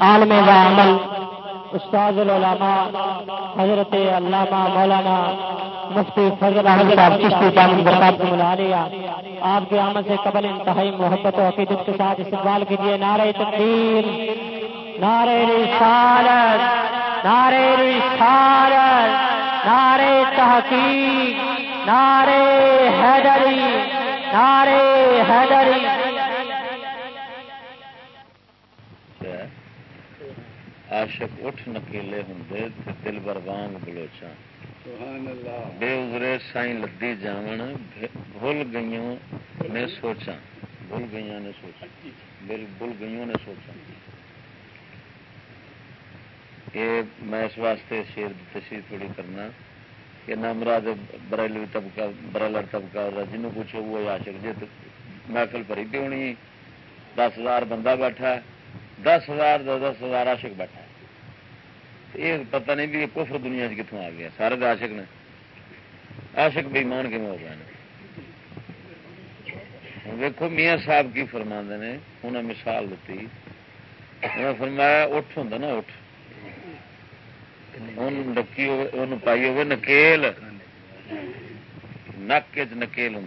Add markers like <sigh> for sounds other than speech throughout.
عالم و عمل استاد العلماء، حضرت علامہ مولانا مفتی فضل احمد صاحب، چشتی برکات کو ملا لیا آپ کے عمل سے قبل انتہائی محبت و عقیدت کے ساتھ استقبال کیجیے نعرہ تقدیر، نعرہ رسالت نعرہ رسالت، نعرہ تحقیق، نعرہ حیدری نعرہ حیدری۔ عاشق اٹھ نکیلے ہوں دل بر وانگ بلوچا بے ازرے سائیں لدی جاون بھول گئیوں نے سوچا بھول گئیوں نے سوچا بھول گئیوں نے سوچا یہ میں اس واسطے شیر تشریح تھوڑی کرنا۔ کہ نامراد برائلوی طبقہ برائلر طبقہ جنوں پوچھو وہ عاشق جی محفل بھری بھی ہونی۔ دس ہزار بندہ بیٹھا ہے۔ دس ہزار دس ہزار عاشق بیٹھا ہے۔ یہ پتہ نہیں بھی یہ کفر دنیا کتوں آ گیا۔ سارے عاشق نے۔ عاشق بے مان کے ہو گئے دیکھو میاں صاحب کی فرما نے انہیں مثال دیتی انہیں فرمایا، اٹھ ہوں نا، اٹھ۔ ڈکی پائی ہوگی نکیل۔ نک چ نکیل ہوں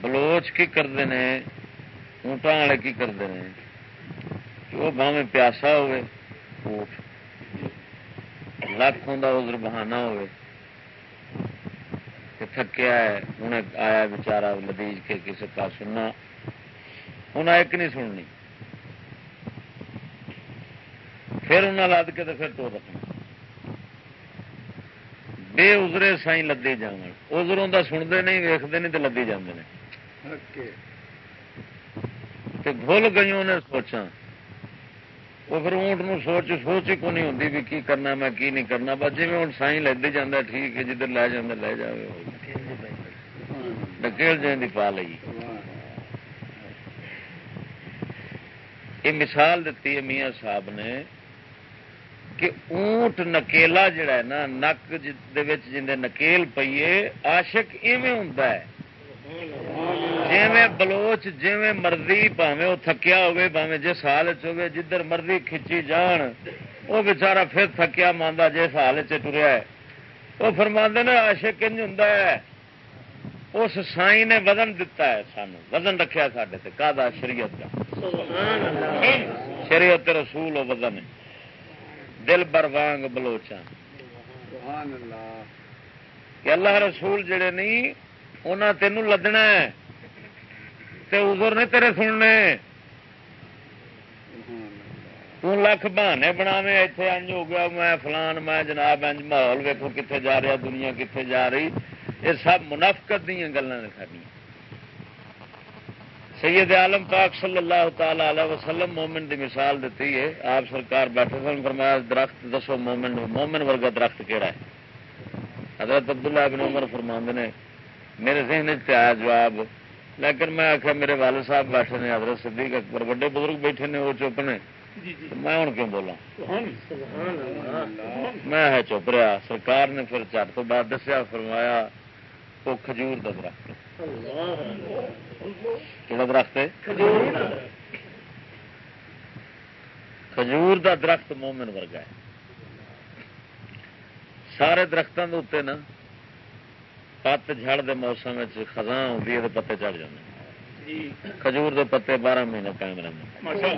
بلوچ کی کرتے ہیں اونٹان والے کی کرتے ہیں وہ باہیں پیاسا ہوئے لکھ ہوں ادھر بہانا ہوئے تھکیا ہے انہیں آیا بچارا لدیج کے کسی کا سننا انہیں ایک نہیں سننی پھر انہیں لد کے تو پھر تو رکھنا بے ازرے سائی لدے جان ازروں کا سنتے نہیں ویختے نہیں تو لدی جاتے بھول گئی نے سوچا وہ پھر اونٹ نو سوچ سوچ ہی کو نہیں ہوں بھی کی کرنا میں کی نہیں کرنا۔ بس جی ہوں سائی لے جانا ٹھیک ہے، جدھر لے جانا لے جائے ڈکیل جائیں پا لی یہ مثال دیتی ہے میاں صاحب نے کہ اونٹ نکیلا جڑا ہے نا، نک جی نکیل پیے آشک ایویں ہوں جی بلوچ جی مرضی پاوے وہ تھکیا ہوے پاوے جس حال چ جدھر مرضی کھچی جان وہ بچارا پھر تھکیا مانتا جس حال چریا ہے۔ وہ فرما نے آشک انج ہوں اس سائی نے وزن دتا ہے سان وزن رکھا سڈے سے کا شریعت کا شریعت رسول وزن۔ دل بر وانگ بلوچا کہ اللہ رسول جڑے نہیں انہیں تینوں لدنا ازر نے تیرے سننے۔ لکھ بہانے بنا اتنے انج ہو گیا، میں فلان، میں جناب انج ماحول ویکو کتنے جا رہا، دنیا کتنے جا رہی۔ یہ سب منافقت دیا گلیں ساری سید عالم پاک صلی اللہ تعالی علیہ وسلم مومن دی مثال دیتی ہے۔ آپ سرکار بیٹھے سن، فرمایا درخت دسو مومن مومن ورگا درخت کہڑا ہے؟ حضرت عبداللہ بن عمر فرماند نے میرے ذہن آیا جواب لیکن میں آخیا میرے والد صاحب بیٹھے نے حضرت صدیق اکبر بڑے بزرگ بیٹھے نے وہ چپ نے۔ جی، جی۔ میں ہوں کیوں بولا میں ہے چپ رہا سرکار نے پھر چٹ تو بعد دسیا فرمایا وہ کھجور کا درخت کہڑا درخت ہے؟ کھجور کا درخت۔ مومن ورگا ہے۔ سارے درختوں کے اتنے نا پت جڑ دے موسم خزاں ہوتی ہے پتے چڑھ جاتے کھجور دے پتے بارہ مہینے قائم رہتے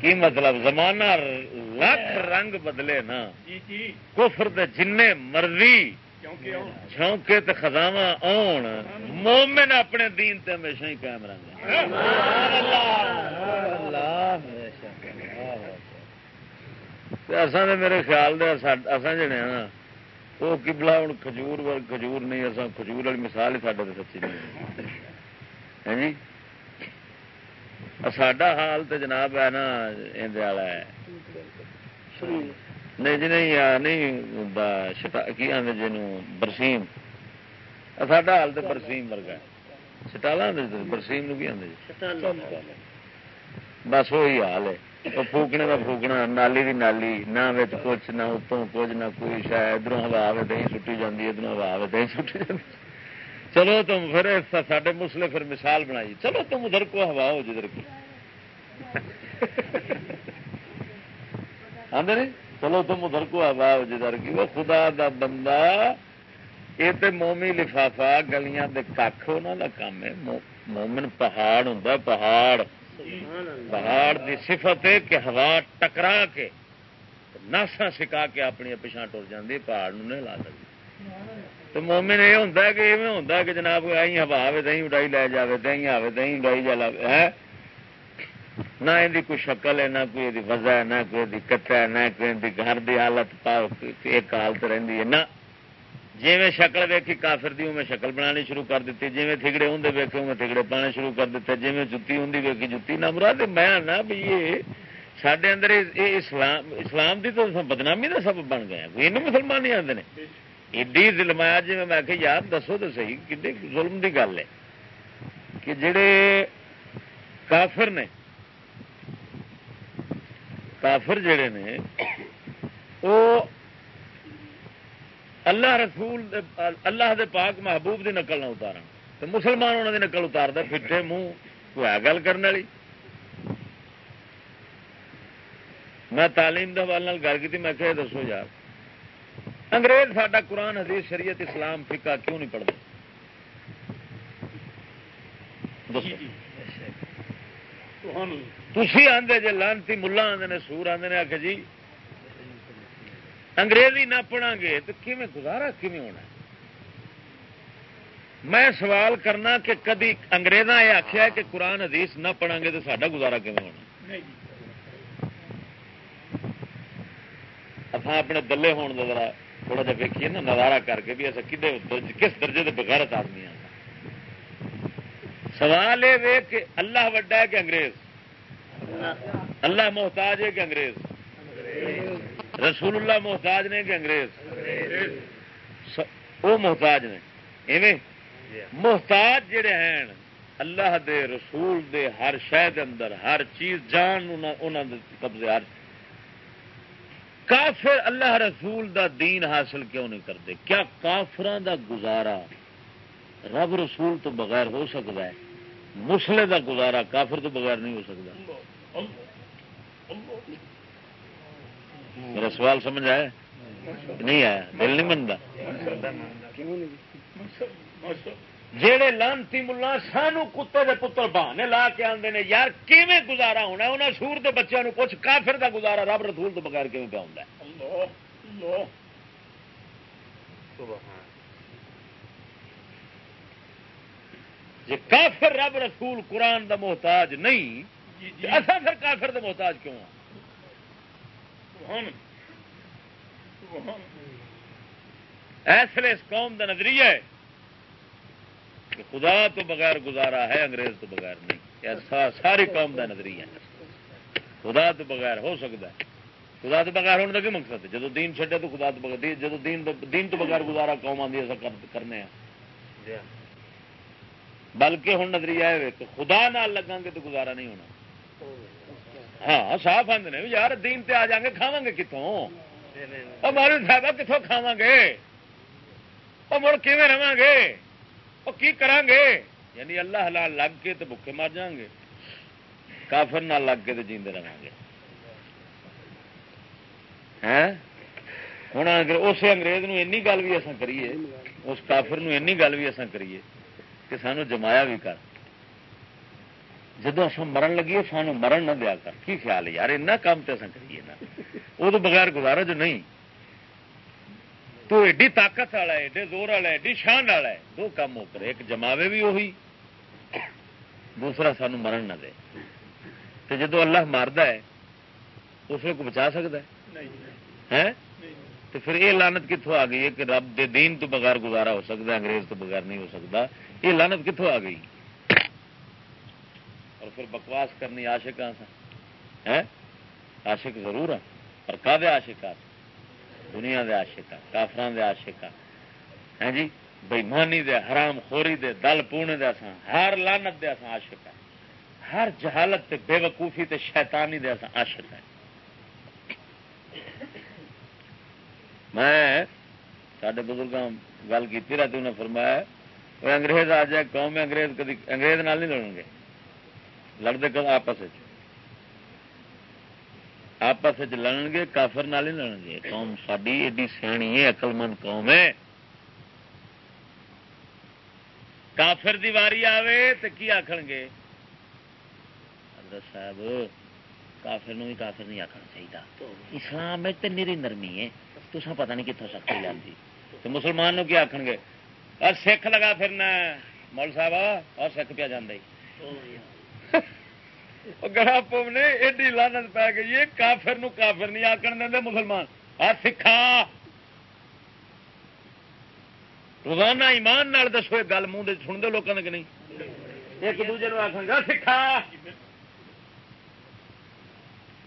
کی مطلب؟ زمانہ لکھ رنگ بدلے نا۔ کفر دے جن مرضی جھونکے تے خزاوا آن مومن اپنے دین تے ہمیشہ ہی قائم رہے اصا میرے خیال دے اصا جڑے نا وہ کبلا ہوں کھجور کھجور نہیں اصا کھجور والی مثال ہی تو سچی نہیں ہاں جی؟ ساڈا حال تو جناب ہے نا والا ہے۔ نہیں جی نہیں نہیں کی آدھے جن برسیم۔ ساڈا حال تو برسیم ورگا چٹالا برسیم نو کی آدھے بس وہی حال ہے۔ پھوکنے کا پھوکنا نالی دی نالی نہ کچھ نہ اتوں کچھ نہ کوئی شاید ادھر ہوا آئے دہی سٹی جاتی ادھر ہوا آئے دہی سٹی جاتی چلو تم پھر سارے مسلے پھر مثال بنائی چلو تم ادھر کو ہوا ہو جدھر کی آدھے چلو تم ادھر کو ہوا ہو جدھر کی وہ خدا دا بندہ یہ تو مومی لفافا گلیاں کھ انہوں کا کام ہے مومن پہاڑ ہوں پہاڑ پہاڑ دی صفت ہے کہ ہوا ٹکرا کے ناسا سکا کے اپنی پچھا ٹر جاتی پہاڑ نہیں لا سکتی تو مومن یہ ہوں کہ ایویں ہوں کہ جناب آئی ہوا آئے دہی اڈائی لے جائے دہی آئے دہی اڈائی جا ہے؟ نہ یہ کوئی شکل ہے، نہ کوئی وجہ ہے، نہ کوئی کچا ہے، نہ کوئی گھر کی حالت ایک حالت رہی ہے، نہ۔ جی میں شکل ویکھی کافر دی میں شکل بنانی شروع کر دیتی۔ جی میں تھگڑے ہوں ویکے میں تھگڑے پانے شروع کر دیتے۔ جی میں جتی ہوں ویکھی، جتی نہ۔ مراد میں نہ بھی یہ سڈے اندر اسلام اسلام دی تو بدنامی کا سبب بن گیا یہ مسلمان نہیں آتے ہیں ایڈی ظلمایا جی میں کہ یار دسو تو صحیح کھے ظلم دی گل ہے کہ جڑے کافر نے، کافر جڑے نے وہ اللہ رسول اللہ دے پاک محبوب دی نقل نہ اتار تو مسلمان انہوں دی نقل اتار پھٹے منہ کو ہے گل کرنے والی؟ میں تعلیم حوالے گل کی میں کہ دسو یار انگریز ساڈا قرآن حدیث شریعت اسلام فکا کیوں نہیں پڑھتے تھی آدھے جی لانتی ملا آدھے نے سور آدھے نے آخ جی انگریزی نہ پڑھا گے تو کیون گزارا کیون ہونا میں سوال کرنا کہ کدی انگریزاں یہ آخیا کہ قرآن حدیث نہ پڑھا گے تو سڈا گزارا کیون ہونا اپنے دلے ہونے ذرا تھوڑا جا ویکھیے نا نظارہ کر کے بھی ایسا کس درجے کے بغیرت آدمی سوال یہ کہ اللہ وڈا ہے کہ انگریز؟ اللہ محتاج ہے کہ انگریز؟ رسول اللہ محتاج نے کہ انگریز؟ وہ محتاج نے۔ ایویں؟ محتاج جڑے ہیں، اللہ دے رسول دے ہر شہد اندر ہر چیز جان قبضے ہر کافر اللہ رسول دا دین حاصل کیوں نہیں کرتے؟ کیا کافران دا گزارا رب رسول تو بغیر ہو سکتا ہے؟ مسلے دا گزارا کافر تو بغیر نہیں ہو سکتا؟ میرا سوال سمجھ آیا؟ نہیں آیا دل نہیں منتا۔ جہے لانتی ملا سانو کتے دے پتر بہانے لا کے آدھے نے یار کیویں گزارا ہونا انہیں سور کے بچوں کچھ کافر دا گزارا رب رسول تو بغیر کیوں پہ آتا جی کافر رب رسول قرآن دا محتاج نہیں اصا پھر کافر دا محتاج کیوں ہوں ایسے اس قوم کا نظریہ ہے کہ خدا تو بغیر گزارا ہے انگریز تو بغیر نہیں. ساری قوم کا نظریہ ہے. خدا تو بغیر ہو سکتا ہے. خدا تو بغیر ہونے کا مقصد ہے؟ جب دین چڈے تو خدا تو بغیر جب دین دین تو بغیر گزارا قوم آدھی ایسا کرنے ہیں. بلکہ ہوں نظریہ ہے کہ خدا نہ لگا گے تو گزارا نہیں ہونا. ہاں صاف آدھے یار دین تے آ جائیں گے کھاوا گے کتوں مولوی صاحب کتوں کھاوا گے؟ وہ مڑ کی رہا گے؟ وہ کی کران گے؟ یعنی اللہ حلال لگ کے تو بکے مر جان گے۔ کافر نہ لگ کے تو جیندے رہا گے۔ ہوں اس انگریز این گل بھی اصا کریے، اس کافر این گل بھی اصا کریے کہ سانو جمایا بھی کر۔ جب اصل مرن لگیے سانو مرن نہ دیا کر۔ کی خیال ہے یار؟ ایسا کام تو اصل کریے نا۔ وہ تو بغیر گزارا جو نہیں۔ تو ایڈی طاقت والا ہے ایڈے زور والا ہے ایڈی شان والا ہے۔ دو کام ہو کر ایک جماوے بھی وہی دوسرا سانو مرن نہ دے۔ تو جدو اللہ مارد ہے اس کو بچا سکتا ہے؟ تو پھر یہ لانت کتوں آ گئی ہے کہ رب دے دین تو بغیر گزارا ہو سکتا ہے انگریز تو بغیر نہیں ہو سکتا یہ لانت کتوں آ گئی؟ اور پھر بکواس کرنی آشک آشک ضرور ہے پر کا دے آشک دنیا دے آشک کافران دے آشک ہے جی؟ بےمانی دے، حرام خوری دے، دل پونے دے اساں، ہر لانت دے اساں عاشق ہے ہر جہالت تے بے وقوفی تے شیطانی دے اساں عاشق ہے میں سارے بزرگ گل کی رہتی انہیں فرمایا وہ انگریز آ جائے، قوم انگریز کدی انگریز نال نہیں لڑن گے۔ لڑتے کد آپس آپس لڑن گے، کافر نال ہی لڑن گے۔ قوم ساری ایڈی سیانی ہے اقل مند قوم ہے۔ کافر دی واری آوے تو کی آخر گے؟ حضرت صاحب، کافر نو بھی کافر نہیں آخنا چاہیے اسلام میں تو نیری نرمی ہے۔ تو پتہ نہیں کتوں سختی لگتی تو مسلمان نو کی آخ گے؟ اور سکھ لگا پھرنا مول صاحب اور سکھ پیا جانا گڑا پو نے ایڈی لانت پی گئی ہے، کافر نو کافر نہیں آکن دیں مسلمان آ سکھا۔ روزانہ ایمان نال دسو گل منہ سن دو لوگوں نے کہ نہیں؟ ایک دوجے آخ گا سکھا۔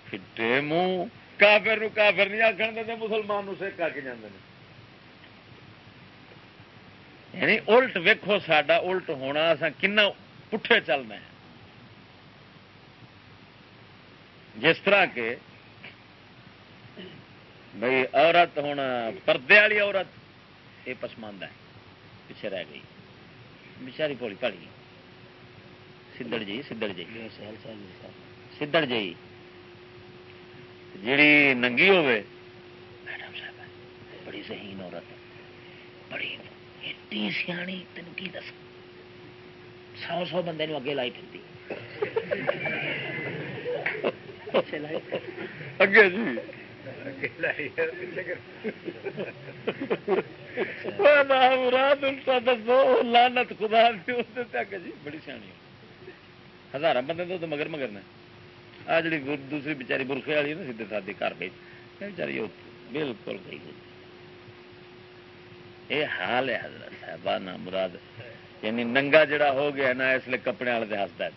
فٹے منہ، کافر نو کافر نہیں آخر دیں مسلمان سکھ آ کے جانے یعنی الٹ ویکو ساڈا الٹ ہونا اصا کن پٹھے چلنا ہے۔ جس طرح کے بھائی عورت ہوں پردے والی عورت یہ پسماندہ ہے پیچھے رہ گئی۔ بچاری پولی پڑی۔ سدڑ جی سدڑ جی سدڑ جی جیڑی ننگی ہوے میڈم صاحب بڑی ذہین عورت بڑی ایڈی سیانی تین کی دس سو سو بندے اگے لائی پھرتی۔ <laughs> اگے جی۔ لانت خدا جی بڑی سیانی ہزار بندے تو مگر مگر نے۔ آ جڑی دوسری بچاری برخے والی نا، سیدھے سادی کر گئی بچاری بالکل گئی یہ حال ہے حضرت صاحب مراد۔ یعنی ننگا جڑا ہو گیا، نا اس لیے کپڑے والے ہستا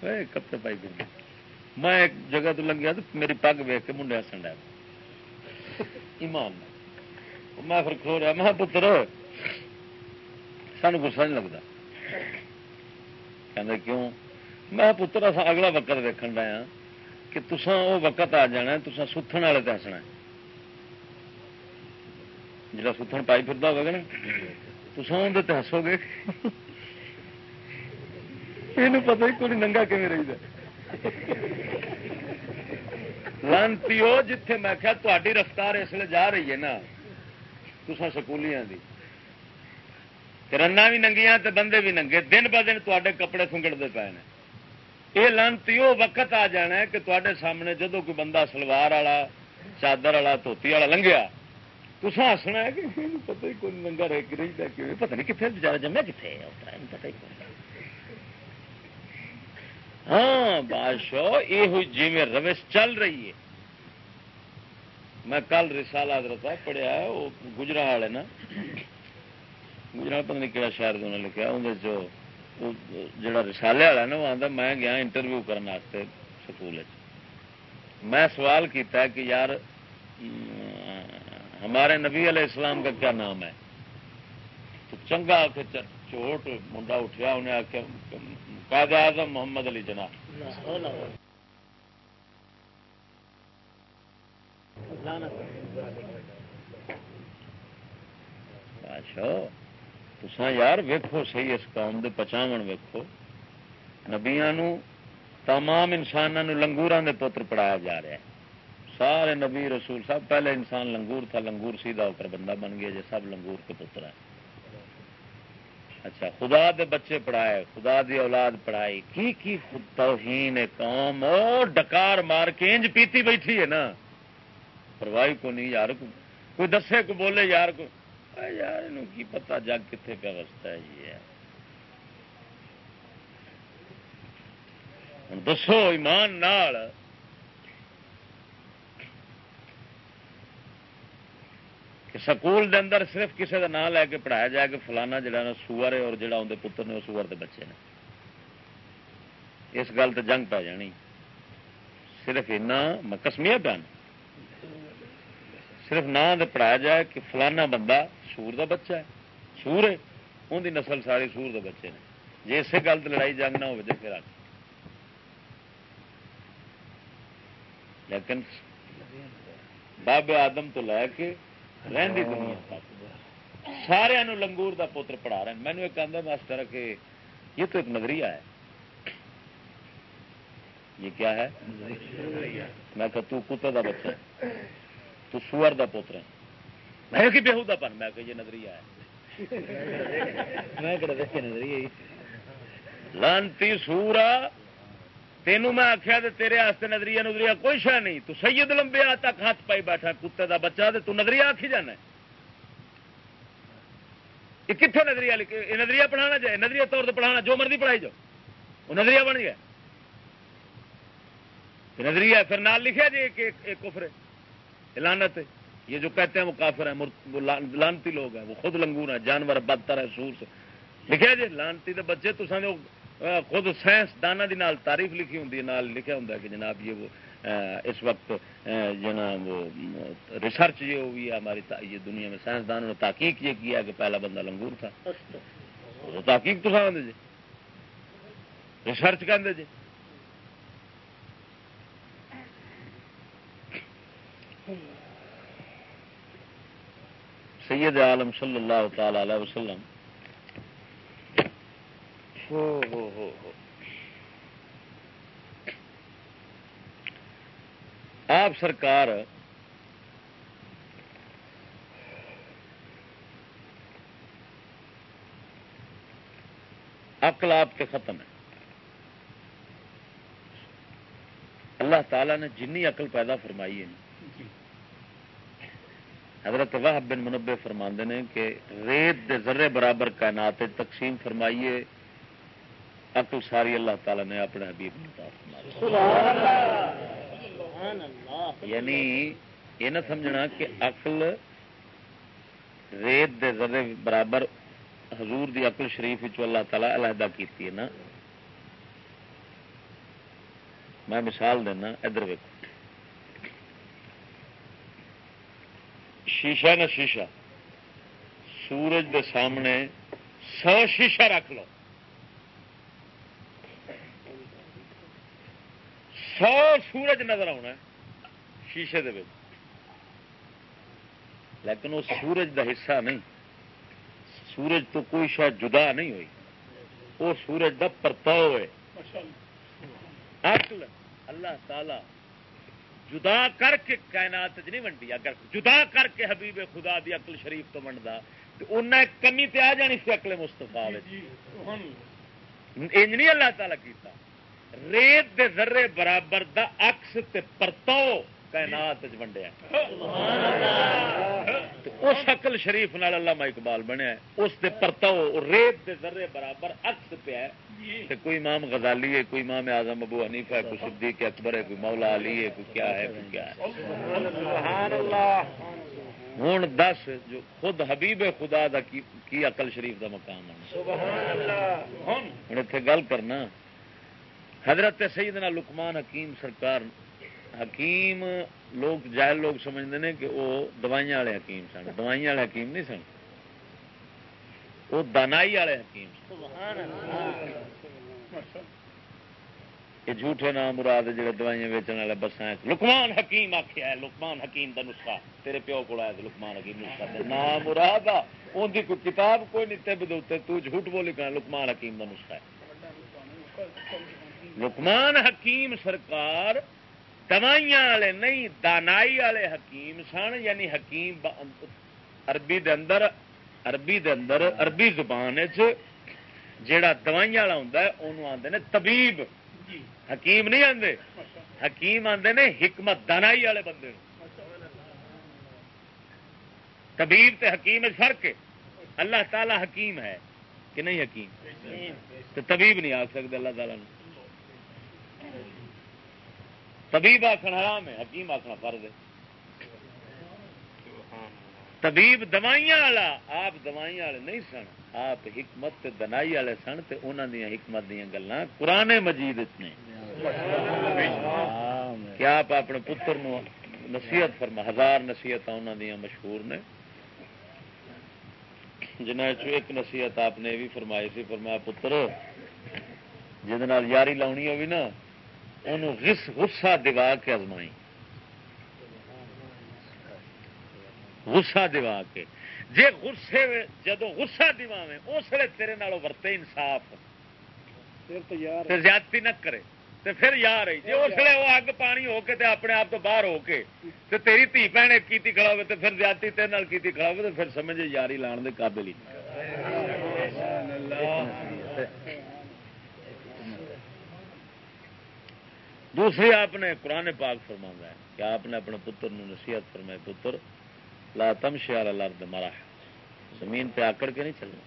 پیا کپڑے پائی پھر۔ میں ایک جگہ تو لنگیا تو میری پگ ویک کے منڈے ہسن ڈا ایمان میں پھر کھو رہا، میں پتر سان گسا نہیں لگتا۔ کہ کیوں؟ میں پتر اگلا وقت ویکن ڈایا ہاں کہ تسان وہ وقت آ جانا تسان ستھن والے تو ہسنا جا ستھن پائی پھر ہوگا نا تو اندر ہسو گے۔ یہ پتا ہی کوئی ننگا کم رہی لانتی جتھے میں کیا تاری رفتار اس لیے جا رہی ہے نا تسا سکولیاں دی۔ رنا بھی ننگیاں تے بندے بھی ننگے، دن ب دن تے کپڑے سنگڑتے پے نے۔ یہ لانتی وہ وقت آ جانا ہے کہ تے سامنے جدو کوئی بندہ سلوار والا، چادر والا، دھوتی والا لنگیا تسا ہسنا ہے کہ پتہ ہی کوئی ننگا رہ رہی پتہ نہیں کتنے بچارا جمیا کتنے پتہ ہی ہاں بادشاہ یہ جی میں روش چل رہی ہے۔ میں کل رسالہ حضرت پڑھیا وہ گجرا والے نا۔ گجرا پتہ نہیں کہڑا شہر انہیں لکھا اندر جو جڑا رسالے والا نا، وہ آتا میں گیا انٹرویو کرنے سکول میں سوال کیتا ہے کہ یار ہمارے نبی علیہ السلام کا کیا نام ہے؟ تو چنگا آ کے چوٹ، منڈا اٹھیا، انہیں آخیا قائد اعظم محمد علی جناب۔ اچھا یار ویکو سی اس قوم دے پچاو ویکو نبیا تمام انسانوں لنگوران دے پتر پڑھایا جا رہا ہے۔ سارے نبی رسول سب، پہلے انسان لنگور تھا، لنگور سیدھا ہو کر بندہ بن گیا جی سب لنگور کے پتر ہیں۔ اچھا خدا دے بچے پڑھائے، خدا دی اولاد پڑھائی، کی کی توہین قوم اور ڈکار مار کے انج پیتی بیٹھی ہے نا؟ پرواہی کو نہیں، یار کو، کوئی دسے کو بولے، یار کو۔ یار کی پتا جگ کتنے پہ وستا ہے جی دسو ایمان نال۔ کہ سکول دے اندر صرف کسی کا نام لے کے پڑھایا جائے کہ فلانا جڑا نا سور ہے اور جڑا اندر پتر نے وہ سور کے بچے نے۔ اس گل تو جنگ پی جانی۔ صرف کسمیا ہاں۔ پیا صرف نام پڑھایا جائے کہ فلانا بندہ سور دا بچہ ہے۔ سور ہے۔ ان کی نسل ساری سور دے بچے نے۔ جی اسی گل تو لڑائی جنگ نہ ہو جائے پھر لیکن بابے آدم تو لے کے رہی دنیا سارا لنگور دا پوتر پڑھا رہے ہیں مینو ایک آدھا ماسٹر کہ یہ تو ایک نظریہ ہے یہ کیا ہے میں کہ تو کتے دا بچہ ہے تو سور دا پوتر ہے میں کہ بےحدہ پن میں کہ یہ نظریہ ہے میں کہ نظریہ لانتی سورا تینوں میں آخیا تیرے آستے نظریہ نظریہ کوئی شہ نہیں۔ تو سید لمبے تک ہاتھ پائی بیٹھا کتے دا بچہ تو نظریہ آخی جانا یہ کتنے نظریہ لکھے؟ یہ نظریہ پڑھانا چاہیے نظریہ طور سے پڑھانا، جو مرضی پڑھائی جاؤ۔ وہ نظریہ بن گیا۔ نظریہ پھر نال لکھا جی ایک کفر لانت یہ جو کہتے ہیں وہ کافر ہیں لانتی لوگ ہیں، وہ خود لنگور ہیں، جانور، بدتر ہے سور سے۔ لکھا جی لانتی دے بچے تو خود سائنس دانا دی نال تعریف لکھی ہوں نال لکھا ہوں کہ جناب یہ وہ اس وقت جناب وہ ریسرچ یہ ہوئی ہے، ہماری یہ دنیا میں سائنسدانوں نے تحقیق یہ کیا کہ پہلا بندہ لنگور تھا۔ تحقیق تو سمجھ جی۔ ریسرچ کہ جی۔ سید عالم صلی اللہ تعالی علیہ وسلم ہو ہو ہو ہو۔ آپ سرکار عقل آپ کے ختم ہے اللہ تعالی نے جنی عقل پیدا فرمائی ہے۔ حضرت واہ بن منبے فرماندے نے کہ ریت دے ذرے برابر کائنات تقسیم فرمائیے۔ عقل ساری اللہ تعالی نے اپنے حبیب یعنی یہ نہ سمجھنا کہ عقل ریت دے ذرے برابر حضور دی عقل شریف اللہ تعالی علیحدہ کیتی ہے نا؟ میں مثال دینا ادھر ویک شیشہ نہ شیشہ سورج دے سامنے سو شیشہ رکھ لو۔ سو سورج نظر آنا شیشے دے لیکن وہ سورج دا حصہ نہیں۔ سورج تو کوئی شاید جدا نہیں ہوئی۔ وہ سورج دا پرتاؤ ہے۔ اللہ تعالی جدا کر کے کائنات نہیں ونڈی۔ اگر جدا کر کے حبیب خدا دی عقل شریف تو ونڈا تو انہیں کمی تے آ جانی سی اقل مستفا نہیں اللہ تعالی کیتا۔ ریت دے ذرے برابر دا اکس تے پرتاؤ کائنات ونڈیا۔ اس اقل شریف نال اللہ اقبال بنیا اس دے پرتاؤ ریت دے ذرے برابر اکس پہ ہے۔ کوئی امام غزالی ہے کوئی امام اعظم ابو حنیف ہے کوئی صدیق اکبر ہے کوئی مولا علی ہے کوئی کیا ہے کوئی کیا ہے۔ ہوں دس جو خود حبیب خدا دا کی عقل شریف دا مقام ہوں اتنے گل کرنا۔ حضرت سیدنا لکمان حکیم سرکار، حکیم لوگ جائل لوگ سمجھتے ہیں کہ وہ دوائیاں والے حکیم سن، دوائیاں والے حکیم نہیں سن۔ وہ دانائی والے حکیم سن۔ یہ جھوٹے نام مراد جڑے دوائیاں ویچن والے بساں لکمان حکیم آخیا ہے لکمان حکیم کا نسخہ۔ تیرے پیو کو آیا لکمان حکیم نسخہ نام مراد ان کی کوئی کتاب کوئی نہیں تب دے تو جھوٹ بولی کہ لکمان حکیم کا نسخہ ہے۔ لکمان حکیم سرکار دوائیاں والے نہیں دانائی والے حکیم سن یعنی حکیم عربی دے اندر عربی دے اندر عربی زبان جیڑا دوائیاں والا ہوں انہوں آتے نے طبیب۔ حکیم نہیں آتے حکیم آتے نے حکمت دانائی والے بندے طبیب تے حکیم فرق ہے۔ اللہ تعالی حکیم ہے کہ نہیں حکیم؟ تو طبیب نہیں آ سکتے اللہ تعالی طبیب آخر حرام ہے، حکیم آخنا فرض ہے۔ طبیب دوائیاں والا، آپ دوائیاں والے نہیں سن۔ آپ حکمت دنائی والے سن تو انہوں دیا حکمت دیا گلیں قرآن مجید نے۔ کیا آپ اپنے پتر نو نصیحت فرما، ہزار نصیحت انہوں دیا مشہور نے۔ جنہ ایک نصیحت آپ نے بھی فرمائی سی، فرمایا پتر، جہد یاری لاؤنی ہوگی نا انہوں غصہ دوا کے ازمائی۔ غصہ دوا کے۔ جے غصے جدو غصہ دیواویں اس لیے تیرے نالوں ورتے انصاف۔ زیادتی نہ کرے۔ تے پھر یار جی اس لیے وہ اگ پانی ہو کے تے اپنے آپ تو باہر ہو کے تے تیری دھی بھن کی کھڑا ہوے تے پھر زیادتی تیرے نال کیتی کھڑا ہوے تے پھر سمجھ یاری لان دے قابل ہی۔ دوسری آپ نے قرآن پاک فرما ہے کہ آپ نے اپنے پتر نے نصیحت فرمائے پتر، لا تم شیال الارض مرا زمین پہ آکڑ کے نہیں چلنا۔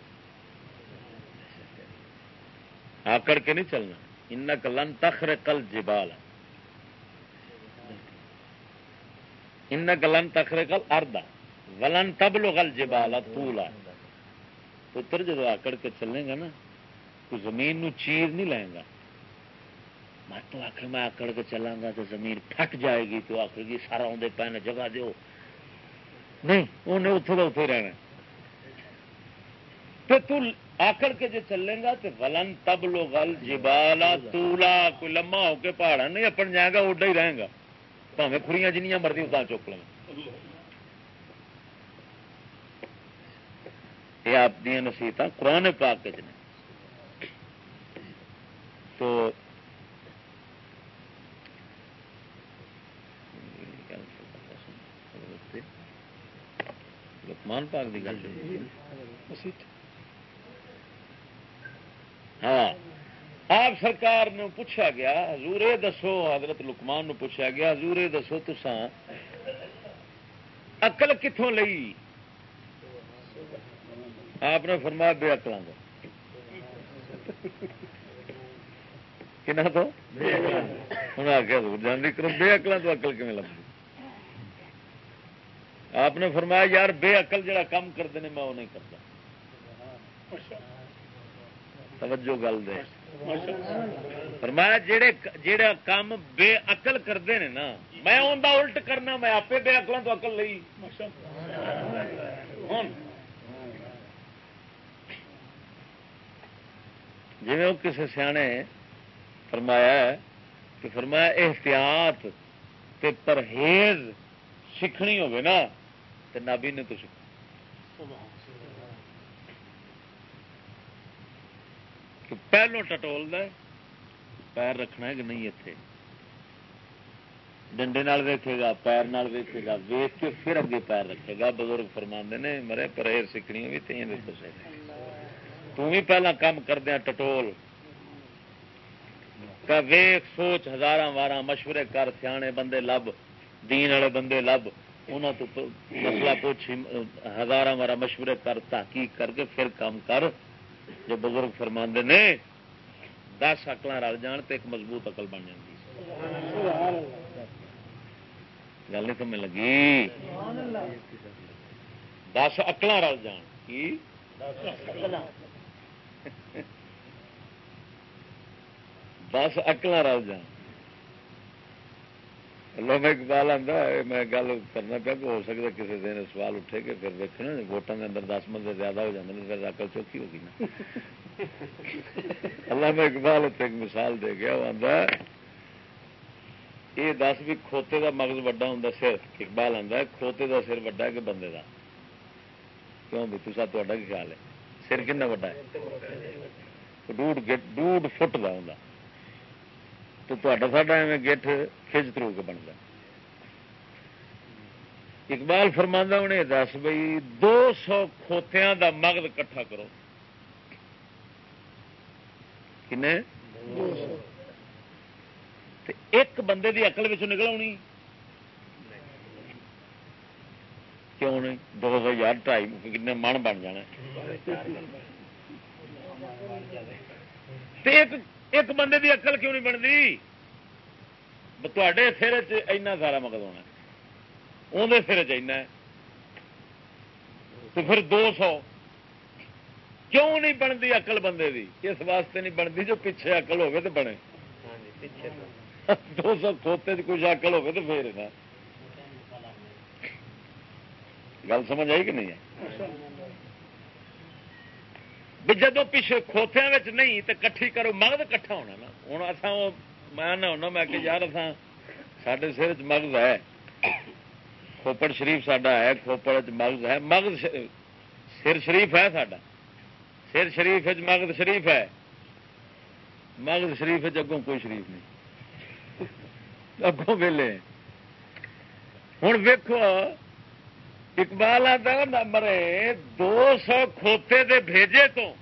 آکڑ کے نہیں چلنا۔ ان لن تخر کل جبال ان لن تخر کل اردا ولن تبلو کل جبال تولا پتر جب آکڑ کے چلیں گا نا، تو زمین نو چیر نہیں لیں گا۔ میں تو آخر میں آکڑ کے چلا گا تو زمین پھٹ جائے گی تو آخر گی سارا آدھے پہ جگہ دو نہیں انہیں اتوں کا اتوں رہنا۔ تو آکڑ کے جو چلے گا تو ولن تب لو گل جبالا تولا کوئی لما ہو کے پہاڑا نہیں اپن جائے گا اڈا ہی رہے گا۔ پاوے خریاں جنیاں مرضی اتنا چک لیں۔ یہ آپ دیا نصیحت قرآن پاک نے تو لکمان پاک کی گل ہاں۔ آپ سرکار نے پوچھا گیا حضور دسو حضرت لکمان نو پوچھا گیا حضور دسو تسان اقل کتوں لئی؟ آپ نے فرمایا بے اکلوں کا کہنا تو؟ ہوں آ کے جان کرو بے اکلوں تو اکل کیون لگتی آپ نے فرمایا، یار بے اقل جڑا کام کرتے ہیں میں وہ نہیں کرتا۔ توجہ گل دے۔ فرمایا، جڑے جڑا کام بے اقل کرتے ہیں نا، میں انہیں الٹ کرنا، میں آپ بے اقلوں تو اقل لی جی وہ کسی سیانے فرمایا کہ فرمایا، احتیاط تے پرہیز سیکھنی ہوگی نا۔ نابی نے تو پہلو ٹٹول پیر رکھنا ہے کہ نہیں اتنے ڈنڈے ویکے گا، پیر ویکے گا ویک کے پھر اگے پیر رکھے گا۔ بزرگ فرما نے، مرے پرہر سیکھنی بھی تین تھی پہلا کام کردیا ٹٹول۔ ویخ سوچ ہزار وار مشورے کر، سیانے بندے لب، دین والے بندے لب۔ انہوں تو مسئلہ پوچھ ہزار بارہ مشورے کر، تحقیق کر کے پھر کام کر۔ جو بزرگ فرما نے، دس اکل رل جان تو ایک مضبوط اقل بن جاتی گل نہیں سمجھ لگی؟ دس اکل رل جان۔ کی؟ دس اکل رل جان۔ اللہ میں اقبال آتا ہے میں گل کرنا پیا کہ ہو سکتا کسی دن سوال اٹھے کہ پھر دیکھنا ووٹوں کے اندر دس بندے زیادہ ہو جاتے ہیں پھر اکل چوکی ہوگی نا۔ <laughs> اللہ میں اقبال اتنے ایک مثال دے گیا وہ آتا یہ دس بھی کھوتے کا مغز وڈا ہوں سر۔ اقبال آتا ہے کھوتے کا سر وڈا کہ بندے کا کیوں بھی تو تا خیال ہے؟ سر کن وا ہے؟ ڈوڈ فٹ کا ہوں تو تا ساڈا ایویں گیٹ کھچ ترو کے بنتا اقبال فرماندہ انہیں دس بھائی دو سو کھوتیاں دا مغد کٹھا کرو۔ کن ایک بندے دی اقل بچ نکل آنی۔ کیوں نہیں؟ دو سو یار ڈھائی کن من بن جانا۔ ایک بندے دی اقل کیوں نہیں بنتی؟ تے سر چنا سارا مقد ہونا اندر سر چنا تو پھر دو سو۔ کیوں نہیں بنتی اقل بندے دی؟ اس واسطے نہیں بنتی جو پیچھے اقل ہوگی تو بنے۔ <laughs> دو سو کھوتے کچھ اقل ہوگی تو پھر گل سمجھ آئی کہ نہیں ہے؟ بھی جب پیچھے کھوتیا نہیں تو کٹھی کرو مغد کٹھا ہونا نا ہوں اصا میں ہونا میں کہ یار اصا سڈے سر چ مغز ہے کھوپڑ شریف سڈا ہے کھوپڑ چ مغز ہے مغز سر شریف ہے ساڈا سر شریف مغد شریف ہے مغد شریف اگوں کوئی شریف نہیں اگوں ویلے ہوں ویکو اقبال آتا نمبر دو سو کھوتے دے بھیجے تو۔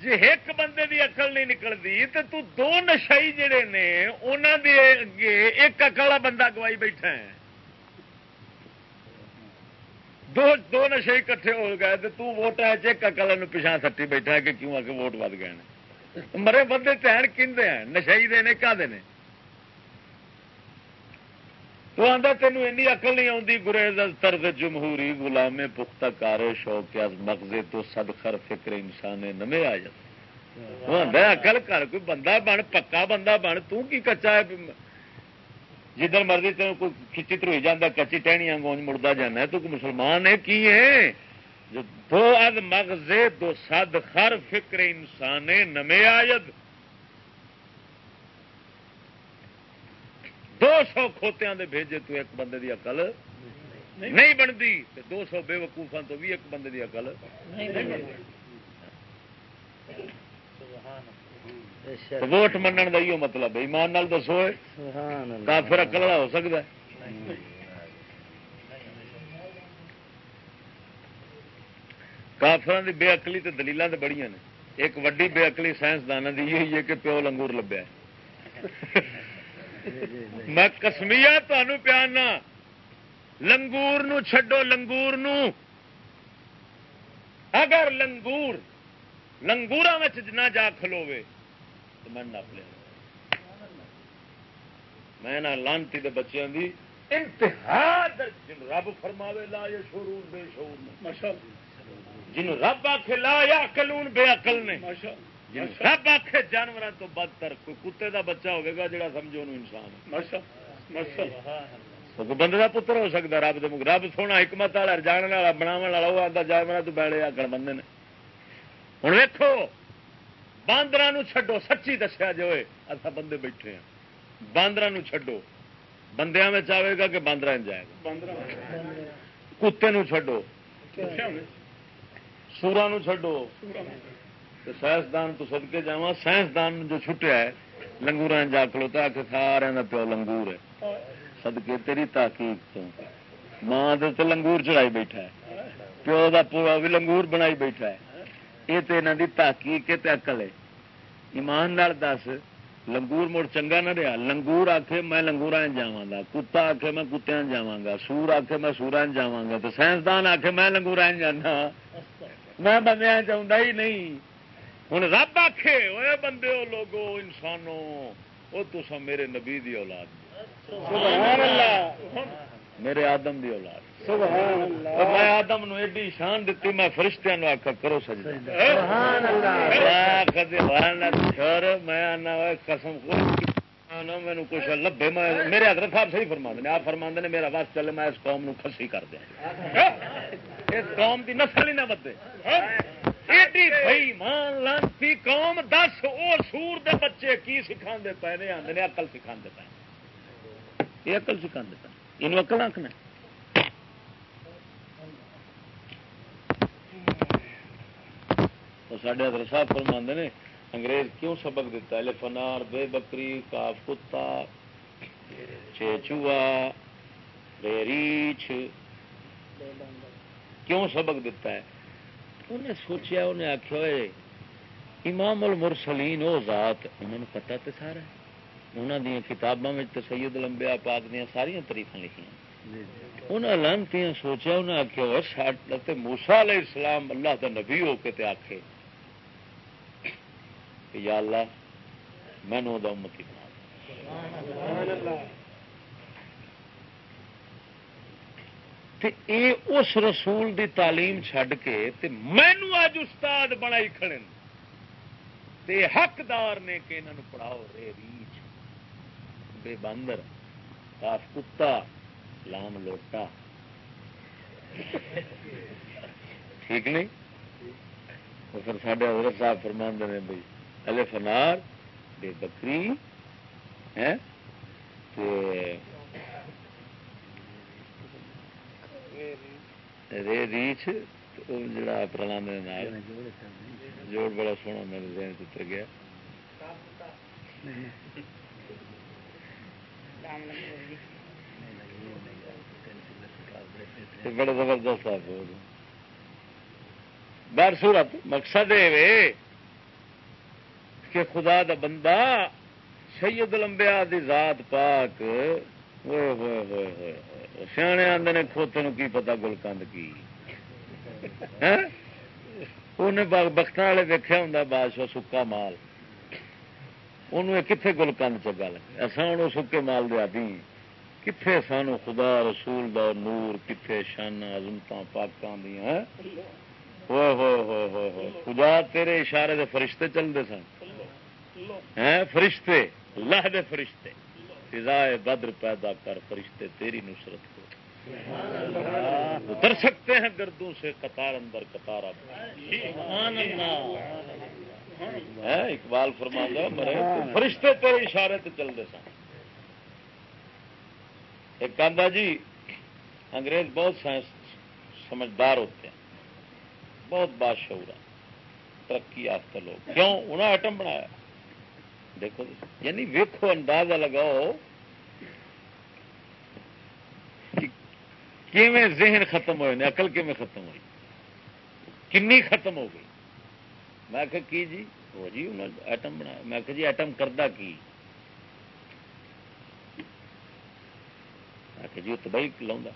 جی ایک بندے دی اقل نہیں نکلتی تو دو نشائی جڑے نے انہوں دے اگے ایک اکلا بندہ گوائی بیٹھا ہے۔ دو دو نشے کٹھے ہو گئے، تو تو ووٹ ہے، ایک اکل پچھا سٹی بیٹھا ہے کہ کیوں آ کے ووٹ ود گئے مرے بندے تین کھے ہیں، نشائی دے نے کہ تو آدھا تین این اقل نہیں آتی گریز طرز جمہوری غلام پختہ کارے شوق مغزے تو سد خر فکر انسان نمے آ جاتے وہ آدھا اقل کر، کوئی بندہ بن، پکا بندہ بن، تو کی کچا ہے؟ جدھر مرضی تین کوئی کھچی تروئی جانا کچی ٹہنیاں گونج مڑتا جانا تو مسلمان ہے کی ہے؟ دو اد مغزے، دو سد خر فکر انسان نمے آیت دو سو کھوتیا دے بھیجے تو ایک بندے دی اقل نہیں بنتی دو سو بے وقوفا تو بھی ایک بندے دی اقل ووٹ منن کا یہ مطلب ایمان نال دسو کافر والا ہو سکتا ہے۔ کافر کی بے اقلی تو دلیل تو بڑی نے۔ ایک وڈی بے اقلی سائنسدان کی یہ ہے کہ پیو لنگور لبیا میں کسمیا تمہوں پیانا۔ لنگور نو چھڈو لنگور نو۔ اگر لنگور لنگورا نہ جا کھلوے تو میں نپ لیا۔ میں نہ لانتی دے بچیاں دی انتہا جن رب فرماوے لا یا شورور بے شور جن رب آخ لا یا کلون بے عقل نے۔ رب آخ جانور تو بدتر کوئی کتے دا بچہ ہوگا جڑا سمجھو انسان بندے کا پتر ہو سکتا رب دے رب سونا حکمت والا جان والا بناو والا وہ آتا جانور تو بیڑے آگڑ بندے نے۔ ہوں ویکو باندر چھڈو سچی دسیا جو اصا بندے بیٹھے ہیں باندر چھڈو۔ بندیا میں آئے گا کہ باندر جائے گا۔ کتے چھڈو۔ سورا چھڈو سائنسدان تو سدکے جا سائنسدان جو چھٹیا ہے لنگور جا کلوتا کہ سارے کا پیو لنگور ہے۔ سدکے تیری تحقیق تو۔ ماں تو لنگور چڑھائی بیٹھا ہے۔ پیو کا پوا بھی لنگور بنائی بیٹھا ہے۔ یہ تو یہاں کی تحقیق ہے اقل ہے۔ ایمان دس، لنگور مڑ چنگا نہ رہا لنگور آخے میں لنگور جا کتا آخے میں کتیا جا سور آخے میں سورا جا تو سائنسدان آخے میں لنگور جانا۔ میں بندے چاہتا ہی نہیں۔ ہوں رب آخے وہ بندے ہو لوگو انسانوں وہ تو میرے نبی دی اولاد میرے آدم دی اولاد میں آدم نو ایڈی شان دیتی میں فرشتہ نو آخا کرو سجدہ۔ میں آنا قسم مینو کچھ لبے میرے حضرت صاحب صحیح فرما دے آپ فرما نے میرا بس چلے میں اس قوم نو کسی کر دیا اس قوم دی نسل ہی نہ بدے مان لانتی قوم دس وہ سور دے بچے کی سکھا پے نے آدھے اقل سکھا پے یہ اقل سکھا پے یہ اقل آخنا سڈے حضرت صاحب فرما نے انگریز کیوں سبق دیتا ہے؟ فنار بے بکری کاف کتا چیچوا ریچ کیوں سبق دیتا ہے؟ انہیں سوچیا، انہیں آخیا امام المرسلین وہ ذات انہوں پتا تو سارا انہوں دیا کتابوں میں سید لمبیا پاک دیا ساریا تاریخ لکھیا انہیں لانتی سوچا انہیں آخیا موسا علیہ السلام اللہ کا نبی ہو کے تے آخے یا اللہ، میں امتی بنا اے اس رسول دی تعلیم چھڈ کے تے مینو اج استاد بنائی کھڑے تے حقدار نے کہ انہوں پڑھاؤ، رے ریچ بے باندر کاف کتا، لام لوٹا۔ ٹھیک نہیں؟ پھر سڈے حضرت صاحب فرماند نے بھائی الے فنار بے بکری ہے رے ریچ جڑا پرانے جوڑ بڑا سونا میرے ذہن چتر گیا۔ بڑے زبردست آپ بار صورت، مقصد یہ کہ خدا دا بندہ سید لمبیا دی ذات پاک سیانے آدھے نے کھوتے کی پتا گلکند کی؟ ہاں؟ بخت والے دیکھا ہوں بادشاہ سکا مال۔ انہوں کتنے گلکند چگا لگا اصا ہوں سکے مال دیا دی کتنے سانو خدا رسول دا نور کتنے شانا عزمت پاکوں دیا ہوئے ہاں؟ ہوئے ہوئے ہوئے ہوئے خدا تیرے اشارے دے فرشتے چلتے سن۔ فرشتے اللہ دے فرشتے. فضائے بدر پیدا کر فرشتے تیری نصرت کو. اتر سکتے ہیں گردوں سے قطار اندر قطار اقبال فرما مرے فرشتے تیرے اشارے تے چلتے سن. ایک کاندا جی انگریز بہت سائنس سمجھدار ہوتے ہیں. بہت بادشور ہے ترقی یافتہ لوگ. کیوں؟ انہوں نے آئٹم بنایا. دیکھو جی۔ یعنی ویکو اندازہ لگاؤ کیویں ذہن ختم ہوئے نے اقل کیویں ختم ہوئی؟ کنی ختم ہو گئی؟ میں کہ کی جی؟ وہ جی انہوں نے ایٹم بنایا۔ میں کہ جی ایٹم کردہ کی؟ میں کہ جی تباہی لاؤں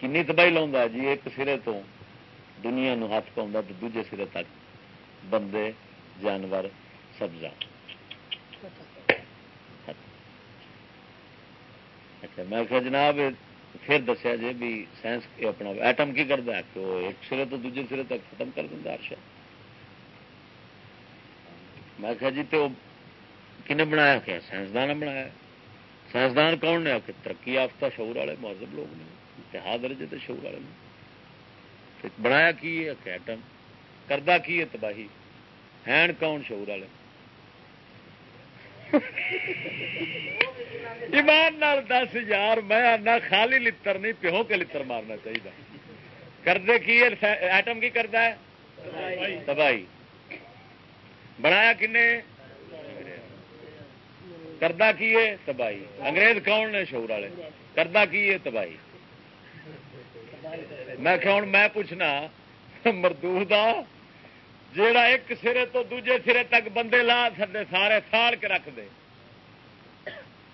کنی تباہی لاؤں جی ایک سرے تو دنیا نو ہاتھ پاؤں تو دوجے سرے تک بندے جانور، سبزہ۔ اچھا میں کہ جناب، پھر دسیا جی بھی سائنس اپنا ایٹم کی کرتا ہے کہ وہ ایک سرے تو دوجے سرے تک ختم کر دیں ہر میں کہ جی تو کنے بنایا کیا؟ سائنسدان بنایا۔ سائنسدان کون نے؟ کہ ترقی یافتہ شعور والے مہذب لوگ نے۔ اتحاد درجے تو شعور والے نے بنایا کی ہے؟ کہ ایٹم۔ کردہ کی ہے؟ تباہی۔ ہین کون شعور والے؟ ایمان نال دس یار، میں آنا خالی لتر نہیں پیو کے لتر مارنا چاہیے کردے کی ایٹم کی کرتا ہے؟ تباہی۔ بنایا کن کردہ کی ہے؟ تباہی۔ انگریز کون نے شعور والے؟ کردہ کی ہے؟ تباہی۔ میں کہ میں پوچھنا مردو جیڑا ایک سرے تو دوجے سرے تک بندے لا سکتے سارے ساڑ کے رکھ دے۔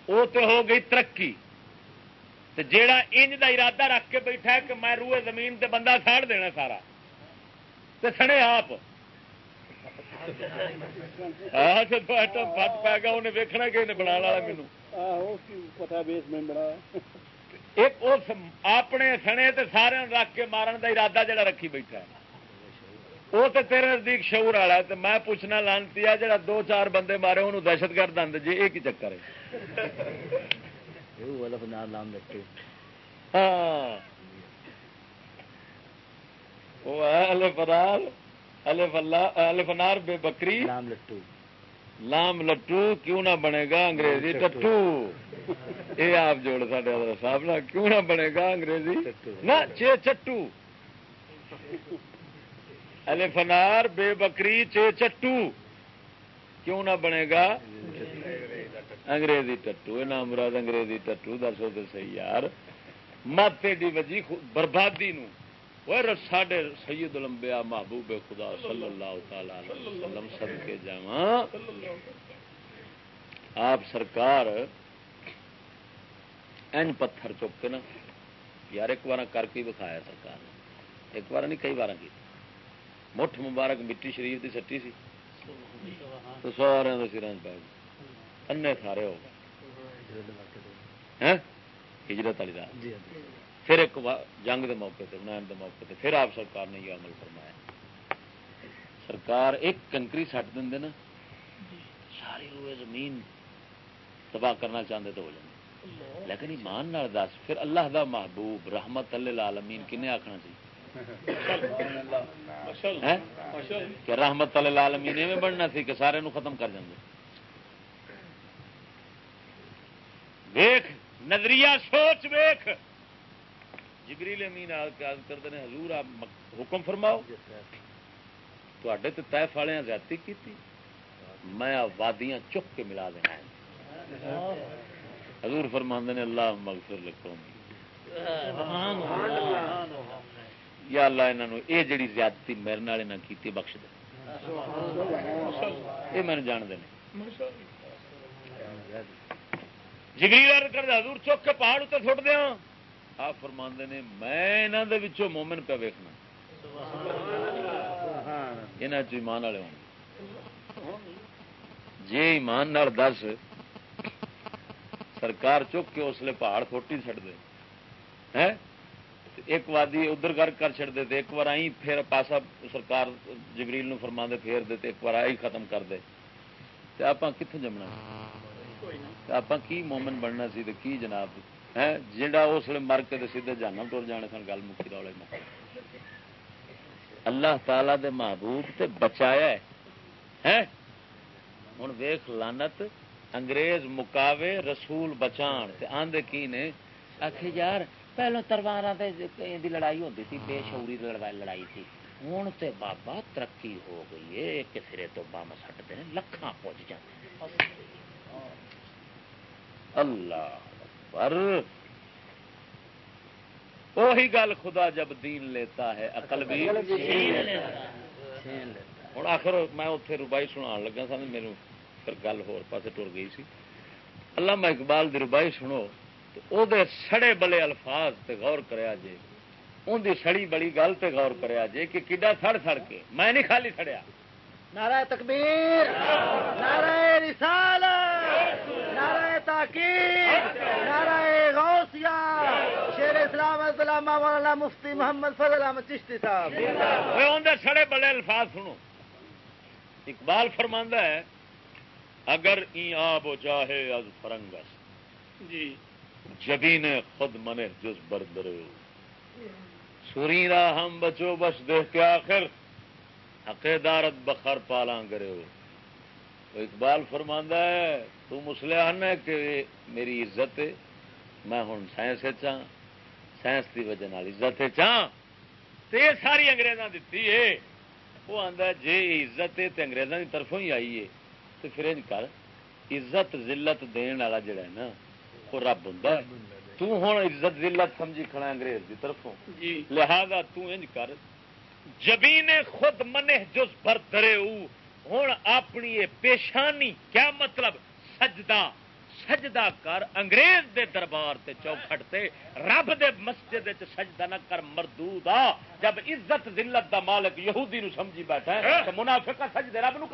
وہ تو ہو گئی ترقی۔ جیڑا انج دا ارادہ رکھ کے بیٹھا ہے کہ میں روئے زمین تے بندہ ساڑ دینا سارا۔ تو سنے آپ۔ فٹ پی گا انہیں ویکنا کہ انہیں بنا لا مینو ایک اپنے سنے تے سارے رکھ کے مارن دا ارادہ جڑا رکھی بیٹھا ہے۔ وہ تو تیرے نزدیک شعور والا تو میں پوچھنا لانتی آ جا دو چار بندے مارے انہوں دہشت گرد آدھے جی یہ چکر ہے۔ الفنار بے بکری۔ لام لٹو لام لٹو کیوں نہ بنے گا انگریزی؟ ٹٹو۔ یہ آپ جوڑ ساڈے صاحب کیوں نہ بنے گا انگریزی؟ نہ چٹو۔ الفنار بے بکری چے چٹو۔ کیوں نہ بنے گا؟ انگریزی ٹٹو یہ مراد انگریزی ٹٹو، دسو تو سی یار۔ مت ایڈی وجی بربادی نو۔ ساڈے سید لمبیا محبوب خدا صلی اللہ تعالی وسلم سد کے جا آپ سرکار این پتھر چک کے نا۔ یار ایک بار کر کے بکھایا سرکار نے۔ ایک بار نہیں، کئی بار کی مٹھ مبارک مٹی شریف کی سٹی سی۔ تو سارے سر پی انے سارے ہو گئے۔ ہجرت والی رات۔ جی، جی۔ پھر ایک جنگ دے موقع تے نائن دے موقع تے پھر آپ سرکار نے یہ عمل فرمایا۔ سرکار ایک کنکری سٹ دیں نا ساری ہوئے زمین تباہ کرنا چاہتے تو ہو جائے لیکن ایمان دس پھر اللہ دا محبوب رحمت اللہ عالمین کنے آخنا چاہیے کہ رحمت عالمین میں بننا سی کہ سارے نو ختم کر دیں ویخ نظریہ سوچ ویخ جگریل امین آ کے عرض کرتے ہیں حضور آپ حکم فرماؤ۔ تے تو طے والے زیادتی کی میں وادیاں چک کے ملا دینا حضور فرماندے نے اللہ. مغفر لکھوں یا اللہ انہوں یہ جڑی زیادتی میرے نال نہ کی بخش دے۔ یہ میں جان دے جگری کر حضور چک کے پہاڑ اتنے سٹ دیا۔ آپ فرما نے، میں یہاں مومن پہ ویکنا یہاں چمان والے ہوں۔ جی ایمان دس، سرکار چک کے اس لیے پہاڑ کھوٹی چڑ دے ایک وادی ادھر گھر کر چڑ دے ایک بار آئی پھر پاسا سرکار جبریل نو فرما دے پھیر دے ایک بار آئی ختم کر دے۔ آپ کتوں جمنا؟ آپ کی مومن بننا سی کی جناب؟ ہے جا اس لیے مر کے سیدھے جانا تر جانے سن، گل مکھی رولے میں اللہ تعالی دے محبوب تے بچایا ہے۔ ہوں ویخ لانت انگریز مکاوے، رسول بچان۔ تے آندے کی نے؟ آخ یار پہلو تلوار لڑائی ہوتی تھی بے شعوری لڑائی تھی ہوں تے بابا ترقی ہو گئی ہے ایک سرے تو بم سٹتے ہیں لکھان پہنچ جاتے اللہ پر وہی گل خدا جب دین لیتا ہے اقل بھی ہوں آخر میں اتنے روبائی سنا لگا سا میرے پھر گل ہو پاس ٹر گئی سی اللہ اقبال دی روبائی سنو تو دے سڑے بلے الفاظ تے غور کریا جے۔ ان دی سڑی بڑی گل تے غور کریا جے کہ کڈا سڑ سڑ کے۔ میں نہیں خالی سڑیا۔ نعرہ تکبیر نعرہ رسال نعرہ تاکید نعرہ غوثیہ۔ شیر اسلام اسلامہ مولانا مفتی محمد فضل احمد چشتی صاحب۔ ان دے سڑے بلے الفاظ سنو۔ اقبال فرماندہ ہے اگر این آب و جاہے از فرنگس جی۔ جبین خود منے جز بردر۔ سوری را ہم بچو، بس دیکھ کے آخر۔ عقیدارت بخر پالا کرے ہو۔ اقبال فرماندہ ہے، تو مسلمان ہے کہ میری عزت ہے۔ میں ہوں سائنس چاہ سائنس کی وجہ عزت چاہ تو یہ ساری انگریزاں دیتی ہے۔ وہ آتا جی عزت ہے تو انگریزوں کی طرفوں ہی آئی ہے۔ تو پھر کر، عزت ذلت دین والا جڑا ہے نا وہ رب ہوں توں عزت ذلت سمجھی کھڑا انگریز کی طرفوں۔ جی۔ لہذا تنج کر جبی نے خود منے جس پر درے ہوں اپنی پیشانی کیا مطلب؟ سجدہ سجدہ کر انگریز دے دربار تے چوکھٹ تے رب دے مسجد سجدہ نہ کر مردود آ جب عزت ذلت دا مالک یہودی نو سمجھی بیٹھا ہے تو منافقہ سجدے رب نو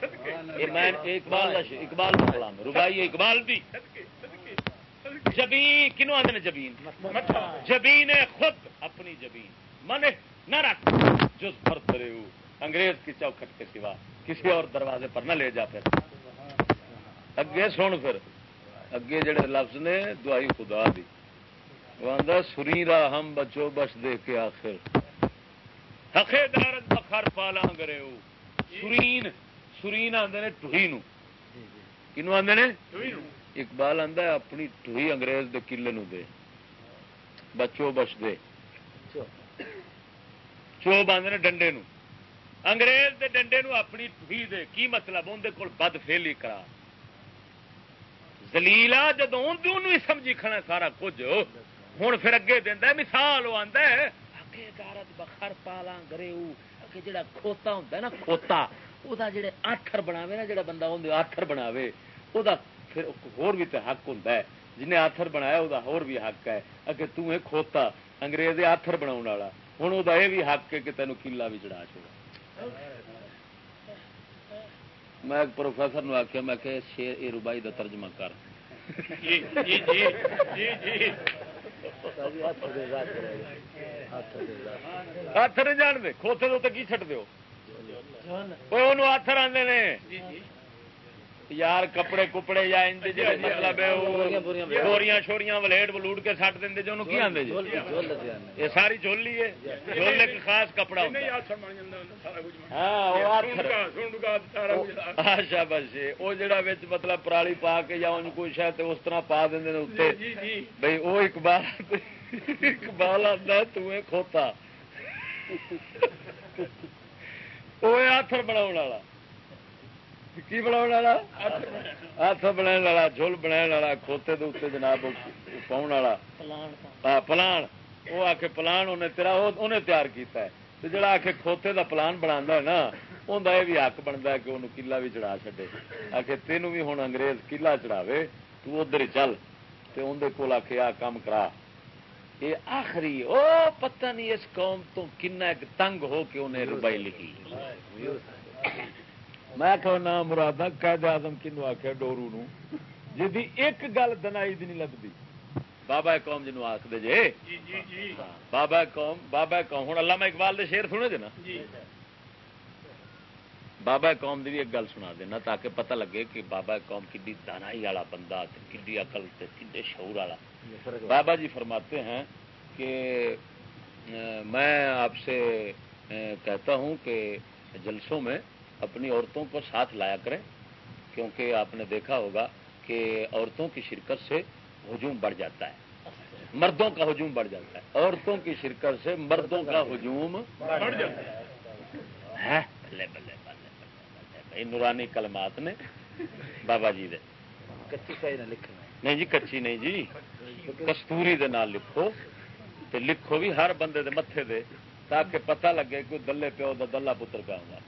کر اقبال اقبال ربائی اقبال دی۔ جبین، کنو آدھے جبین؟ جبین خود اپنی جبین۔ من نہ رکھ۔ جو پر کرے انگریز کی چوکھٹ کے سوا کسی اور دروازے پر نہ لے جا پھر۔ اگے سن پھر۔ اگے جڑے لفظ نے، دعائی خدا دی۔ وہ آدھا سری ہم بچو بچ دے کے آخر۔ حقے دارت بخار پالا گرے سرین سرین آدھے ٹوہی نو کنو آدھے نے اقبال آدھا اپنی ٹوہی انگریز دے کلے نو دے بچو بچ دے چوب آدھے ڈنڈے نو انگریز دے ڈنڈے نو اپنی ٹوہی دے کی مطلب اندر کول بد فیلی کرا زلیلا جدو ہی سمجھی کھنا سارا کچھ ہوں پھر اگے دینا مثال وہ آتا ہے گارت بخر پالا گرے جڑا کھوتا ہوں نا کھوتا وہ جڑے آٹھر بناوے نا جڑا بندہ اندر آٹھر بناوے وہ پھر ہور بھی تو حق ہوں جنہیں آتھر بنایا وہ ہور بھی حق ہے اگر تیں کھوتا انگریز آتھر بنا ہوں وہ بھی حق ہے کہ تینوں کلا بھی چڑھا چھوڑا میں ایک پروفیسر نو آخیا میں کہ شیر اے روبائی کا ترجمہ کر ہاتھ نہیں جان دے کھوتے تو کی چٹ دو آتھر آدھے نے یار کپڑے کپڑے یا مطلب بوریاں شوریاں ولیٹ ولوٹ کے سٹ دیں جو کی آدھے جی یہ ساری جھولی ہے جھول ایک خاص کپڑا اچھا بس وہ جڑا مطلب پرالی پا کے یا ان کوئی شاید اس طرح پا دیں اتنے بھائی وہ اقبال اقبال آتا تمہیں کھوتا وہ آتر بنا کی بنا ہاتھ بنا والا بنا والا کھوتے دے جناب پاؤن والا پلان وہ آ کے پلان انہیں تیرا انہیں تیار کیتا ہے جڑا آ کے کھوتے دا پلان بنا ہے نا انہیں یہ بھی حق بنتا ہے کہ انہوں کلا بھی چڑھا چڈے آ کے تینوں بھی ہوں انگریز کلا چڑھاوے تو ادھر ہی چل تو اندر کول آ کے آ کام کرا یہ آخری او پتہ نہیں اس قوم تو کن تنگ ہو کے انہیں روبائی لکھی میں کہ نہ مراد قید آدم کنو آخیا ڈورو نو۔ جی ایک گل دنائی دی نہیں لگتی بابا قوم جنو آخ دے جے۔ جی، جی، جی۔ بابا قوم بابا قوم۔ ہوں علامہ اقبال دے شیر سنے جے نا۔ بابا قوم دی بھی ایک گل سنا دینا تاکہ پتہ لگے کہ بابا قوم کی دانائی والا بندہ کی عقل کھے شعور والا۔ بابا جی فرماتے ہیں کہ میں آپ سے کہتا ہوں کہ جلسوں میں اپنی عورتوں کو ساتھ لایا کریں کیونکہ آپ نے دیکھا ہوگا کہ عورتوں کی شرکت سے ہجوم بڑھ جاتا ہے۔ مردوں کا ہجوم بڑھ جاتا ہے۔ عورتوں کی شرکت سے مردوں کا ہجوم بڑھ جاتا ہے۔ بلے بلے بلے نورانی کلمات نے بابا جی دے۔ نہیں جی کچی نہیں جی۔ کستوری دے نال لکھو تے لکھو بھی ہر بندے دے متے دے تاکہ پتہ لگے کہ دلے پیو دا دلہ پتر پہ ہوں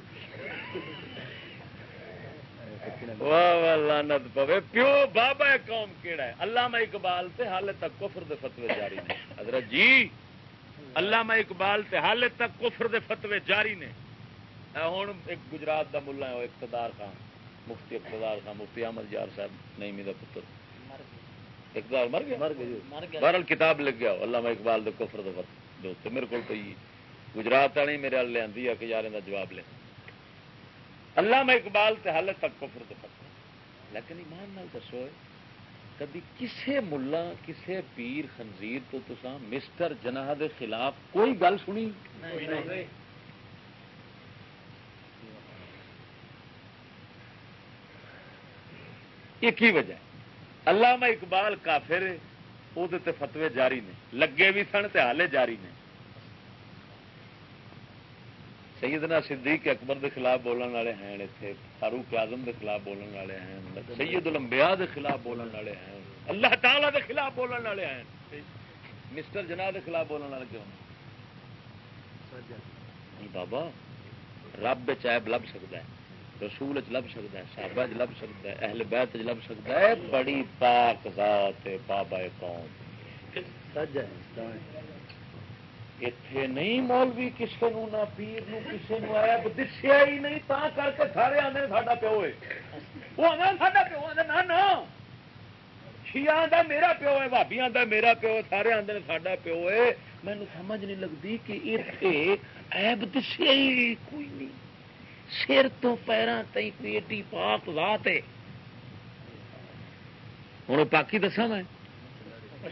لانت پوے۔ پیو بابا قوم کیڑا ہے؟ علامہ اقبال تے حال تک کفر دے فتوے جاری نے۔ حضرت جی علامہ اقبال تے حال تک کفر دے فتوے جاری نے۔ ہوں ایک گجرات دا ملا ہے اقتدار خان، مفتی اقتدار خان، مفتی احمد یار صاحب نہیں میرا پتر۔ اقتدار مر گیا؟ بہرحال کتاب لکھ گیا علامہ اقبال دے کفر دے فتوے میرے کو گجرات والی میرے وال لیا کہ یار جواب لے۔ اللہ میں اقبال تے حال تک کفر دے پتہ لیکن ایمان نال دسو کدی کسے ملا کسے پیر خنزیر تو تسا مسٹر جناح دے خلاف کوئی گل سنی؟ یہ کی وجہ اللہ میں اقبال کافر وہ فتوے جاری نے۔ لگے بھی سن تے حالے جاری نے۔ سیدنا صدیق اکبر دے خلاف بولن والے ہیں اتنے فاروق اعظم دے خلاف بولن والے ہیں سید الانبیاء دے خلاف بولن والے ہیں اللہ تعالی دے خلاف بولن والے ہیں۔ مسٹر جناح دے خلاف بولن والے کیوں بابا رب چائب لب سکتا ہے۔ رسول چ لب سکتا ہے، صحابہ چ لب سکتا ہے، اہل بیت چ لب سکتا ہے، بڑی پاک ذات بابا قوم۔ سج ہے اتے نہیں مولوی کسی نو نہ پیر نو کسی نو آیا دسیا ہی نہیں تا کر کے سارے آدھے ساڈا پیو ہے۔ وہ آدھا ساڈا پیو آدھے نہ نہ شیا آدھا میرا پیو ہے بھابی آدھا میرا پیو سارے آدھے ساڈا پیو ہے۔ مینو سمجھ نہیں لگتی کہ اتنے ایب دسیا ہی کوئی نہیں۔ سر تو پیروں تھی ایڈی پاک ذات ہے۔ ہوں پاکی دسا میں؟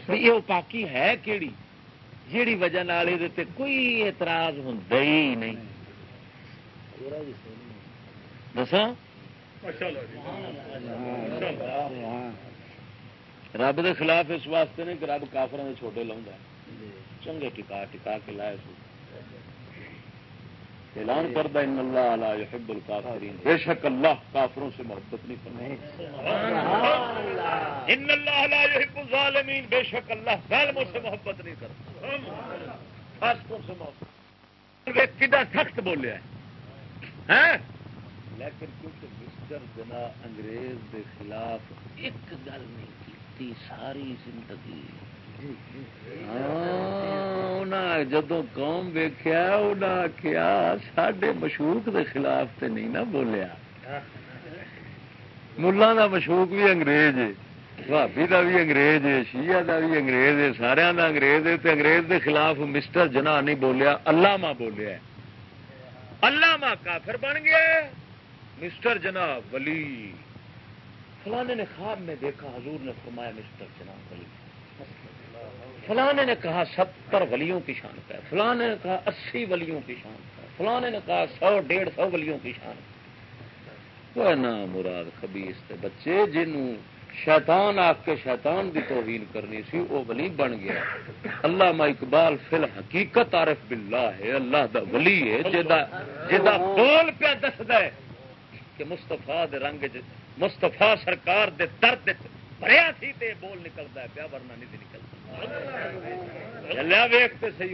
یہ پاکی ہے کہڑی جیڑی وجہ یہ کوئی اعتراض ہوں ہی نہیں۔ دسا رب دے خلاف اس واسطے نے کہ رب کافر چھوٹے لاؤں چنگے ٹکا ٹکا کے لائے سو اعلان کردہ ان اللہ علا يحب الکافرین۔ بے شک اللہ کافروں سے محبت نہیں کرنا ان اللہ لا يحب الظالمین۔ بے شک اللہ ظالموں سے محبت نہیں کرتا۔ فاسقوں سے محبت۔ کتنا سخت بولیا ہے۔ لیکن کیونکہ مسٹر جنا انگریز کے خلاف ایک گل نہیں کی ساری زندگی۔ ہاں، جدو قوم ویخیا آخیا سڈے مشوق دے خلاف تے نہیں نہ بولیا۔ ملا کا مشوق بھی انگریز بھابی کا بھی انگریز ہے شیعہ کا بھی انگریز ہے سارا کا انگریز ہے تے انگریز دے خلاف مسٹر جنا نہیں بولیا اللہ ماں بولیا اللہ ماں کافر بن گیا مسٹر جنا ولی۔ فلانے نے خواب میں دیکھا، حضور نے فرمایا، مسٹر جناب ولی۔ فلانے نے کہا ستر ولیوں کی شان کا ہے۔ فلانے نے کہا اسی ولیوں کی شان کا ہے۔ فلانے نے کہا سو، ڈیڑھ سو ولیوں کی شان کا نا مراد خبیس تے بچے جنوں شیطان آ کے شیطان کی توہین کرنی سی، وہ ولی بن گیا۔ اللہ ما اقبال فل حقیقت عارف باللہ ہے۔ اللہ دا ولی ہے۔ جدا جدا بول پہ دسد ہے کہ مستفا دے رنگ مستفا سرکار دے درد بھریا سی تے بول نکلتا ہے پیا، ورنہ نہیں نکلتا۔ چلیا ویختے سی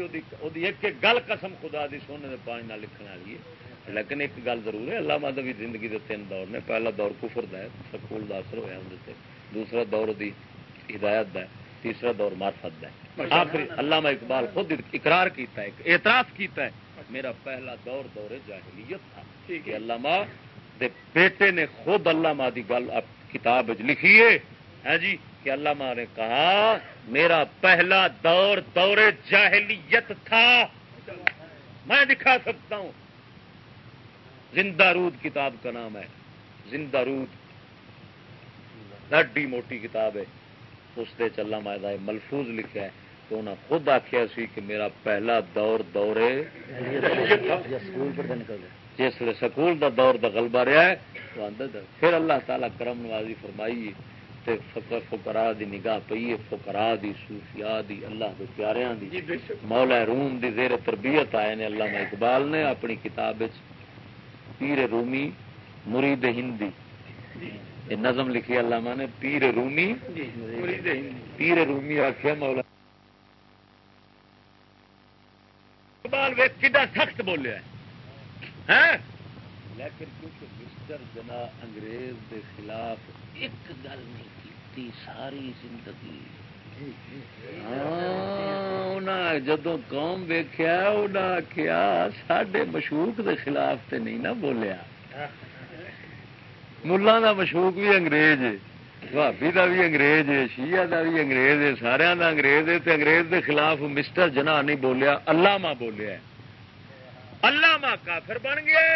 ایک ایک گل قسم خدا دی سونے دے پانچ نہ لکھنے والی ہے۔ لیکن ایک گل ضرور ہے اللہ مد بھی زندگی دے تین دور نے۔ پہلا دور کفر دا ہے سکول دا اثر ہوا اندر دوسرا دور دی ہدایت دا ہے تیسرا دور مارفت دا ہے۔ آخری علامہ اقبال خود اقرار کیتا ہے اعتراف کیتا ہے میرا پہلا دور دور جاہلیت تھا۔ کہ علامہ دے بیٹے نے خود علامہ دی گل کتاب لکھی ہے۔ جی؟ کہ علامہ نے کہا، میرا پہلا دور دور جاہلیت تھا۔ میں دکھا سکتا ہوں۔ زندہ رود کتاب کا نام ہے۔ زندہ رود۔ ڈی موٹی کتاب ہے۔ اس سے چلا مائدہ ملفوظ لکھا ہے۔ تو انہیں خود آخیا سی کہ میرا پہلا دور دورے جس سکول دا دور دا غلبہ رہا ہے۔ تو پھر اللہ تعالیٰ کرم نوازی فرمائی۔ تے فکر فکرا دی نگاہ پئی ہے فکرا دی صوفیاء دی اللہ دے پیاریاں دی۔ مولا روم دی زیر تربیت آئے نے اللہ اقبال نے اپنی کتاب پیر رومی مرید ہندی۔ یہ نظم لکھی علامہ نے پیر رومی پیر رومی آخیا مولا اقبال کڈا سخت بولیا ہے۔ لیکن کیونکہ مسٹر جنا انگریز دے خلاف ایک گل نہیں کی ساری زندگی۔ ہاں جدو قوم ویخیا انہیں آخیا سڈے مشوق دے خلاف تے نہیں نہ بولیا۔ ملا کا مشوق بھی انگریز ہے بھابی کا بھی انگریز ہے، شیعہ کا بھی انگریز ہے سارا کا انگریز ہے انگریز کے خلاف مسٹر جنا نہیں بولیا اللہ ماں بولیا اللہ ماں کافر بن گیا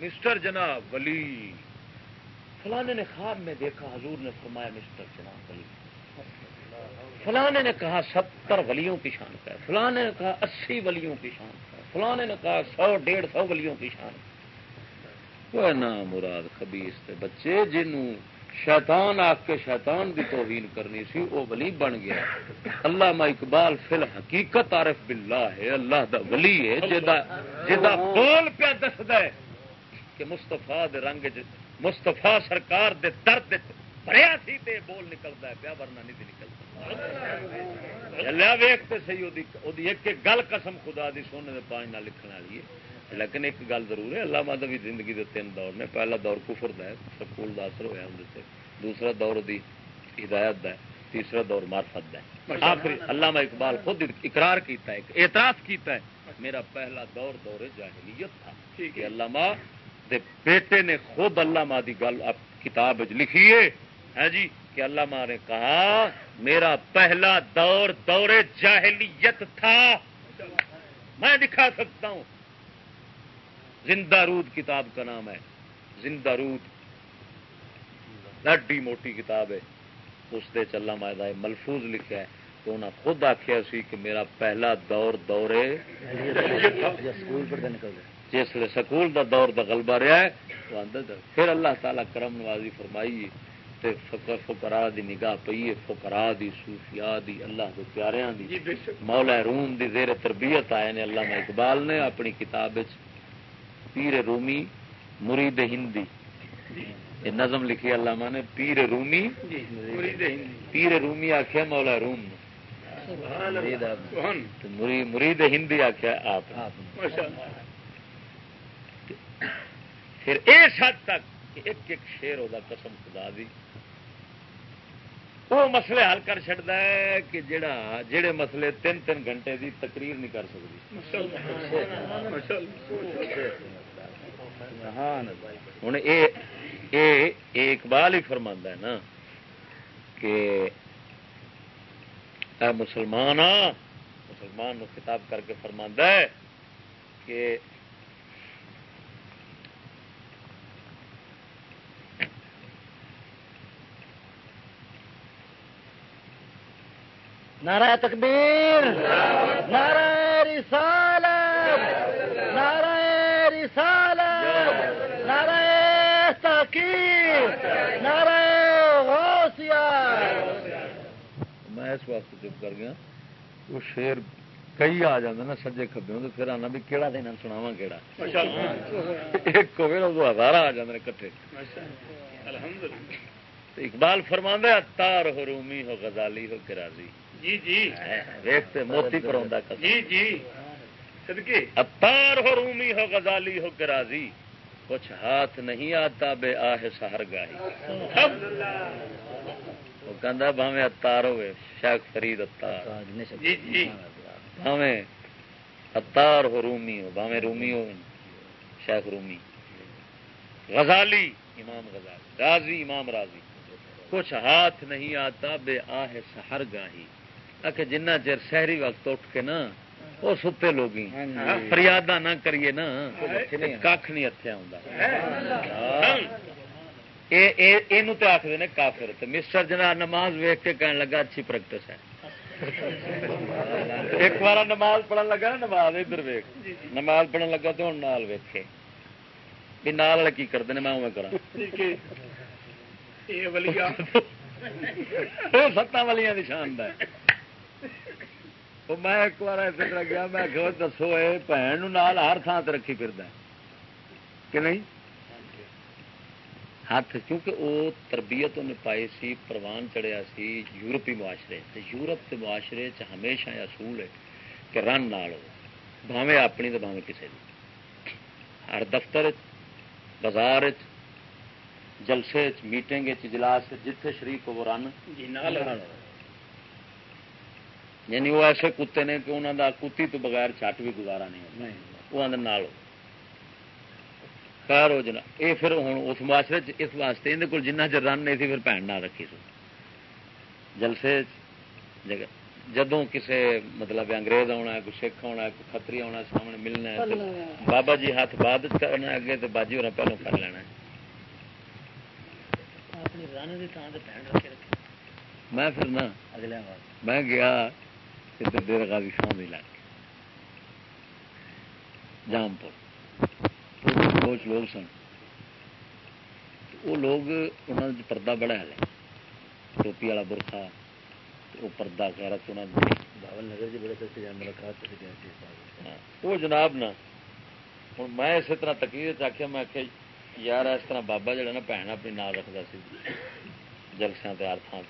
مسٹر جنا ولی۔ فلانے نے خواب میں دیکھا حضور نے فرمایا، مسٹر جنا ولی۔ فلانے نے کہا، ستر ولیوں کی شان کا ہے۔ فلانے نے کہا، اسی ولیوں کی شان کا ہے۔ فلانے نے کہا، سو، ڈیڑھ سو ولیوں کی شان کا مراد خبیس تے بچے جنوں شیطان آ کے شیطان کی توہین کرنی سی، وہ ولی بن گیا۔ اللہ ما اقبال فل حقیقت عارف باللہ ہے، اللہ دا ولی ہے، جدا جدا بول پیا دسد ہے کہ مستفا رنگ مستفا سرکار دے درد بھریا سی تے بول نکلتا ہے پیا ورنہ نہیں نکلتا چلیا ویختے سی ایک گل قسم خدا دی سونے دے پانچ نہ لکھنے والی ہے۔ لیکن ایک گل ضرور ہے اللہ مد بھی زندگی دے تین دور نے۔ پہلا دور کفر دا ہے سکول دا اثر ہوا اندر دوسرا دور دی ہدایت دا ہے تیسرا دور مارفت دا ہے۔ آخری علامہ اقبال خود اقرار کیتا ہے اعتراف کیتا ہے میرا پہلا دور دور جاہلیت تھا کہ علامہ دے بیٹے نے خود علامہ دی گل کتاب لکھی ہے جی کہ علامہ نے کہا میرا پہلا دور دور جاہلیت تھا میں دکھا سکتا ہوں زندہ رود کتاب کا نام ہے زندہ رود ڈی موٹی کتاب ہے اس سے چلا مائدہ ہے ملفوظ لکھا ہے تو انہیں خود آخیا سی کہ میرا پہلا دور دور جس سکول دا دور دا غلبہ رہا ہے پھر اللہ تعالیٰ کرم نوازی فرمائی تے فکر فکرا دی نگاہ پئی ہے فکرا دی صوفیاء دی اللہ کے پیاریاں دی۔ مولا روم دی زیر تربیت آئے نے اللہ اقبال نے اپنی کتاب پیر رومی مرید ہندی۔ یہ نظم لکھی علامہ نے پیر رومی پیر رومی آخیا مولا روم مرید ہندی آخیا آپ پھر اس حد تک ایک ایک شیر ہوتا قسم خدا دی۔ وہ مسئلے حل کر چڑتا ہے کہ جڑا جڑے مسئلے تین تین گھنٹے دی تقریر نہیں کر سکتی۔ ہوں یہ اقبال ہی فرما ہے نا کہ اے مسلمان مسلمان خطاب کر کے فرما ہے کہ نعرہ تکبیر نعرہ رسالت نعرہ رسالت نعرہ تحقیق نعرہ غوثیہ۔ میں اس واسطے چپ کر گیا وہ شیر کئی آ جاتے نا سجے کبے تو پھر آنا بھی کہڑا دینا سناوا کہڑا ایک ہوئے تو ہزار آ جاتے کٹھے۔ اقبال فرما تار ہو رومی ہو غزالی ہو کراضی۔ جی جی۔ موتی پروندا جی جی۔ اتار ہو رومی ہو غزالی ہو کچھ ہاتھ نہیں آتا بے آہ سہر گاہی۔ وہ کہہ بھاوے اتار ہوئے شیخ فرید اتار۔ جی جی۔ بھاوے اتار ہو رومی ہو بھاوے رومی ہو شیخ رومی۔ غزالی امام غزالی۔ راضی امام راضی۔ کچھ ہاتھ نہیں آتا بے آہ سہر گاہی۔ کہ جنہ چر شہری وقت اٹھ کے نا وہ ستے لوگ فریادہ نہ کریے نا کھ نہیں اتیا ہوں یہ آخر نے کافر مسٹر جناب نماز ویک کے کہنے لگا اچھی پریکٹس ہے۔ ایک بار نماز پڑھن لگا نماز ادھر ویک نماز پڑھن لگا تو ہوں نال بھی نال والے کی کرتے ہیں میں اوے کرا ستاں والیاں نشان ہے۔ <laughs> میں ایک بار ایسے گیا میں دسو یہ بھن ہر تھان سے رکھی پھر کہ نہیں؟ ہاتھ کیونکہ وہ تربیت انہیں پائی سی پروان چڑھیا سی یورپی معاشرے یورپ کے معاشرے چ ہمیشہ اصول ہے کہ رن نال بھاوے اپنی تو بھاوے کسی کی ہر دفتر بازار جلسے میٹنگ اجلاس جتھے شریف وہ رن جی یعنی وہ ایسے کتے نے کہ انہوں کا کتی تو بغیر چٹ بھی گزارا نہیں وہ آدھے خیر ہو جنا یہ پھر ہوں اس معاشرے اس واسطے یہ جنہ چر رن نہیں تھی پھر بھن نہ رکھی سو۔ جلسے جگہ جدوں کسے مطلب انگریز آنا کوئی سکھ آنا کوئی کتری آنا سامنے ملنا ہے بابا جی ہاتھ بعد کرنا اگے تو باجی ہونا پہلو کر لینا میں پھر نا میں گیا ادھر دیر غازی خان علاقے جام پور کچھ لوگ سن۔ وہ لوگ انہوں نے پردہ بڑا ہے ٹوپی والا برخا وہ پردہ خیرت انہوں نے وہ جناب نا ہوں میں اسی طرح تقریر آخیا میں آخیا یار اس طرح بابا جڑا نا بھن اپنی نام رکھتا سی۔ جلسیا تیار تھان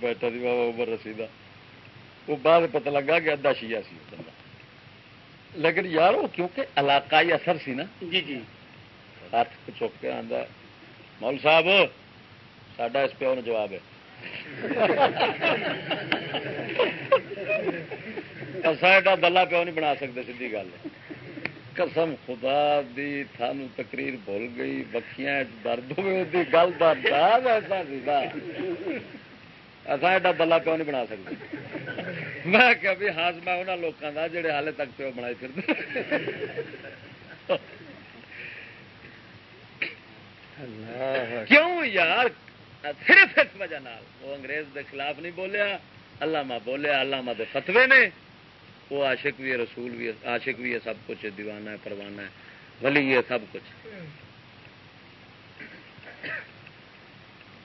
بیٹھا سی بابا عمر رسیدہ۔ وہ بعد پتہ لگا کہ ادا شیعہ سی بندہ۔ لیکن یار وہ کیونکہ علاقائی اثر سی نا۔ جی جی۔ ہاتھ چک کے آدھا مول صاحب ساڈا اس پیو نے جواب ہے۔ ایڈا دلہ پیو نہیں بنا سکتے سی گل قسم خدا دی تھانو تقریر بھول گئی بکیاں درد ہوئے گل درد ایسا ایسا ایڈا دلہ پیو نہیں بنا سکتے۔ میں کہ بھی ہاضمہ انہوں لوگوں کا جڑے حالے تک پیو بنا پھر کیوں یار؟ صرف اس وجہ وہ انگریز دے خلاف نہیں بولیا علامہ بولیا علامہ دے فتوے نے۔ وہ عاشق بھی ہے رسول بھی ہے عاشق بھی ہے سب کچھ دیوانہ ہے پروانہ ہے ولی ہے سب کچھ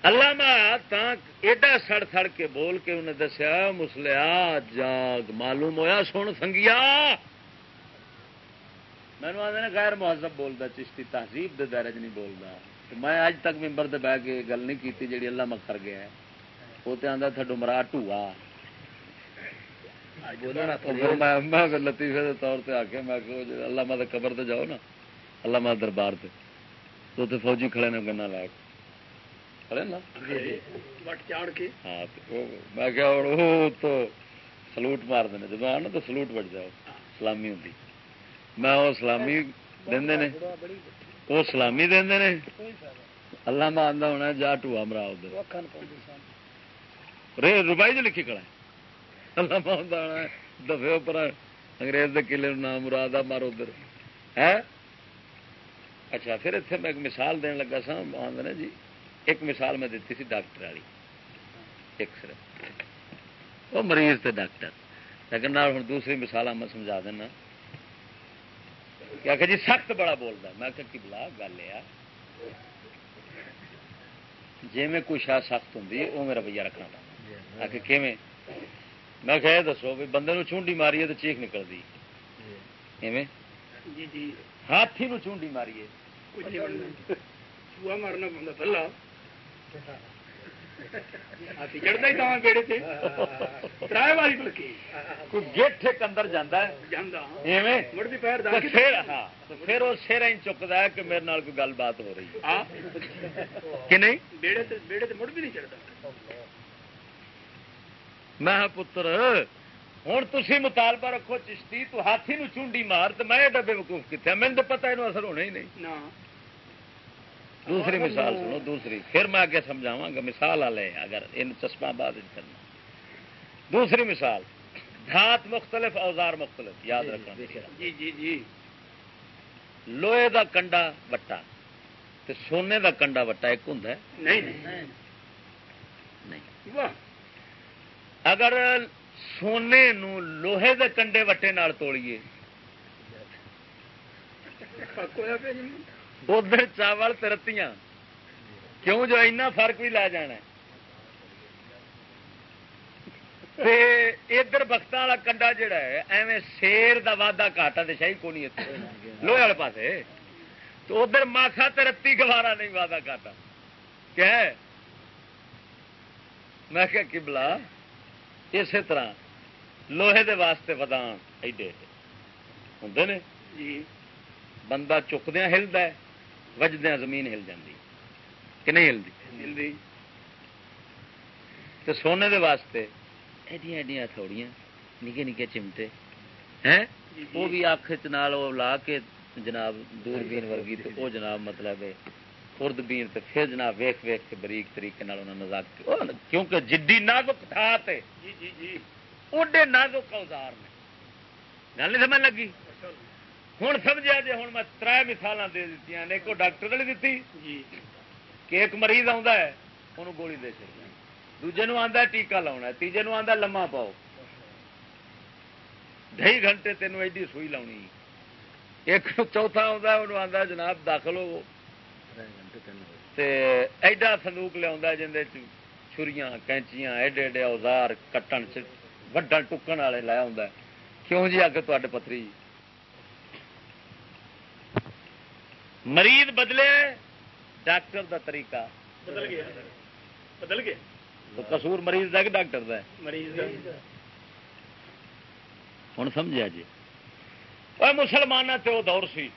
اللہ ایڈا سڑ سڑ کے بول کے انہیں دسیا مسلیا جاگ معلوم ہویا سن سنگیا۔ مینو آدھے غیر مہذب بولتا چشتی تہذیب دے دائرے نہیں بولتا میں اج تک ممبر دے بہ کے گل نہیں کی جی اللہ مکر گیا ہے۔ وہ تو آتا تھا ڈمرا ٹوا میں لطیفے طور پہ آ کے میں اللہ ماں قبر تے جاؤ نا اللہ ماں دربار سے تو فوجی کھڑے نے گنا لے کے۔ ہاں میں تو سلوٹ مار دینا جب آنا تو سلوٹ بٹ جاؤ۔ سلامی ہوں میں وہ سلامی دے وہ سلامی دے اللہ میں آدھا ہونا جا ٹوا مرا رے روپائی جو لکھی کڑا اللہ میں آدھا ہونا دفے پر انگریز کے قلعے نام مراد مارو ادھر ہے اچھا پھر اتنے میں ایک مثال دین لگا سا آدھے جی۔ ایک مثال میں دیتی سی ڈاکٹر والی ایک صرف وہ مریض تے ڈاکٹر۔ لیکن ہوں دوسری مثال میں سمجھا دینا۔ کہ جی سخت بڑا بولتا میں کہ بلا گل یہ جی میں کوئی شاید سخت ہوں وہ میرا رویہ رکھنا پڑتا کہ کیویں؟ میں کہ دسو بھی بندے نو چونڈی ماری ہے تو چیخ نکلتی جی جی۔ ہاتھی نو چونڈی ماری چوہا مارنا پڑتا پہلا۔ چڑھتا ہی تھا بیڑے سے ترائے باری بلکی کوئی گیٹ ایک اندر جانا ہے جانا ایویں مڑ بھی پیر تو پھر تو پھر وہ سیرا ہی چکتا ہے کہ میرے نال کوئی گل بات ہو رہی ہے کہ نہیں بیڑے تے بیڑے تے مڑ بھی نہیں چڑھتا میں پتر ہوں تھی مطالبہ رکھو چشتی تو ہاتھی نو چونڈی مار تو میں ڈبے وقوف کتنے مجھے تو پتا یہ اثر ہونا ہی نہیں نہ دوسری مثال سنو دوسری۔ پھر میں اگے سمجھاوا گا مثال والے اگر ان چشمہ باد کرنا دوسری مثال دھات مختلف اوزار مختلف یاد رکھنا۔ جی جی جی۔ لوہے دا کنڈا وٹا تے سونے دا کنڈا وٹا ایک ہوں نہیں نہیں۔ نہیں۔ واہ۔ اگر سونے نو لوہے دے کنڈے وٹے نال توڑیے۔ ادھر چاول ترتیاں کیوں جو اینا فرق بھی لے جانا تے ادھر بخت والا کنڈا جڑا ہے ایویں شیر دا وعدہ کاٹا تو شاہی کونی اتنے لوہے والے پاسے۔ تو ادھر ماخا ترتی گوارا نہیں وعدہ کاٹا ہے۔ میں کیا کبلا اسی طرح لوہے دے واسطے ودان ایڈے ہوں نے؟ جی۔ بندہ چکدیا ہلدا ہے۔ وجدیا زمین ہل جاتی کہ نہیں ہلدی؟ جلدی تو سونے دے واسطے ایڈیاں ایڈیاں تھوڑیاں نکے نکے چمٹے ہیں؟ جی، جی۔ وہ بھی اکھ چ نال وہ لا کے جناب دوربین ورگی تو وہ جناب مطلب ہے خوردبین تے پھر جناب ویخ ویخ کے بریک طریقے نال انہاں نا، کیونکہ جڈی نازک دھات ہے جی جی جی۔ اوڈے نازک اوزار نے۔ گل نہیں سمجھ لگی؟ ہوں سمجھا جی ہوں میں تر مثال دے دیتی ہیں ایک ڈاکٹر نے دیتی کہ ایک مریض آتا ہے انہوں گولی دے چڑنا دوجے نو آتا ٹیکا لاؤنا تیجے نو آتا لما پاؤ ڈھائی گھنٹے تینوں ایڈی سوئی لاؤنی ایک چوتھا آتا انہوں آتا جناب داخل ہو ایڈا سندوق لیا جن کینچیاں ایڈے ایڈے اوزار کٹن وڈن ٹکن والے لایا ہوں کیوں جی اگ تے پتری مریض بدلے ڈاکٹر دا طریقہ۔ بدل گیا۔ بدل گیا۔ تو قصور مریض دا کہ ڈاکٹر دا ہے؟ مریض دا۔ ہوں سمجھا جی۔ وہ مسلمان وہ دور سی۔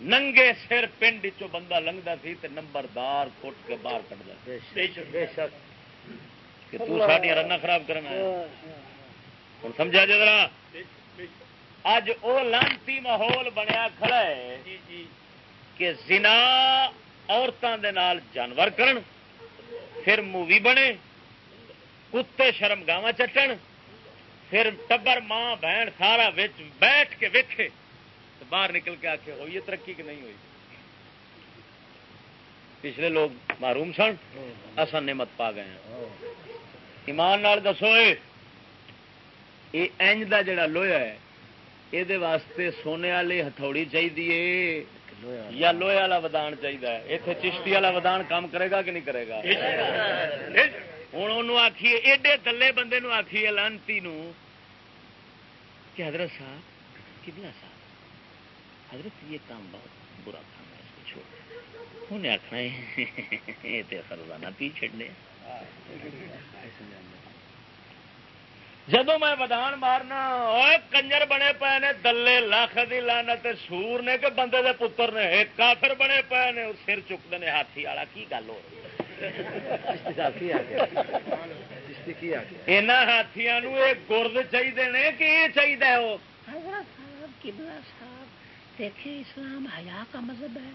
ننگے سر پنڈ چو بندہ لنگتا سی تے نمبردار کٹ کے باہر کٹتا کہ تو ساڈیا رنا خراب کرنا ہوں سمجھا جی ذرا؟ اج وہ لانتی ماحول بنیا کھڑا ہے جی جی۔ کہ زنا عورتوں دے نال جانور کرن پھر مووی بنے کتے شرم گاواں چٹن پھر ٹبر ماں بہن سارا بیٹھ کے ویکھے باہر نکل کے آخے ہوئی ہے ترقی کہ نہیں ہوئی؟ پچھلے لوگ معروم سن اصل نعمت پا گئے ہیں۔ ایمان نال دسو یہ اینج دا جڑا لوہا ہے یہ واسطے سونے والی ہتھوڑی چاہیے یا لوہے والا ودان چاہیے اتنے چشتی والا ودان کام کرے گا کہ نہیں کرے گا ہوں انہوں آخیے ایڈے دلے بندے آخیے لانتی کہ حضرت صاحب کتنا صاحب حضرت یہ کام بہت برا کام ہے اس کو چھوڑ انہیں آخنا یہ تو روزانہ پی چڑنے جدو میں ودان مارنا اوے کنجر بنے پے نے دلے لاکھ دی لانت سور نے کہ بندے دے پتر نے ایک کافر بنے پے نے سر چکتے ہیں ہاتھی والا کی گل ہو؟ رہی یہاں ہاتھیاں گرد چاہیے کہ یہ چاہیے وہ؟ دیکھیں اسلام حیا کا مذہب ہے۔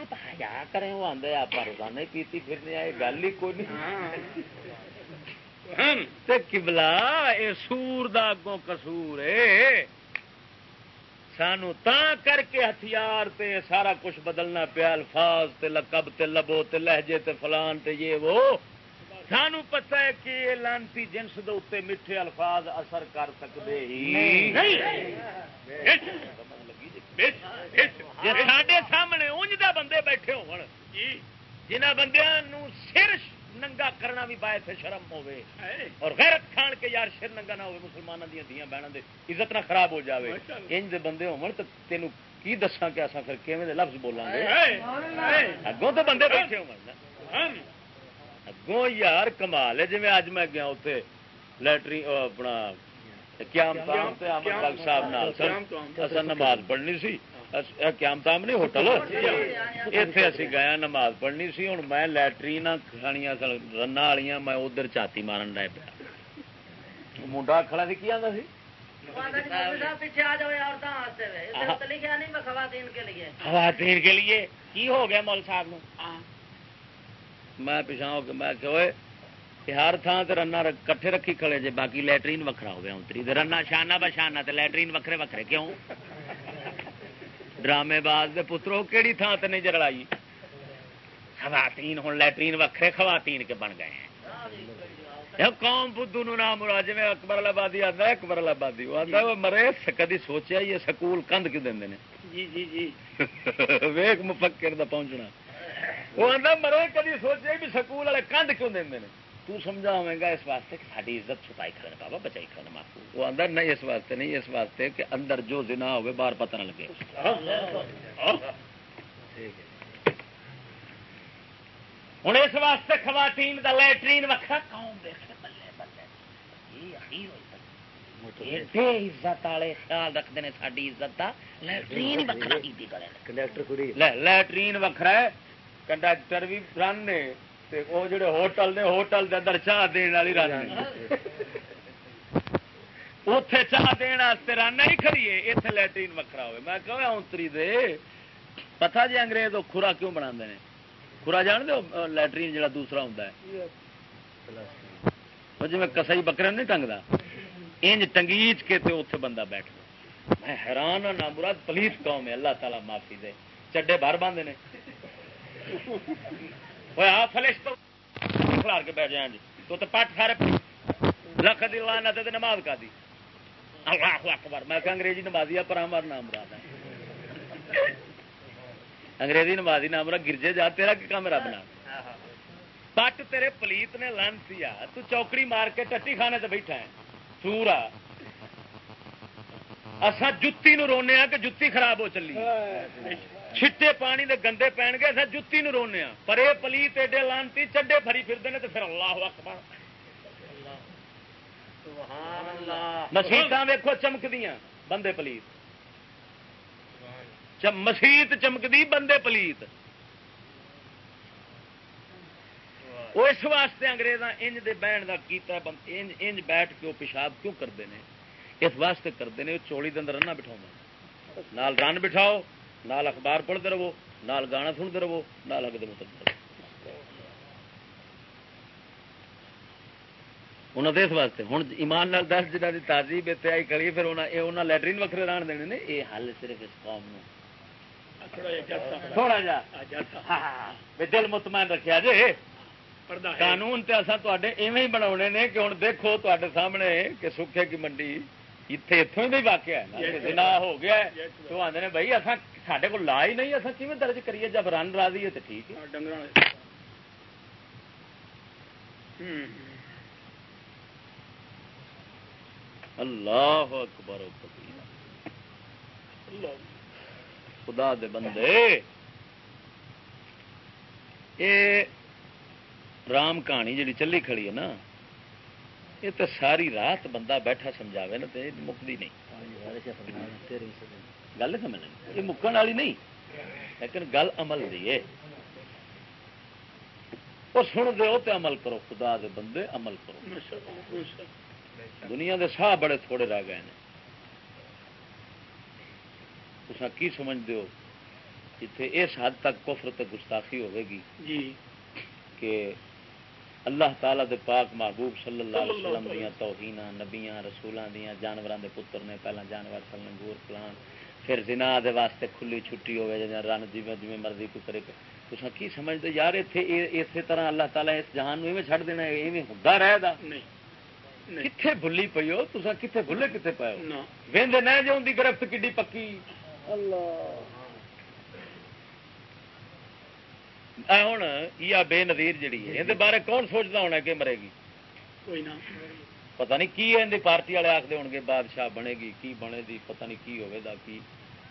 آپ حیا کریں وہ آدھے آپ روزانہ ہی پیتی پھرنے آئے گل ہی کوئی نہیں۔ تے قبلہ اے سور دا اگوں قصور ہے سانو تا کر کے ہتھیار تے سارا کچھ بدلنا پیا الفاظ تے لقب تے لبو تے لہجے تے فلان تے یہ وہ۔ سانو پتا ہے کہ یہ لانتی جنس دے اتنے میٹھے الفاظ اثر کر سکتے ہی۔ سڈے سامنے انج بندے بیٹھے ہو جنہ بندیا سر ننگا کرنا بھی باعث شرم ہوے اور غیرت کھان کے یار سر ننگا نہ ہوے مسلمانوں دیا دیا بہنوں دے عزت نہ خراب ہو جاوے۔ انج دے بندے ہون تو تینوں کی دساں کہ اساں پھر کیویں دے لفظ بولاں گے اگوں تو بندے بیٹھے ہون اگوں یار کمال ہے جی اج میں گیا اتنے لٹری اپنا قیام تے صاحب نال اصل نماز پڑھنی سی۔ قیام تام نہیں ہوٹل اتے اسی گیا نماز پڑھنی سی ہوں میں لٹرین کھانیا رن والی میں ادھر چاتی مارن ڈے پیا منڈا کھڑا سی کی آتا سی خواتین کے لیے کی ہو گیا مول صاحب میں پیچھا ہو کے میں کہ ہر تھان سے رنا کٹھے رکھی کھڑے جے باقی لیٹرین وکھرا ہو گیا اتری رنا شانہ بشانہ تے لیٹرین وکھرے وکھرے کیوں ڈرامے باز دے پترو کیڑی تھان تے نہیں جرڑائی خواتین ہوں لیٹرین وکھرے خواتین کے بن گئے ہیں۔ قوم بدھو نو نام مرا جی اکبر آبادی آتا ہے اکبر آبادی وہ آتا ہے مرے کدی سوچیا یہ سکول کند کیوں دیں جی جی جی۔ ویک مفکر دا پہنچنا۔ وہ آتا مرے کدی سوچیا بھی سکول والے کند کیوں دیں تو سمجھا ہوئے گا اس واسطے کہ ساری عزت چھپائی کھڑے بابا بچائی کھڑے محفوظ وہ اندر نہیں اس واسطے نہیں اس واسطے کہ اندر جو زنا ہوئے باہر پتہ نہ لگے۔ ہوں اس واسطے خواتین دا لیٹرین وکھرا۔ قوم دیکھے بلے بلے۔ عزت والے خیال رکھتے ہیں ساری عزت کا لٹرین وکرا لٹرین وکھرا ہے۔ کنڈکٹر بھی رن نے۔ وہ جڑے ہوٹل نے ہوٹل دے اندر چاہ دین والی رن اتے چاہ دن رن ہی کھڑیے اتنے لٹرین وکرا ہوئے میں کہ اونتری دے پتا جی انگریز وہ خورا کیوں بنا خورا جان دو لٹرین جڑا دوسرا ہوں جی میں کسائی بکرے نہیں ٹنگتا انج ٹنگیچ کے تے اتنے بندہ بیٹھ گیا میں حیران ہوں نہ مراد پلیت قوم ہے اللہ تعالیٰ معافی دے چڈے باہر باندھے نے فلش تو کھلار کے بیٹھ جائیں جی تو پٹ سارے لکھ دی لانا تے نماز کا دی اللہ اکبر میں کہ انگریزی نمازی پر ہمارا نام مراد ہے انگریزی نمازی نام مراد گرجے جا تیرا کی کام رب نام پٹ تیرے پلیت نے لن سیا تو چوکڑی مار کے ٹٹی خانے تے بیٹھا ہے سورا اصا جتی نو رونے کہ جتی خراب ہو چلی چھٹے پانی دے گندے پہن گے اصا جتی نو رونے پر یہ پلیت ایڈے لانتی چڈے فری پھرتے ہیں تو پھر اللہ اکبر۔ مسیحت ویکو چمکدیا بندے پلیت۔ مسیت چمکتی بندے پلیت۔ وہ اس واسطے انگریزاں انج دے بہن کا کیتا انج انج بیٹھ کے وہ پیشاب کیوں کرتے ہیں اس واسطے کرتے ہیں چولی اندر رنا بٹھاؤ نال رن بٹھاؤ۔ نال اخبار پڑھتے رہو نال گانا سنتے رہو نال اگتے متر انہوں نے اس واسطے ہوں ایمان نال دس جنہ کی تازی اتنے آئی کری پھر انہیں لٹرین ران دینے نے یہ حل صرف اس قوم تھوڑا جا دل مطمئن رکھا جی قانون تے اصا تے ایویں بنا نے کہ ہوں دیکھو تے سامنے کہ سکھے کی منڈی اتنے اتوں ہی واقع ہے۔ ہو گیا تو آدھے نے بھائی اصا سارے کو لا ہی نہیں اصا کیون درج کریے جب رن را دیے تو ٹھیک ہے ڈنگر اللہ اکبر خدا دے بندے اے رام کہانی جی چلی کھڑی ہے نا یہ تو ساری رات بندہ بیٹھا سمجھاوے نا تو مکتی نہیں گل سمجھ یہ مکن والی نہیں لیکن گل عمل دی ہے سن دو تو عمل کرو خدا دے بندے عمل کرو دنیا دے ساہ بڑے تھوڑے رہ گئے ہیں اس کی سمجھتے ہو جتنے اس حد تک کفر تے گستاخی ہوے گی جی کہ اللہ تعالی دے پاک محبوب صلی اللہ علیہ وسلم دیا توہین نبیاں رسولوں دیا جانوروں دے پتر نے پہلا جانور سلنگور پلان پھر زنا دے واسطے کھلی چھٹی ہوے جے رن جی جی مرضی کوئی کرے۔ تسا کی سمجھتے یار اتنے اسی طرح اللہ تعالیٰ اس جہان میں چھڑ دینا ایویں ہوں رہے نہیں کتنے بھلی پی ہو؟ تسا کتنے بھلے کتنے پے ہو؟ نہ۔ ان کی گرفت کڈی پکی۔ اللہ۔ ہوں یہ بے نظیر جڑی ہے یہ بارے کون سوچتا ہونا کہ مرے گی؟ کوئی نہ۔ پتہ نہیں کی ہے اندی پارٹی والے آخر ہو گے بادشاہ بنے گی کی بنے دی پتہ نہیں کی ہوے دا کی۔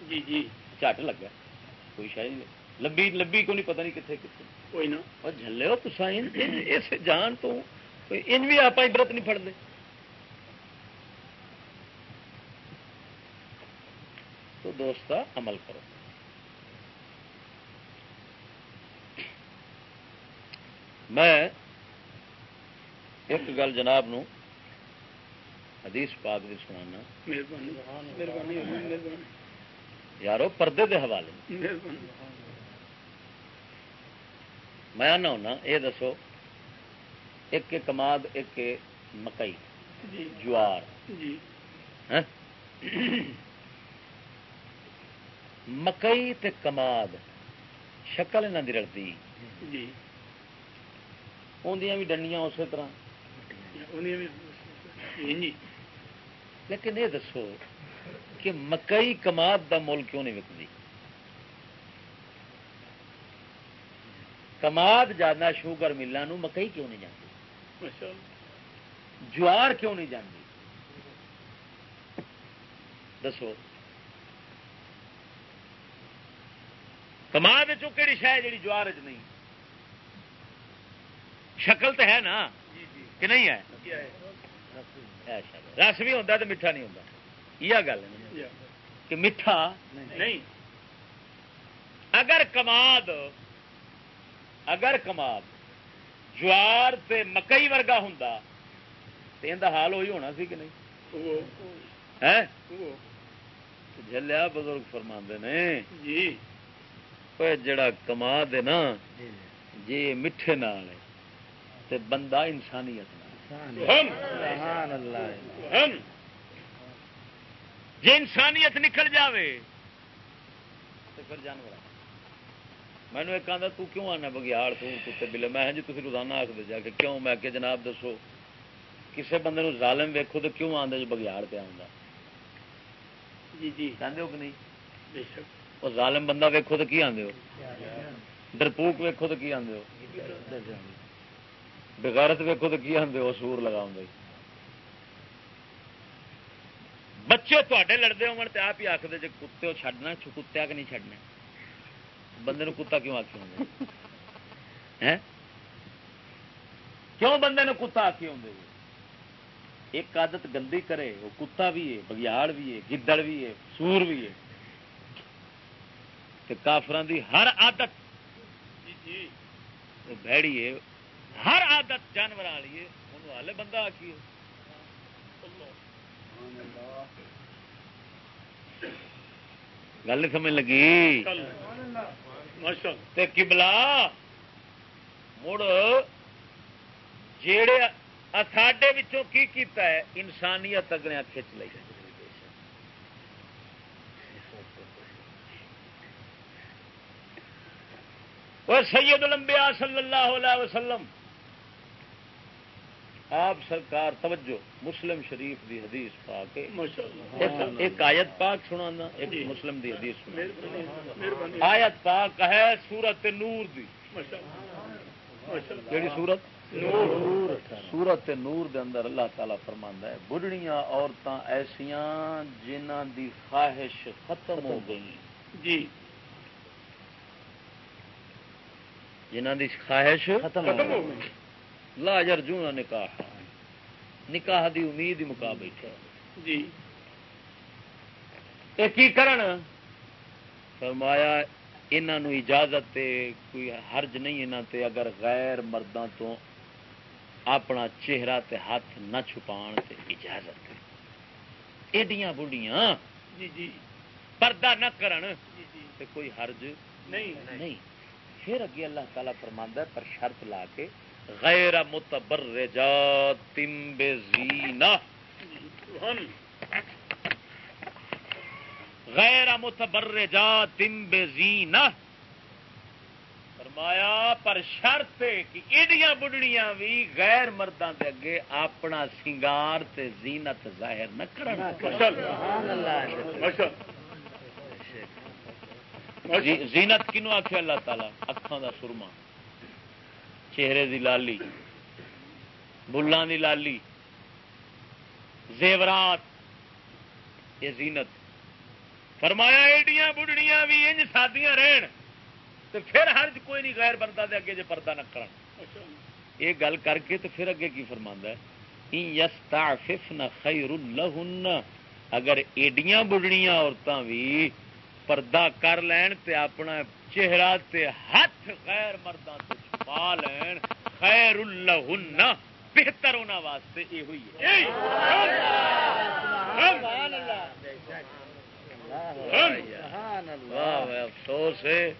جی جی۔ جھٹ لگا کوئی شاید لبی لبی کو نہیں پتہ نہیں کتنے کتنے کوئی نہ اور جلے ہو ان- اس جان تو ان بھی آپ عبرت نہیں پڑھتے تو دوستا عمل کرو میں ایک گل جناب نو حدیث پاک بھی سنانا۔ یارو پردے دے حوالے۔ میں آنا ہونا یہ دسو ایک کماد ایک مکئی۔ جی۔ جوار۔ جی۔ ہیں؟ مکئی تے کماد شکل یہاں کی رلتی جی۔ اندیاں بھی ڈنڈیاں اسی طرح انہیں بھی جی جی لیکن یہ دسو کہ مکئی کماد دا مول کیوں نہیں وکتی کماد جانا شوگر نو مکئی کیوں نہیں جاتی جوار کیوں نہیں جاندی؟ دسو۔ کماد چکیڑی شہ جی جوار چ نہیں؟ شکل تو ہے نا؟ جی جی۔ کہ نہیں ہے؟ شکل۔ رس بھی ہوتا تو میٹھا نہیں ہوتا یہ گل کہ میٹھا نہیں۔ اگر کماد اگر کماد جوار تے مکئی ورگا ہوں تو ان حال وہی ہونا سی کہ نہیں؟ جلیا بزرگ فرما نے۔ جی۔ جڑا کماد ہے نا جی۔ میٹھے نال تے بندہ انسانیت نال۔ ہم اللہ. ہم جی انسانیت نکل جاوے تو پھر جانور مینو ایک آدھا تو کیوں آنا بگیاڑ؟ تو کتے بلے. میں جی تھی روزانہ آخر جا کے کیوں؟ میں کہ جناب دسو کسے بندے نو ظالم ویکو تو کیوں آدھے جو بگیاڑ پہ آؤں جی جی. چاہتے ہو کہ نہیں؟ بے شک. وہ ظالم بندہ ویکو تو کی آدھے ہو؟ ڈرپوک ویکو تو کی آدھے ہو؟ بغیرت ویکو تو کی آدھے ہو، سور لگاؤ بچے تے لڑتے ہو آپ ہی آخر جی کتے چڈنا کتیا کہ نہیں چڈنا بندے کتا کیوں آخی ہوں کیوں بندے کتا آخی ہوں ایک عادت گندی کرے، وہ کتا بھی ہے، بگیاڑ بھی ہے، گدڑ بھی ہے، سور بھی ہے۔ کافران دی ہر عادت جی ہے ہر عادت جانور والی ہے انہوں ہالے بندہ آخی ہے گل نہیں سمجھ لگی؟ تے قبلہ مڑ جیڑے ساڈے وچوں کی کیتا ہے انسانیت اگنے کھچ لئی وہ سید الانبیاء صلی اللہ علیہ وسلم آپ سرکار توجہ مسلم شریف دی حدیث پا کے ایک, آیت پاک سنانا ایک جی. مسلم دی حدیث آیت پاک ہے سورت نور دی۔ کیڑی سورت؟ سورت نور دے اندر اللہ تعالیٰ فرماندا ہے بڑھڑیاں عورتاں ایسیاں جنہاں دی خواہش ختم ہو گئی۔ جی۔ جنہاں دی خواہش ختم ہو گئی۔ لا یرجون نکاح۔ نکاح دی امید ہی مکا بیٹھے جی۔ یہ کی کرن؟ فرمایا انہاں نو اجازت تے کوئی حرج نہیں انہاں تے اگر غیر مرداں تو اپنا چہرہ تے ہاتھ نہ چھپان تے اجازت۔ دے ایڈیاں بڑھیاں جی جی۔ پردہ نہ کرن۔ جی جی۔ تے کوئی حرج نہیں۔ نہیں۔ پھر اگے اللہ تعالیٰ فرماندا ہے پر شرط لا کے غیر متبرجات بزینہ۔ غیر متبرجات بزینہ۔ فرمایا پر شرط کہ ایڈیاں بڑھڑیاں بھی غیر مردوں کے اگے اپنا سنگار تے زینت ظاہر نہ کرنا زینت کنو آخیا اللہ تعالی؟ اکھان دا سرما۔ چہرے دی لالی بلان دی لالی، زیورات، یہ زینت۔ فرمایا، ایڈیاں بڑھڑیاں بھی انج سادیاں رہن تو پھر ہر کوئی نہیں غیر بندہ دے اگے جے پردہ نہ کرن۔ یہ گل کر کے تو پھر اگے کی فرماندا ہے؟ ان یستعففن خیر لہن، اگر ایڈیاں بڑھڑیاں عورتاں بھی پردہ کر لین تے اپنا چہرہ تے ہاتھ غیر مرداں تے چھپا لین۔ خیر لہن بہتر ہونا واسطے یہ ہوئی ہے افسوس ہے۔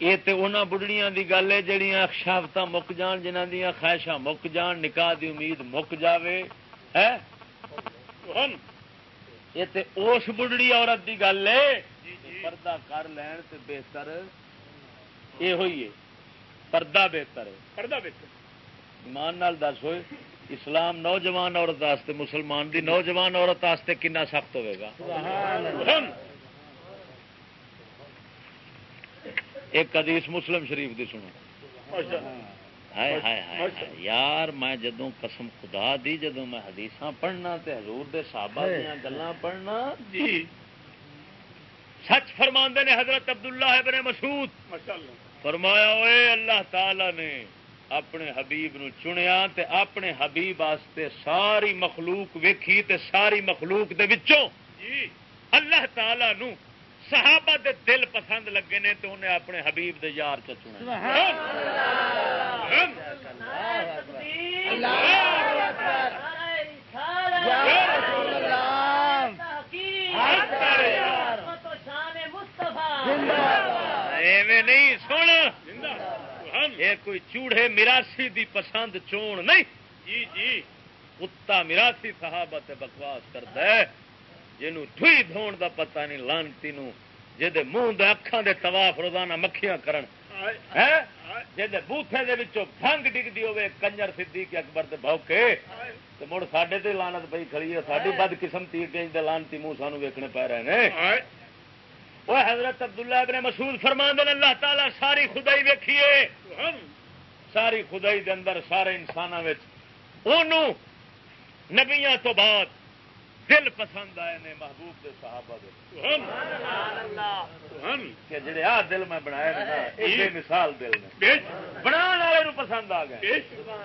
یہ تو انہوں بڑھڑیاں دی گل ہے جہیا شہافت مک جان جنہ دیا خواہشاں مک جان نکاح دی امید مک جاوے۔ ہے؟ یہ تے اس بڑھڑی عورت دی گل ہے۔ پردہ کر لین تے بہتر۔ یہ ہوئی ہے۔ پردہ بہتر۔ ہے پردہ بہتر۔ ایمان نال دس ہوئے۔ اسلام نوجوان عورت واسطے مسلمان دی نوجوان عورت واسطے کنا سخت ہوئے گا۔ ایک حدیث مسلم شریف دی سنو۔ یار میں جدو قسم خدا دی جدو میں حدیث پڑھنا تے حضور دے صحابہ دیا گلا پڑھنا جی۔ سچ فرماندے نے حضرت عبداللہ ابن مسعود۔ فرمایا ہوئے اللہ تعالی نے اپنے حبیب نو چنیا تے اپنے حبیب واسطے ساری مخلوق ویکھی تے ساری مخلوق دے وچوں۔ جی۔ اللہ تعالی نو صحابہ دے دل پسند لگے نے تو انہیں اپنے حبیب دے یار چ چنا ایویں نہیں سن۔ یہ کوئی چوڑے میراسی دی پسند چون نہیں۔ جی جی۔ کتا میراسی صحابہ تے بکواس کرتا ہے جنوں ٹھوئی دھون دا پتہ نہیں لانتی نو جے منہ دے اکھاں دے طواف روزانہ مکھیاں کرن۔ ہے؟ جے بوتھے دے وچوں بھنگ ڈگدی ہوے کنجر صدیق اکبر دے بھوکے، تے مڑ ساڈے تے لعنت پئی کھڑی ہے، ساڈی بد قسمتی کہ دے لعنتی منہ سانو ویکھنے پے رہے نے۔ وہ حضرت عبداللہ ابن مسعود فرمان اللہ تعالی ساری خدائی ویکھیے۔ ساری خدائی دے اندر سارے انسانوں نبیاں تو بعد دل پسند آئے نے محبوب دے صحابہ دے۔ کہ جڑے آ دل میں بنایا یہ مثال دل نے۔ بنا والے نو پسند آ گئے۔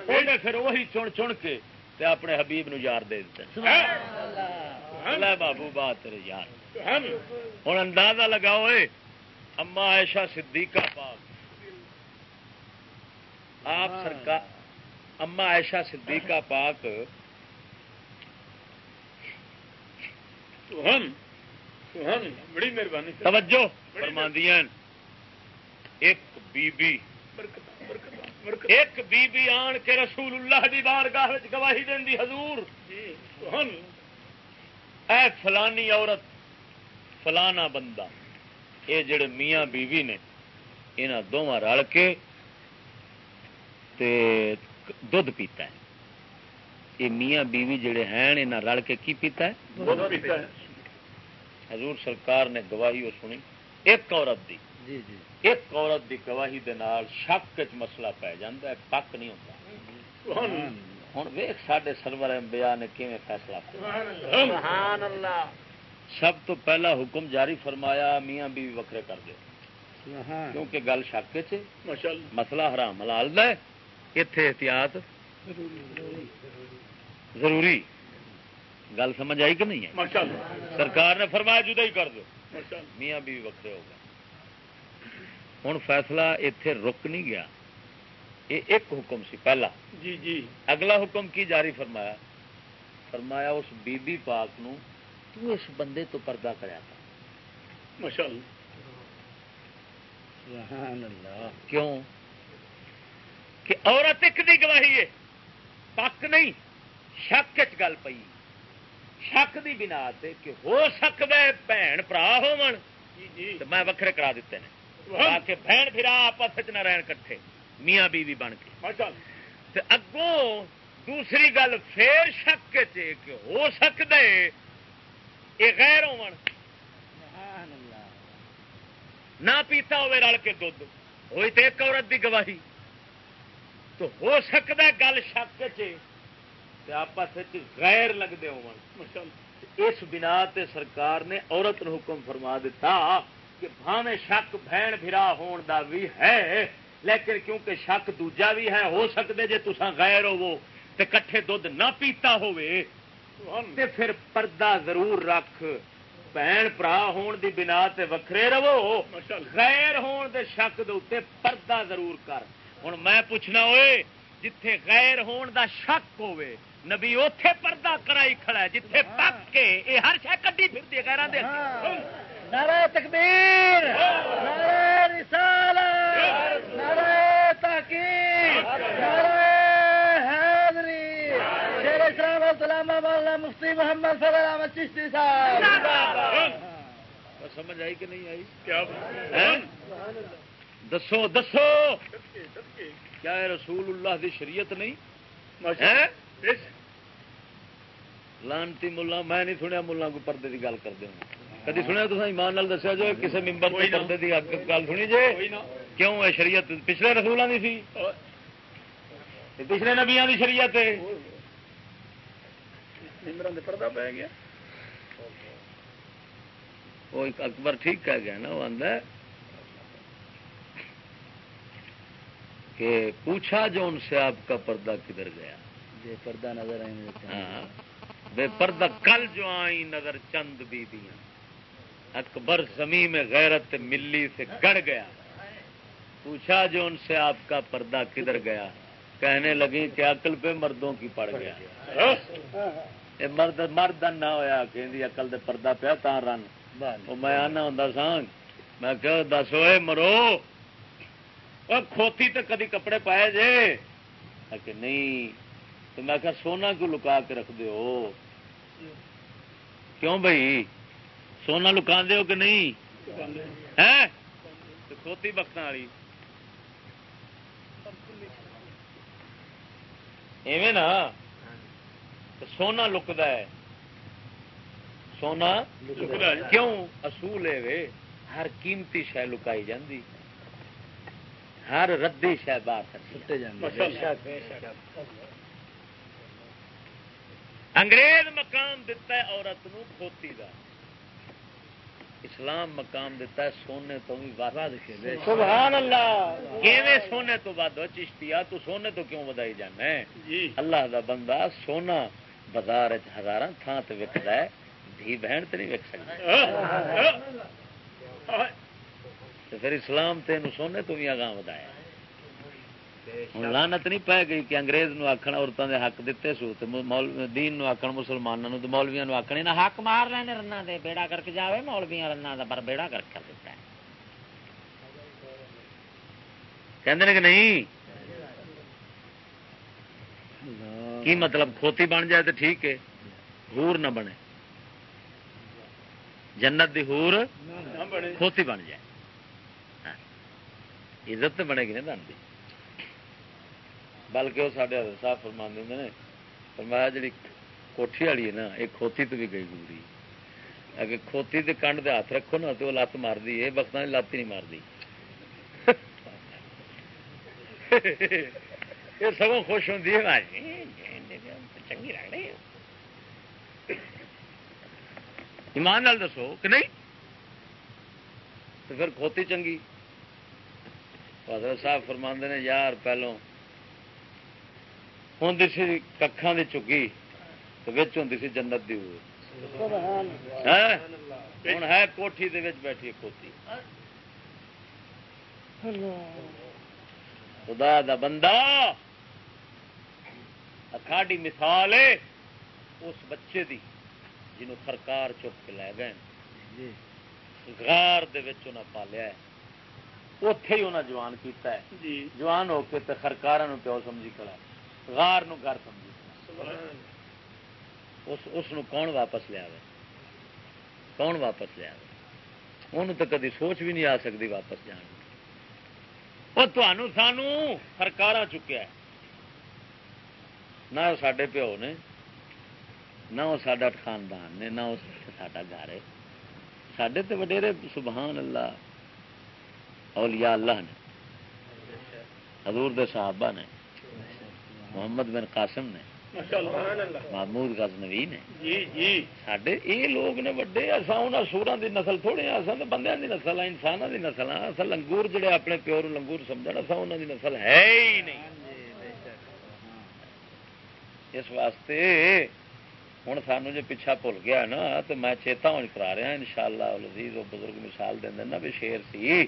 انہیں پھر وہی چن چن کے تے اپنے حبیب نو یار دے دیتے اللہ۔ بابو بات تیرے یار۔ ہوں اندازہ لگاؤ اما عائشہ صدیقہ پاک۔ آپ سرکار اما عائشہ صدیقہ پاک بڑی مہربانی توجہ۔ فرماندیاں ایک بی بی ایک بی بی آن کے رسول اللہ دی بارگاہ گواہی دین دی حضور۔ اے فلانی عورت فلانا بندہ۔ یہ جڑے میاں بیوی نے یہاں دونوں رل کے دھد پیتا ہے۔ یہ میاں بیوی جڑے ہیں یہاں رل کے کی پیتا ہے؟ حضور سرکار نے گواہی وہ سنی ایک عورت دی۔ جی جی۔ ایک عورت دی گواہی دے نال شک چ مسئلہ پی جا پک نہیں ہوتا ہوں ویخ سڈے سرور امبیا نے کیون فیصلہ سبحان اللہ۔ سب تو پہلا حکم جاری فرمایا میاں بیوی وکرے کر دے۔ کیونکہ گل شک چ مسئلہ حرام حلال دا ہے اتے احتیاط ضروری۔ گل سمجھ آئی کہ نہیں ہے سرکار نے فرمایا جدا ہی کر دو۔ میاں بیوی وکرے ہو گئے۔ ہوں فیصلہ اتے رک نہیں گیا۔ یہ ایک حکم سی پہلا۔ جی جی۔ اگلا حکم کی جاری فرمایا؟ فرمایا اس بی بی پاک نو تو اس بندے تو پردہ کریا تھا۔ سبحان اللہ۔ کیوں؟ کہ عورت ایک دی گواہی ہے پک نہیں۔ شک چ گل پئی شک دی بنا تے کہ ہو سکتا ہے بھن برا ہو میں وکھرے کرا دیتے ہیں کہ بہن پھرا آپس نہ رہن کٹھے میاں بیوی بن کے اگوں دوسری گل پھر شک کہ ہو سکتا ہے یہ غیر ہو نہ پیتا ہوئے رل کے دھد ہوئی تو ایک عورت دی گواہی تو ہو سکتا ہے گل شک آپس غیر لگتے ہو اس بنا تے سرکار نے عورت نو حکم فرما دیتا کہ بھاوے شک بہن بھرا ہون دا بھی ہے لیکن کیونکہ شک دوجا بھی ہے ہو سکتے جے تسا غیر ہو تے کٹھے دھد نہ پیتا ہوئے تے پھر پردہ ضرور رکھ۔ بھن برا ہون دی بنا تے وکھرے رہو۔ غیر ہون دے شک دے پردہ ضرور کر۔ ہوں میں پوچھنا ہوئے جتھے غیر ہون دا شک ہوئے نبی اوتھے پردہ کرائی کھڑا ہے جتھے پک کے یہ ہر شہ کٹی پھر دی غیران دے نعرہ تکبیر۔ نعرہ رسالت۔ نعرہ تحقیق۔ نعرہ حیدری شیر اسلام السلام مولانا مفتی محمد صلی اللہ علیہ چشتی صاحب۔ سمجھ آئی کہ نہیں آئی؟ کیا؟ دسو دسو۔ کیا رسول اللہ دی شریعت نہیں؟ لانتی ملا میں نہیں سنیا ملا کو پردے کی گل کرتے کدی سنیا تو ایمان نال دسیا جو کسی ممبر کو پردے کی گل سنی جی کیوں ہے شریعت پچھلے رسولوں کی سی؟ پچھلے نبیا کی شریعت پردہ پی گیا۔ وہ اکبر ٹھیک کہہ گیا نا وہ آدھا کہ پوچھا جو ان سے آپ کا پردہ کدھر گیا۔ بے پردہ نظر آئی ہاں۔ بے پردہ کل جو آئی نظر چند بی اکبر زمین میں غیرت ملی سے گڑ گیا۔ پوچھا جو ان سے آپ کا پردہ کدھر گیا؟ کہنے لگی کہ عقل پہ مردوں کی پڑ گیا۔ مرد مرد نہ ہوا کہ اقل دے پردہ پیا تا رن۔ میں آنا ہوں سانگ میں کہ دس ہوئے مرو۔ کھوتی تو کدی کپڑے پائے جے؟ کہ نہیں تو میں کہ سونا کیوں لکا کے رکھ دو کیوں بھائی؟ سونا لکا دو کہ نہیں؟ ہے؟ کھوتی بخت والی۔ ایویں نا؟ سونا لکتا ہے۔ سونا کیوں؟ اصول ہے ہر قیمتی شہ لکائی جاندی۔ ہر ردی شہ باہر انگریز مقام دتا ہے عورت نو کھوتی دا۔ اسلام مقام دتا ہے سونے تو بھی سبحان اللہ۔ کیویں سونے تو ود چشتیا تو سونے تو کیوں ودائی جانا ہے؟ جی۔ اللہ دا بندہ سونا بازار ہزار تھان سے وکد ہے دھی بہن تو نہیں وک سکتا پھر اسلام تین سونے تو بھی اگاں ودایا۔ لانت نہیں پی گئی کہ انگریز نو آخر عورتوں کے حق دیتے سو دین نو آخر مسلمانوں تو مولویا نو آخنے نہ حق مار رہے ہیں رنا دے بیڑا کر کے جائے مولویا رنا دا پر بیڑا کر کر دیتا ہے۔ کہ نہیں؟ کی مطلب کھوتی بن جائے تو ٹھیک ہے ہور نہ بنے۔ جنت دی ہور کھوتی بن جائے۔ ہاں۔ عزت تو بنے گی نا دن کی بلکہ وہ سارے صاحب فرما دیں نے، فرمایا جی کوٹھی والی ہے نا یہ کھوتی تو بھی گئی گزری اگر کھوتی کے کنڈ دے ہاتھ رکھو نا، تو وہ لت مارتی ہے وقت لت ہی نہیں مارتی یہ سگوں خوش ہوتی ہے چنگی رہ رہی ایمان نال دسو کہ نہیں؟ تو پھر کھوتی چنگی۔ حضرت صاحب فرما نے، یار، پہلوں ہوں سی ککھان کی چکی تو ہوں سی جنت دی؟ ہوں ہے کوٹھی دے بیٹھی کھوتی خدا دا بندہ اکھاڑی مثال ہے اس بچے دی جنہوں سرکار چپ کے لے گئے گار پالیا ہے اتے ہی انہیں جوان کیتا ہے جی جوان ہو کے خرکار پیو سمجھی کھڑا غار نو گھر سمجھی اس اس کون واپس لیا کون واپس لیا انہوں تو کدی سوچ بھی نہیں آ سکتی واپس جان وہ تمہوں سانو سرکار چکیا ہے۔ نہ وہ سڈے پیو نے نہ وہ سڈا خاندان نے نہ وہ سڈا گھر ہے۔ سڈے تو وڈیرے سبحان اللہ اولیاء اللہ نے حضور دے صحابہ نے۔ محمد بن قاسم نے۔ محمود غزنوی نے۔ سڈے یہ لوگ نے وڈے اصا سورا کی نسل تھوڑے اصا تو بندے کی نسل ہے انسانوں کی نسل ہاں اصل لنگور جڑے اپنے پیو لنگور سمجھ اصا انہوں کی نسل ہے ہی نہیں۔ اس واسطے ہوں سانو جو پیچھا بھول گیا نا تو میں چیتا ہوں کرا رہا ان شاء اللہ وہ بزرگ مثال دیں نا بھی شیر سی۔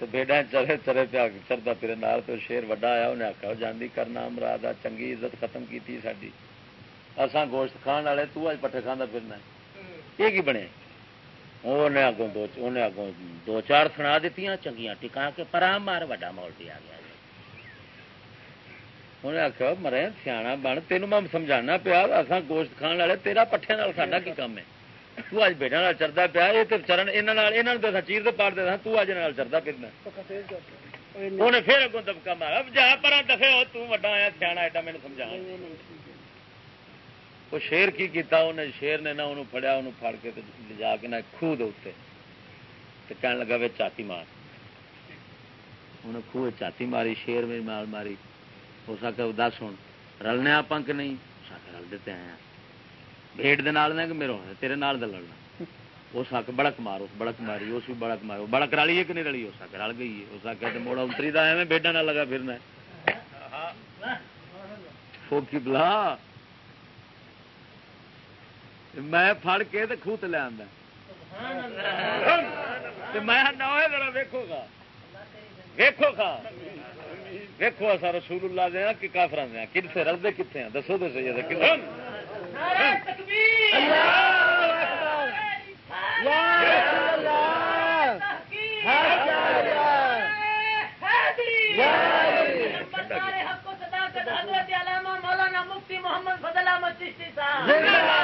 تو بیڈا چرے چرے پیا چرتا پھر نال تو شیر وڈا آیا، انہیں آخیا جاندی کرنا مراد چنگی عزت ختم کی ساری اسان گوشت کھان والے، تو اج پٹھے کھانا پھرنا یہ کی بنے؟ انہیں اگوں دو، انہیں اگوں دو چار سنا دیتی چنگیاں ٹکا کے پرام مار وڈا مولٹی آ گیا۔ انہیں آخیا مرے سیاح بن تین میں سمجھانا پیا اصا گوشت کھان والے، تیرا پٹھے نال ساڈا کی کام ہے؟ تو اج بیٹا چرتا پیا یہ تو چرن یہاں چیر تو پاڑ دے تو اج چرتا پھرنا انہیں پھر اگوں دبکا مارا جا پر دفے ہو آیا سیاح ایڈا میرے سمجھا وہ شیر کی کیتا انہیں شیر نے نہ انہوں پڑیا انہوں پڑ کے جا کے نہ خوہ دے کہنے لگا وے چاتی مار انہیں خوہ چاتی ماری شیر میں مال ماری ہو سکے دس ہوں رلنے آپ کہ نہیں سک رل دیتے ہیں بھیٹ دے نال کہ میرے ہونے، تیرے نال دے لڑنا۔ وہ سک بڑک مارو، بڑک ماری اس بھی بڑک مارو۔ بڑک رلی ہے کہ نہیں رلی ہو سک رل گئی ہے۔ ہو سکے موڑا اتری دا ہے بیڈا نہ لگا پھرنا فوکی بلا۔ میں پھڑ کے تو خوت لے آدھا میں نہ ذرا ویکو گا۔ ویکو گا۔ ویکو اصا رسول اللہ دیا کہ کافر دیا کتنے رلتے کتنے ہیں دسو دسو جی کتنے محمد فضل احمد چشتی صاحب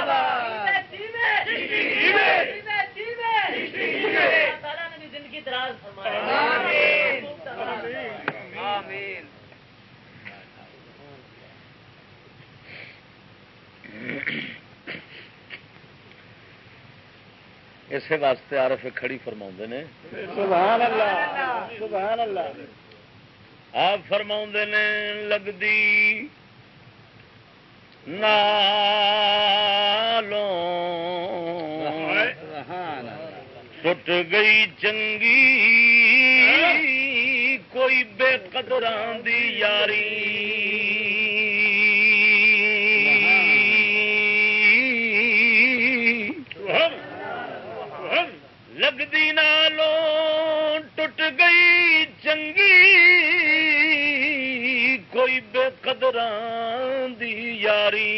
اسی واسطے عارف کھڑی فرما نے۔ سبحان اللہ سبحان اللہ آپ فرما نے لگتی نالوں۔ ٹوٹ گئی چنگی کوئی بے قدران دی یاری۔ لگتی نالوں ٹوٹ گئی چنگی کوئی بے قدران دی یاری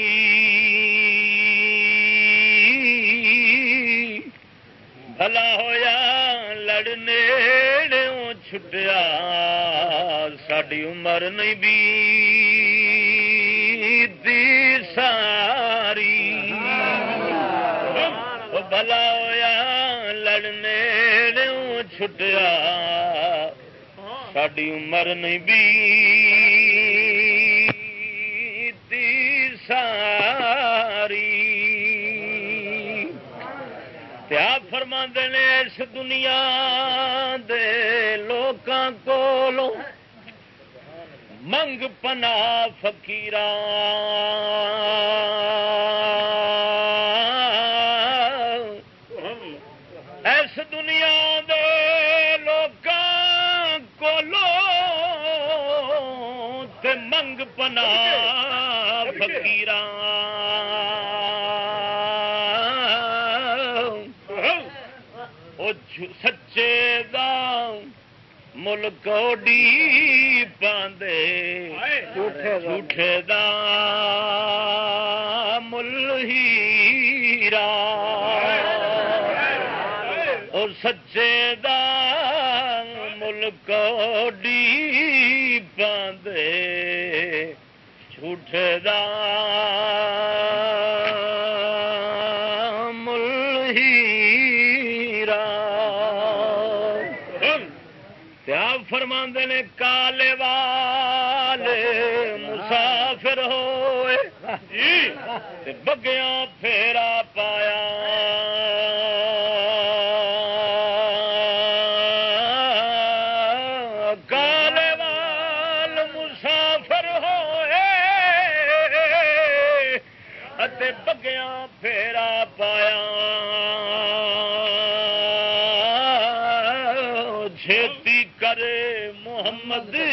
بھلا ہویا لڑنے چھٹیا ساری عمر نہیں بھی ساری بھلا چھٹیا ساری عمر نہیں بھی ساری تیا فرما نے اس دنیا دے لوکاں کولوں منگ پنا فکیر پنا فکیر سچے دا ملک ڈی پاندے۔ جھوٹے دا۔ مل ہیرا اور سچے دا ملک ڈی پاندے جھوٹے دا مل ہیرا کیا فرماندے نے کالے والے مسافر ہوئے؟ تے بگیاں پھیرا پایا۔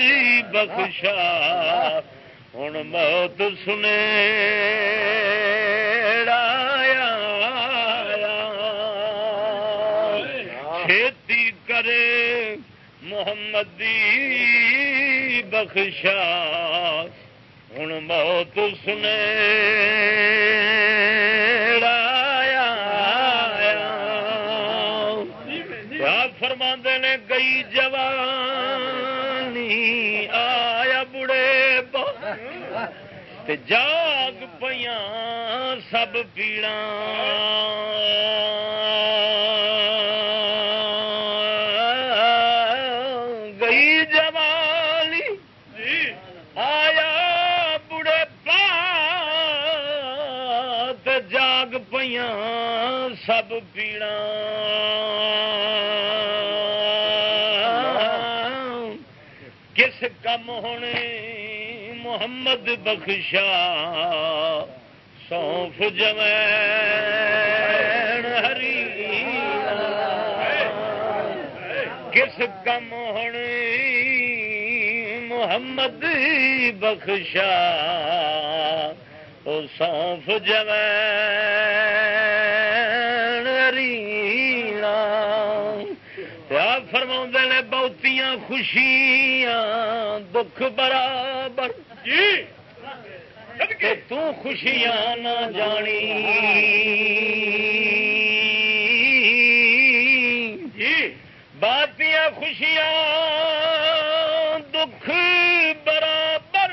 محمد بخشا۔ ہوں موت سنے چھیتی کرے محمدی بخشا۔ ہوں موت سنے تے جاگ پیاں سب پیڑا گئی جوانی آیا بڑے تے جاگ پیاں سب پیڑا محمد بخشا، سونف جمین ہری۔ کس کم ہونے محمد بخشا، او سونف جمین ہرینا فرما نے، بہتیاں خوشیاں، دکھ برابر کہ تو خوشیاں نہ جانی۔ جی۔ باتیاں خوشیاں دکھ برابر۔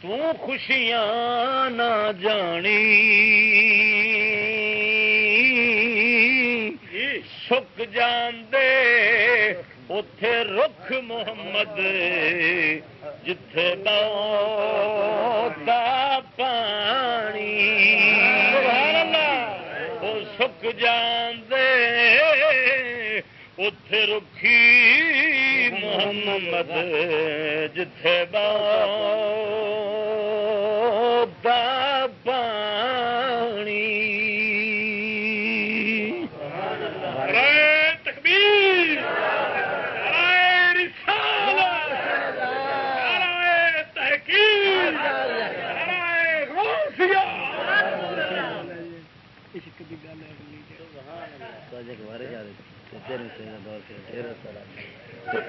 تو خوشیاں نہ جانی۔ جی۔ سک جاندے اتے رخ محمد۔ جتھے دا پانی۔ وہ سک جاندے اتے رکھی محمد جتھے دا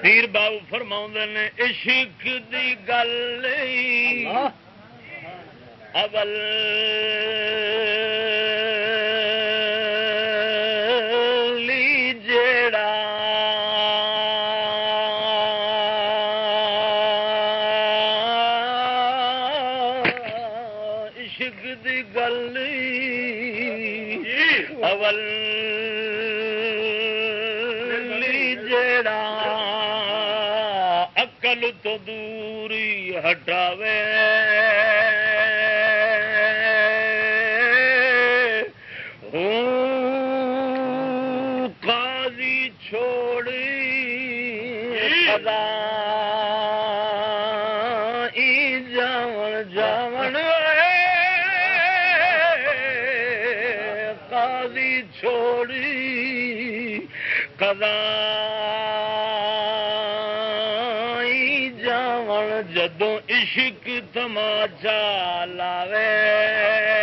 پیر بابو فرما نے عشق دی گل اول۔ سما جا لاوے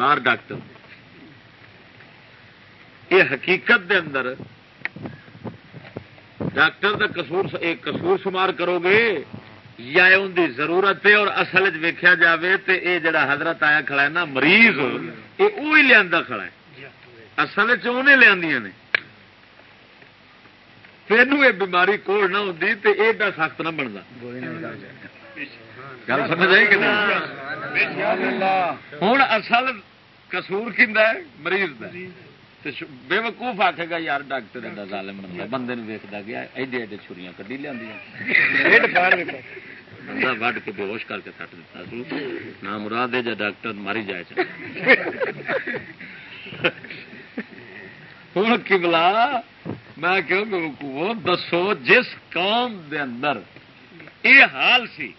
اوزار ڈاکٹر یہ حقیقت دے اندر ڈاکٹر کا قصور ایک قصور شمار کرو گے یا ان دی ضرورت ہے اور اصل ویکیا جاوے تے اے جڑا حضرت آیا کھڑا ہے نا مریض یہ وہی لیا کھڑا ہے۔ اصل چنے لیا نے۔ تینوں یہ بیماری کول نہ ہوتی تو ایڈا سخت نہ بنتا گل سمجھ آئی کہ ہوں اصل کسور ہے؟ مریض کا بے وقوف آخے گا یار ڈاکٹر ایڈا ظالم بندہ بندے ویکتا گیا ایڈے ایڈے چھریاں کدی لیا بندہ وڈ کے بے ہوش کر کے سٹ دیتا سو۔ مراد جا ڈاکٹر ماری جائے ہوں کملا میں کیوں بے وقوف دسو جس قوم دے اندر یہ حال سی۔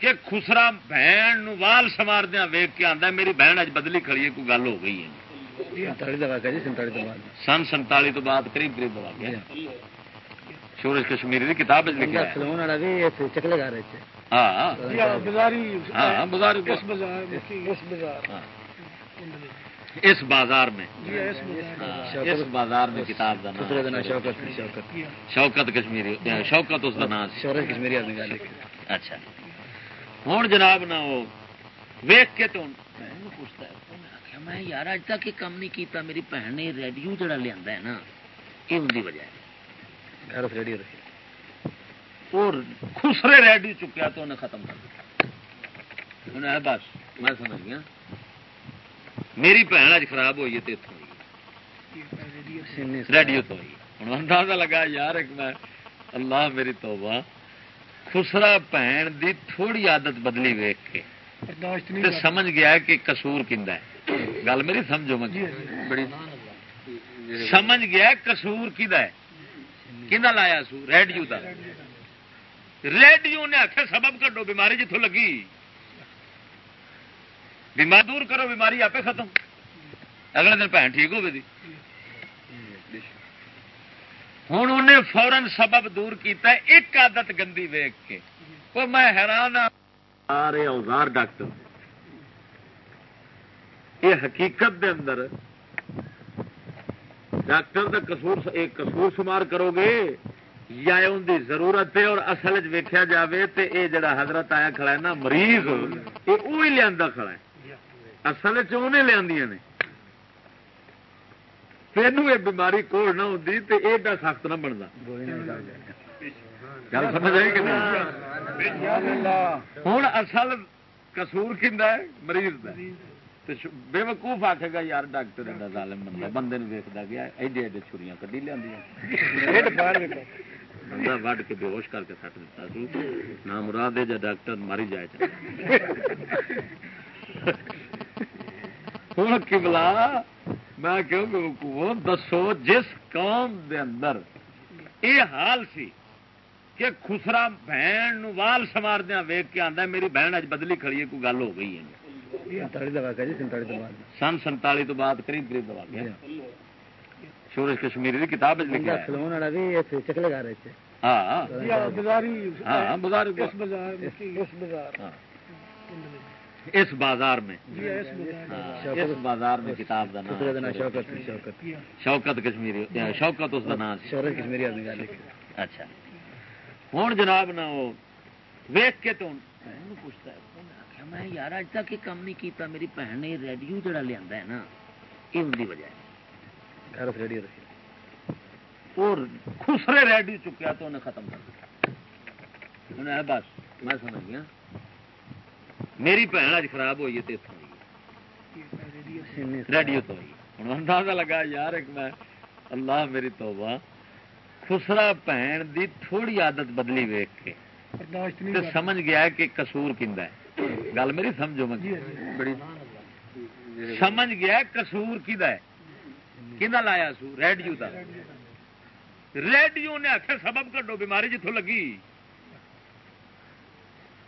کہ خسرا بہن وال سواردیا ویگ کے آتا میری بہن اج بدلی کھڑی ہے کوئی گل ہو گئی ہے۔ سن سنتالی تو بعد قریب قریب دبا گیا سورج کشمیری کی کتاب اس بازار میں۔ اس بازار۔ میں کتاب شوکت کشمیری شوکت اس کا نام۔ کشمیری اچھا۔ ہوں جناب نہ وہ ویخ کے تو پوچھتا ہے میں یار اج تک یہ کام نہیں کیتا میری بہن نے ریڈیو جڑا لیا ہے نا یہ ان کی وجہ ہے۔ اور خسرے ریڈیو چکیا تو انہیں ختم کر دیا۔ انہیں بس میں سمجھ گیا۔ میری بہن اج خراب ہوئی ہے تو ریڈیو تو ہوئی ہوں اندازہ لگا یار ایک میں اللہ میری توبہ۔ خسرا بہن دی تھوڑی عادت بدلی ویک کے۔ سمجھ گیا کہ کسور ہے۔ گل میری سمجھو جی، بڑی سمجھ گیا کسور کدا لایا سو؟ ریڈیو کا ریڈیو نے آخر سبب کٹو بیماری جتوں لگی۔ بیمار دور کرو بیماری آپ ختم۔ اگلے دن بھن ٹھیک ہوگی ہوں انہیں فورن سبب دور کیتا ہے، ایک عادت گندی ویگ کے۔ وہ میں حیران ہاں۔ سارے اوزار ڈاکٹر یہ حقیقت دے اندر ڈاکٹر کا کسور ایک کسور شمار کرو گے، یا ان دی ضرورت ہے اور اصل ویکیا جائے تو یہ جڑا حضرت آیا کھڑا ہے نا، مریض، یہ وہی لیا کھڑا ہے۔ اصل چنے لیا نے۔ تینوں یہ بیماری کول نہ ہوتی تو ایڈا سخت نہ بنتا گل سمجھ آئی کہ نہیں؟ ہوں اصل کسور کھا مریض کا بے وقوف آخے گا یار ڈاکٹر ایڈا ظالم بندہ بندے ویکتا گیا ایڈے ایڈے چھریاں کدی لیا بندہ وڈ کے بے ہوش کر کے سٹ دیتا سو نہ مراد جا ڈاکٹر ماری جائے ہوں کملا میں کیوں وقوف دسو جس قوم دے اندر یہ حال سی کہ خسرا بہن وال سواردیا ویگ کے آتا میری بہن اج بدلی کھڑی ہے کوئی گل ہو گئی ہے۔ سن سنتالی تو بعد قریب قریب دبا گیا سورج کشمیری کی کتاب اس بازار میں. اس بازار میں. کتاب کا نام. شوکت کشمیری شوکت اس کا نام. کشمیری اچھا. ہوں جناب نہ وہ ویخ کے تو پوچھتا ہے میں یار اج تک یہ کام نہیں کیتا میری بہن نے ریڈیو جڑا لیا ہے نا یہ ان کی وجہ ہے۔ اور خسرے ریڈیو چکیا تو انہیں ختم کر دیا۔ انہیں بس میں سمجھ گیا۔ میری بہن اج خراب ہوئی ہے تو ریڈیو تو۔ ہوں اندازہ لگا یار ایک میں اللہ میری توبہ۔ خسرا بہن دی تھوڑی عادت بدلی ویک کے۔ سمجھ گیا کہ کسور ہے۔ گل میری سمجھو جی، بڑی سمجھ گیا کسور کدا لایا سو؟ ریڈیو کا ریڈیو نے آخر سبب کٹو بیماری جتوں لگی۔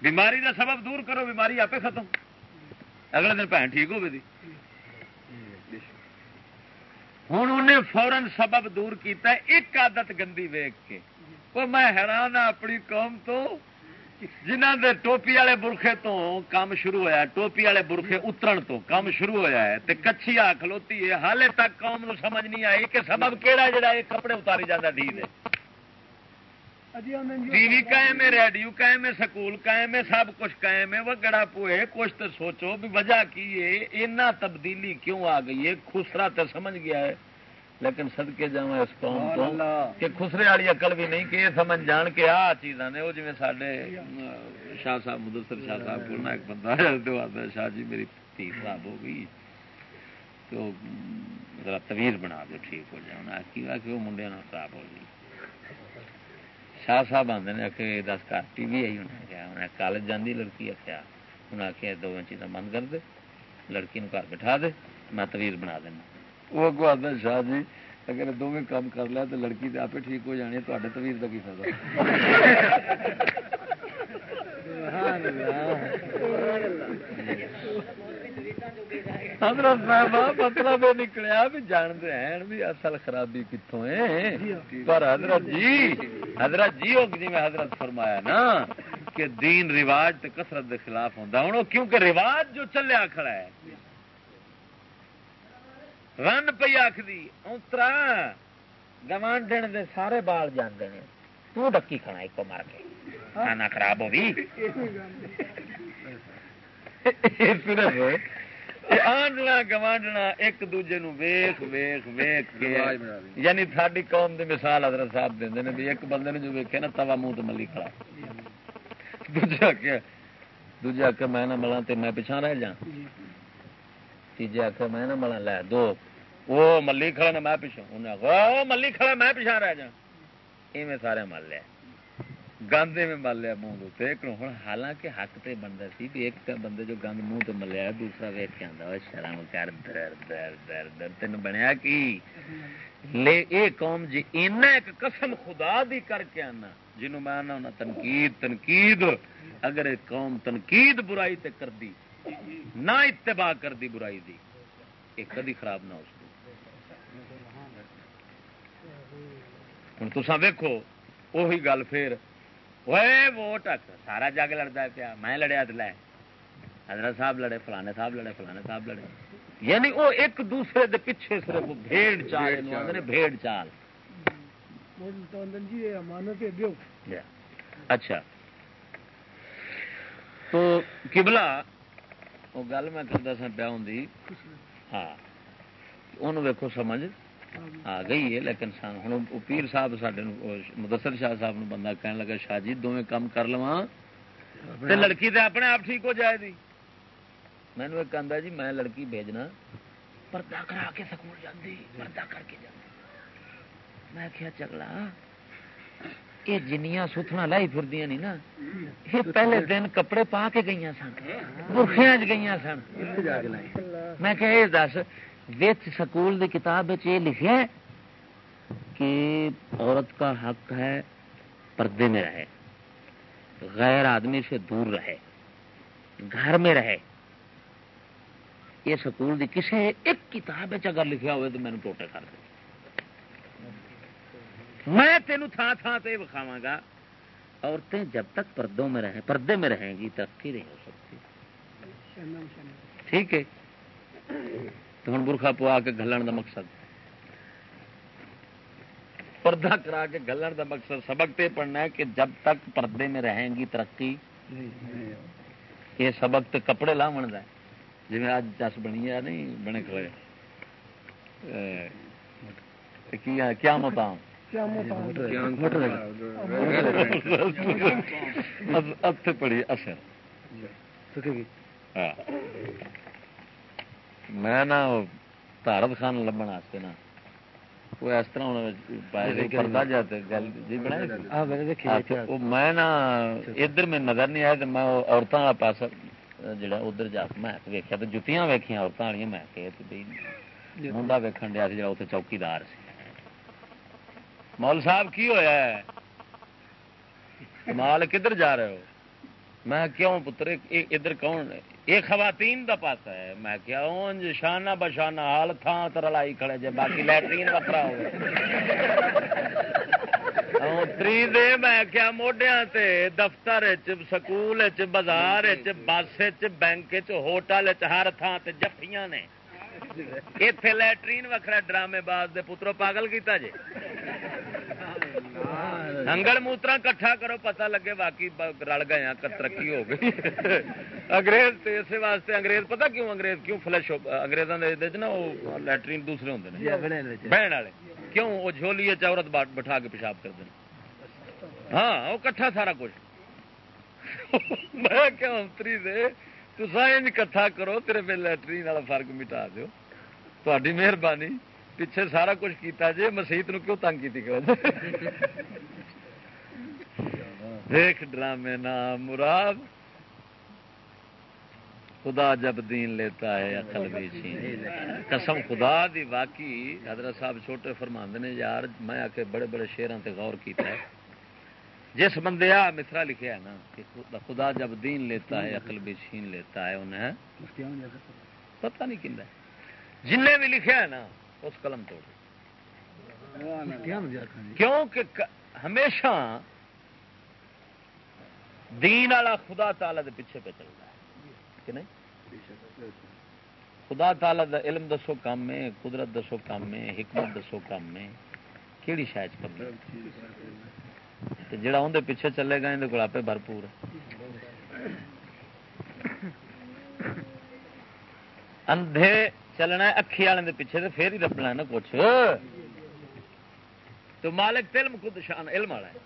بیماری کا سبب دور کرو، بیماری آپ ختم۔ اگلے دن بھن ٹھیک ہوگی ہوں انہیں فورن سبب دور کیتا ہے، ایک عادت گندی ویگ کے۔ وہ میں حیران ہاں اپنی قوم تو جنہ دے ٹوپی والے برخے تو کام شروع ہویا ٹوپی والے برخے اترن تو کام شروع ہویا ہے تے کچھی آ کھلوتی ہے۔ حالے تک قوم نو سمجھ نہیں آئی کہ سبب کہڑا جڑا یہ کپڑے اتاری جاتا دھی دے ٹی وی قائم ہے ریڈیو قائم ہے سکول قائم ہے سب کچھ قائم ہے۔ وہ گڑا پوئے کچھ تو سوچو بھی وجہ کی ہے اینا تبدیلی کیوں آ گئی ہے؟ خسرا تو سمجھ گیا ہے۔ لیکن سدکے جا اس قوم تو کہ خسرے والی اقل بھی نہیں کہ یہ سمجھ جان کے آ چیزاں نے۔ وہ جی سارے شاہ صاحب مدثر شاہ صاحب کو ایک بندہ شاہ جی میری تھی خراب ہو گئی۔ تو ذرا تویز بنا دو ٹھیک ہو جائے انہیں کہ وہ منڈے خراب ہو گئی شاہ صاحب آتے ہیں کہ دس کار ٹی وی آئی انہیں کیا انہیں کالج جاندی لڑکی آخیا انہیں آخیا دو چیزاں بند کر دے لڑکی نو گھر بٹھا دے میں تویز بنا دینا۔ وہ کو آتا شاہ جی اگر دونوں کام کر لیا تو لڑکی تو آپ ٹھیک ہو جانی تے تویز کا کی فائدہ؟ حضرت صاحب مطلب یہ نکلیا بھی جانتے ہیں بھی اصل خرابی کتوں ہے پر حضرت جی حضرت جی جی میں حضرت فرمایا نا کہ دین رواج تے کسرت دے خلاف ہوتا ہوں کیونکہ رواج جو چلیا کھڑا ہے۔ رن پی آخری اترا گوانڈن دے سارے بال جانے ہیں تو ڈکی کھانا ایک مار کے۔ کھانا خراب ہو بھی۔ <laughs> آنڈنا گوانڈنا ایک دوجے نو ویخ ویخ ویخ کے یعنی ساری قوم دی مثال حضرت صاحب دے بھی ایک بندے نے جو ویکے نا توا منہ تو ملی کھڑا دوجا کیا دوجا آخر میں نہ ملا تو میں پچھا رہ جا تیجے آخر میں نہ ملا لے دو وہ ملی کھڑا نے میں پیچھا انہیں ملی کھڑا میں پیچھا رہ جا ایویں سارے مل لیا گند میں مل لیا منہ دے ہوں حالانکہ حق تے بنتا سی بھی ایک بندے جو گند منہ تو ملیا، دوسرا ویک کے آتا شرم کر در در در در تین بنیا کی؟ لے اے قوم جی اینا ایک قسم خدا دی کر کے آنا، جنوں میں آنا ہونا، تنقید تنقید۔ اگر ایک قوم تنقید برائی تے کر دی، نہ اتباع کر دی برائی دی یہ کدی خراب نہ ہو سکتی ہوں تصا ویکو وہی گل پھر ووٹ سارا جگ لڑتا پیا میں لڑیا تو لے حضرت صاحب لڑے فلانے صاحب لڑے فلانے صاحب لڑے یعنی وہ ایک دوسرے دے پیچھے صرف بھیڑ چال بھیڑ چال اچھا تو کبلا وہ گل میں کرتا سا پیا ہوں ہاں انہوں ویکو سمجھ آ گئی ہے، لیکن ہوں پیر صاحب سڈے مدثر شاہ صاحب نو بندہ کہنے لگا، شاہ جی دونوں کام کر لوا لڑکی تو اپنے آپ ٹھیک ہو جائے گی مینو ایک آدھا جی میں لڑکی بھیجنا۔ پردہ کرا کے سکول جاندی، پردہ کر کے جاندی۔ میں کیا چگلا۔ یہ جنیاں ستنا لائی پھر نہیں نا۔ یہ پہلے دن کپڑے پا کے گئی سن برخیا گئی سن۔ میں کہ یہ دس۔ وچ سکول دی کتاب یہ لکھا ہے کہ عورت کا حق ہے پردے میں رہے غیر آدمی سے دور رہے گھر میں رہے۔ یہ سکول دی کسی ایک کتاب اگر لکھا ہوئے تو مینو ٹوٹے کر دے۔ میں تینوں تھان تھان سے بکھاوا گا۔ عورتیں جب تک پردوں میں رہیں پردے میں رہیں گی ترقی نہیں ہو سکتی۔ ٹھیک ہے؟ ہوں برخا پوا کے گلن کا مقصد پردہ کرا کے گلن کا مقصد سبق تے پڑھنا ہے کہ جب تک پردے میں رہیں گی ترقی یہ سبق تو کپڑے لا بنتا ہے جی اج چس بنی ہے نہیں بنے کھڑے کیا متام پڑی اثر میں نا تارت خان لبن واسطے نا وہ اس طرح پردہ جاتے گل جی بنا میں نا ادھر میں نظر نہیں آیا تو میں عورتوں کا پاس جڑا ادھر جا میں ویکیا تو جتیاں ویکیا عورتوں والی میں کہ منڈا ویکن دیا جا اتنے چوکیدار سی مول صاحب کی ہویا ہے مال کدھر جا رہے ہو میں کیوں پتر ادھر کون یہ خواتین دا پاسا ہے۔ میں کیا اونج جی شانہ بشانہ حال تھان تر لائی کھڑے جے، باقی لیٹرین وکرا ہو۔ تری دے میں کیا موڈیا تے، دفتر وچ، سکول وچ، بازار وچ، بس وچ، بینک وچ، ہوٹل وچ، ہر تھان تے جفیاں نے۔ اتے لٹرین وکرا ڈرامے باز دے پترو پاگل کیتا جی انگل موترا کٹھا کرو پتہ لگے باقی رل گئے ہیں ترقی ہو گئی۔ <laughs> انگریز اسی واسطے انگریز پتہ کیوں انگریز؟ کیوں فلش اگریزوں کے نا وہ لٹرین دوسرے ہوں بہن والے۔ کیوں؟ وہ جھولی عورت بٹھا کے پیشاب کر دیں ہاں وہ کٹھا سارا کچھ۔ <laughs> میں کیا اتری دے تو سائن کٹھا کرو تیرے پہ لٹرین والا فرق مٹا دو تاری مہربانی۔ پیچھے سارا کچھ کیتا جی مسیت نو کیوں تنگ کی جی؟ دیکھ ڈرامے نام مراد، خدا جب دین لیتا ہے، عقل بھی چھین قسم خدا دی واقعی حضرت صاحب چھوٹے فرماندے نے، یار میں آ کے بڑے بڑے شیروں تے غور کیتا ہے۔ جس بندے آ مصرا لکھیا ہے نا کہ خدا جب دین لیتا ہے، عقل بھی چھین لیتا ہے انہیں۔ پتہ نہیں کن جن بھی لکھا ہے نا اس قلم توڑ کیونکہ ہمیشہ دین والا خدا تعالی دے پیچھے پہ چلتا ہے کہ نہیں؟ خدا تعالی دا علم دسو کام میں قدرت دسو کام میں حکمت دسو کام میں کہڑی شاید کم جڑا اندر پیچھے چلے گا اندر کو بھرپور اندھے چلنا اکھی والے پیچھے تو پھر ہی لبنا نا کچھ۔ تو مالک تلم خود شان، علم والا ہے۔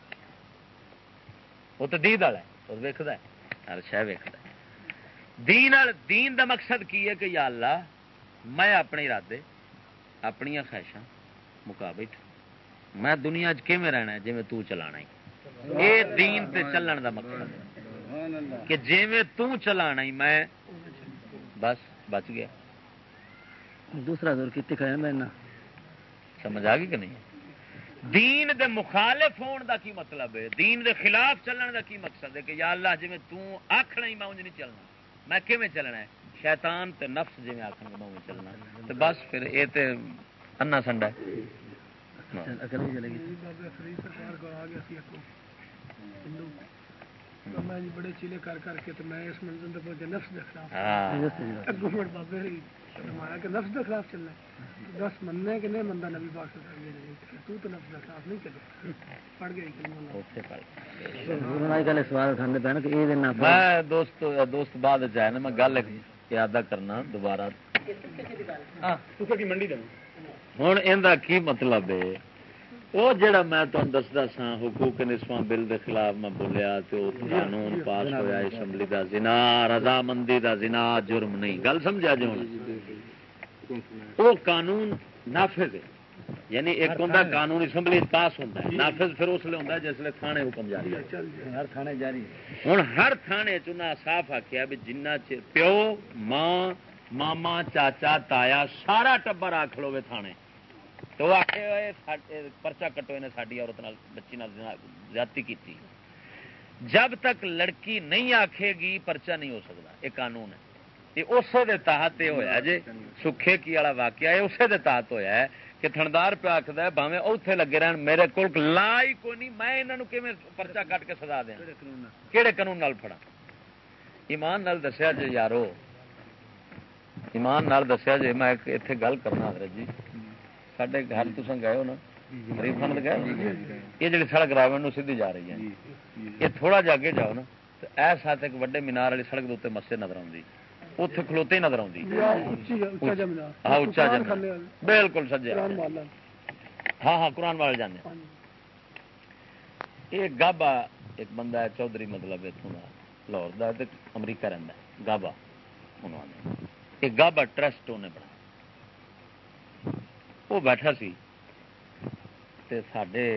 وہ تو دید والا ہے وہ ویکد ہے۔ ہر شہ ویکد دین دین دا مقصد کی ہے کہ یا اللہ، میں اپنے ارادے اپنی خواہشاں مکا بیٹھ میں دنیا چ رہنا ہے جی تو چلانا ہی؟ یہ دین تے چلن دا مقصد ہے۔ کہ جی تو چلانا ہی، میں بس بچ گیا۔ دوسرا دور کی کھڑے میں سمجھ آ گئی کہ نہیں؟ دین دے مخالف ہون دا کی مطلب ہے؟ دین دے خلاف چلن دا کی مقصد ہے کہ یا اللہ جی میں تو آخ نہیں میں انج نہیں چلنا۔ میں کیویں چلنا ہے؟ شیطان تے نفس جی میں آخر میں چلنا تو بس پھر یہ تے انا سنڈا ہے۔ بڑے چیلے کر کر کے میں اس منزل پہنچے نفس بابے۔ فرمایا کہ نفس کے خلاف چلنا ہے۔ دس مننے کہ نہیں منتا نبی پاک تو تو نفس کے خلاف نہیں چلے۔ پڑھ گئی دوست دوست بعد جائے نا میں گل یاد کرنا دوبارہ۔ منڈی ہوں یہ کی مطلب ہے؟ وہ جڑا میں تمہیں دستا سا حقوق نسواں بل دے خلاف میں بولیا تو قانون پاس ہوا اسمبلی دا زنا رضامندی دا زنا جرم نہیں۔ گل سمجھا جی ہوں وہ قانون نافذ ہے۔ یعنی ایک ہوں قانون اسمبلی پاس ہوتا ہے۔ نافذ پھر اس لیے ہوتا ہے جس لیے تھانے حکم جاری ہر تھانے جاری ہوں ہر تھانے چنا صاف آخیا بھی جنہ پیو ماں ماما چاچا تایا سارا ٹبر آخ لو تھانے۔ تو پرچا کٹو نے ساری عورت بچی زیادتی کی جب تک لڑکی نہیں آکھے گی پرچا نہیں ہو سکتا۔ یہ قانون ہے۔ یہ اسے دے تحت یہ ہوا جی۔ سکھے کی والا واقعہ ہے اسے دے تحت ہوا ہے کہ تھندار پہ آخد ہے بھاوے لگے رہن میرے کو لا ہی کوئی نہیں میں یہاں پرچا کٹ کے سزا دیا؟ کہڑے قانون نال؟ پڑا ایمان نال دسیا جی یارو ایمان نال دسیا جی میں اتنے گل کرنا حضرت جی۔ سڈے گھر تم گئے ہو نا سمجھ گئے یہ جی سڑک راوڑ سی جا رہی ہے یہ تھوڑا جا کے جاؤ نا تو ایس ہاتھ ایک وڈے مینار والی سڑک دے مسے نظر آتی اتنے کھلوتے نظر آتی ہاں اچا بالکل سجے ہاں ہاں قرآن والے جانے یہ گابا ایک بندہ ہے چودھری مطلب اتوں کا لاہور کا امریکہ رہتا ہے گابا انہوں نے گابا ٹرسٹ انہیں بنا وہ بیٹھا سی تے سڈے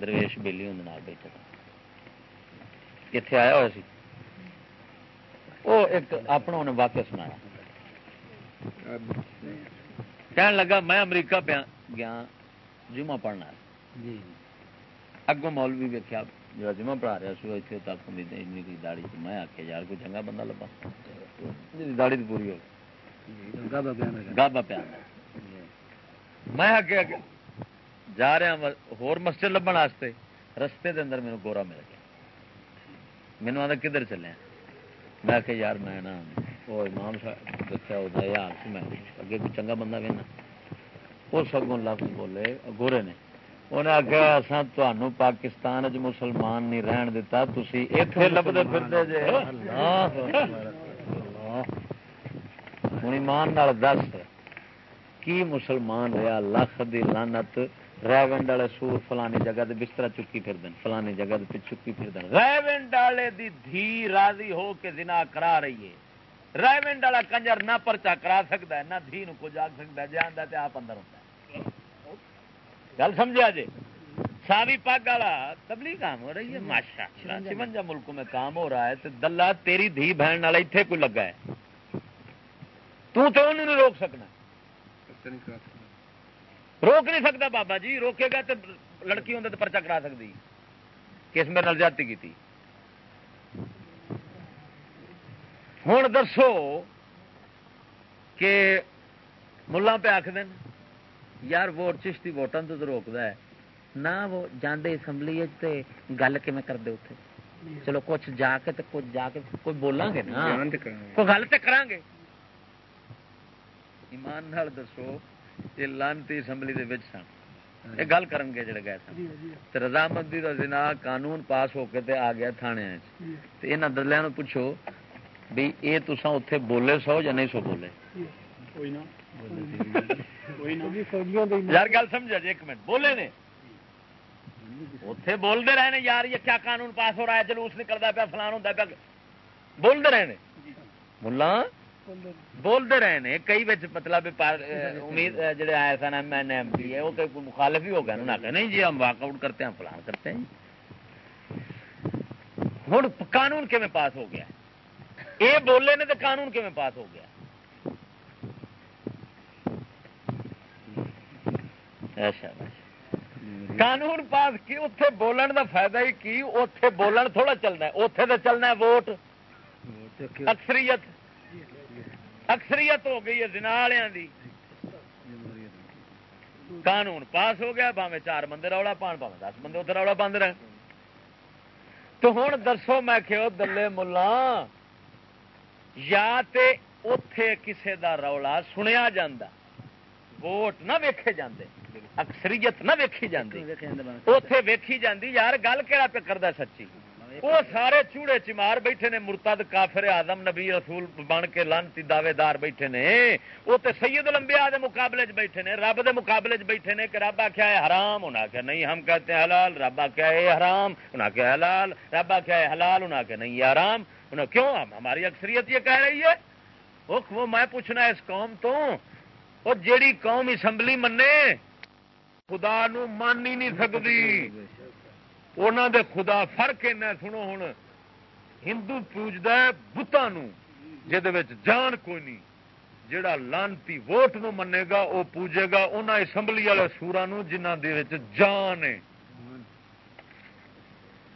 درویش بےلی ہوں بیٹھا اتے آیا ہوا سی وہ ایک اپنا انہیں واقعہ سنایا کہنے لگا میں امریکہ پہ گیا جمعہ پڑھنا اگوں مولوی ویکیا جو جمع پڑھا رہا سو اتنے تک میری داڑی میں آخیا یار کوئی چنگا بندہ لبا میری داڑی تو پوری ہو گابا پیا میں اگے جا رہا ہور مسجد لبن واسطے۔ رستے دے اندر میرے گورا مل گیا۔ مینو آتا کدھر چلے میں آ یار میں نا وہ امام صاحب دسیا وہ یار سے میں اگے کوئی چنگا بندہ بھی وہ سگوں لفظ بولے گورے نے۔ انہیں آخیا اصا تمہوں پاکستان چ مسلمان نہیں رہن دتا تھی اتنے لبتے پھرتے جی ہوں ایمان دس۔ کی مسلمان رہا لکھ دی لانت ریونڈ والے سور فلانی جگہ دے بستر چکی پھر دن فلانی جگہ دے چکی پھر دن ریونڈ والے دی دھی راضی ہو کے زنا کرا رہی ہے۔ ریونڈ والا کنجر نہ پرچا کرا سکتا ہے نہ دھی نو کچھ آگ سکتا ہے جانا تے آپ اندر ہوتا ہے۔ گل سمجھا جی؟ ساوی پگ والا تبلی کام ہو رہی ہے؟ ماشاء اللہ چونجا ملکوں میں کام ہو رہا ہے تو دلہ تیری دھی بہن والا اتنے کوئی لگا ہے۔ تو تو انہوں نے روک سکنا۔ روک نہیں سکتا بابا جی روکے گا تو لڑکی ہوں تو پرچا کرا سکتی۔ کس میں نل جاتی کی ہوں دسو کہ ملا پہ آخ دین یار ووٹ چشتی ووٹان تو روکتا ہے۔ نہ وہ جانے اسمبلی گل کیں کرتے اتنے چلو کچھ جا کے کچھ جا کے کوئی بولیں گے نا؟ کوئی گل تو کریں گے؟ ایمان دسو یہ لانتی اسمبلی دے وچ سن۔ یہ گل کرن گے جڑے گئے سن۔ جی، جی۔ رضامندی کا زنا قانون پاس ہو کے تے آ گیا تھانے یہاں دلیا پوچھو بھی یہ تسا اتے بولے سو یا نہیں سو بولے؟ یار گل سمجھا جی ایک منٹ۔ بولے نے۔ اتے بولتے رہے یار یہ کیا قانون پاس ہو رہا ہے؟ جلوس نکلتا پیا فلان ہوتا پیا۔ بولتے رہے ملا۔ بولتے رہے ہیں کئی بچ مطلب امید جڑے آئے سن ایم این ایم پی ہے وہ کوئی مخالف ہی ہو گیا انہوں نے نہیں جی ہم واک آؤٹ کرتے ہیں فلان کرتے ہیں۔ ہوں قانون کیون پاس ہو گیا؟ یہ بولے نے تو قانون کیون پاس ہو گیا؟ قانون پاس کی اتے بولن دا فائدہ ہی کی؟ اتے بولن تھوڑا چلنا ہے اتے تو چلنا ہے ووٹ اکثریت۔ اکثریت ہو گئی ہے زنا دی۔ قانون پاس ہو گیا باوے چار بندے رولا پان پاوے دس بندے اتنے رولا بند رہے تو ہوں دسو میں کہ دلے ملا یا تے اتے کسے دا رولا سنیا جا ووٹ نہ ویکھے جاندے اکثریت نہ ویکھی جاندی۔ اتے ویکھی جاندی یار گل کہڑا پہ کرتا سچی؟ وہ سارے چوڑے چمار بیٹھے نے مرتد کافر آدم نبی رسول بن کے لانتی دعوے دار بیٹھے نے وہ تو سید لمبیا دے مقابلے چ بیٹھے نے رب دے مقابلے چ بیٹھے نے کہ رب آخیا ہے حرام انہیں آخیا نہیں ہم کہتے ہیں حلال رب آخیا ہے حرام انہیں آخیا حلال رب آخیا ہے حلال انہیں آخیا نہیں یہ حرام انہیں کیوں ہماری اکثریت یہ کہہ رہی ہے وہ میں پوچھنا اس قوم تو وہ جیڑی قوم اسمبلی منے خدا نو مان ہی نہیں سکتی انہوں دے خدا فرق ایسا سنو ہوں ہندو پوجد بتان جان کوئی نہیں جڑا لانتی ووٹ نو منے گا وہ پوجے گا انہوں اسمبلی والے سورا جنہ جان ہے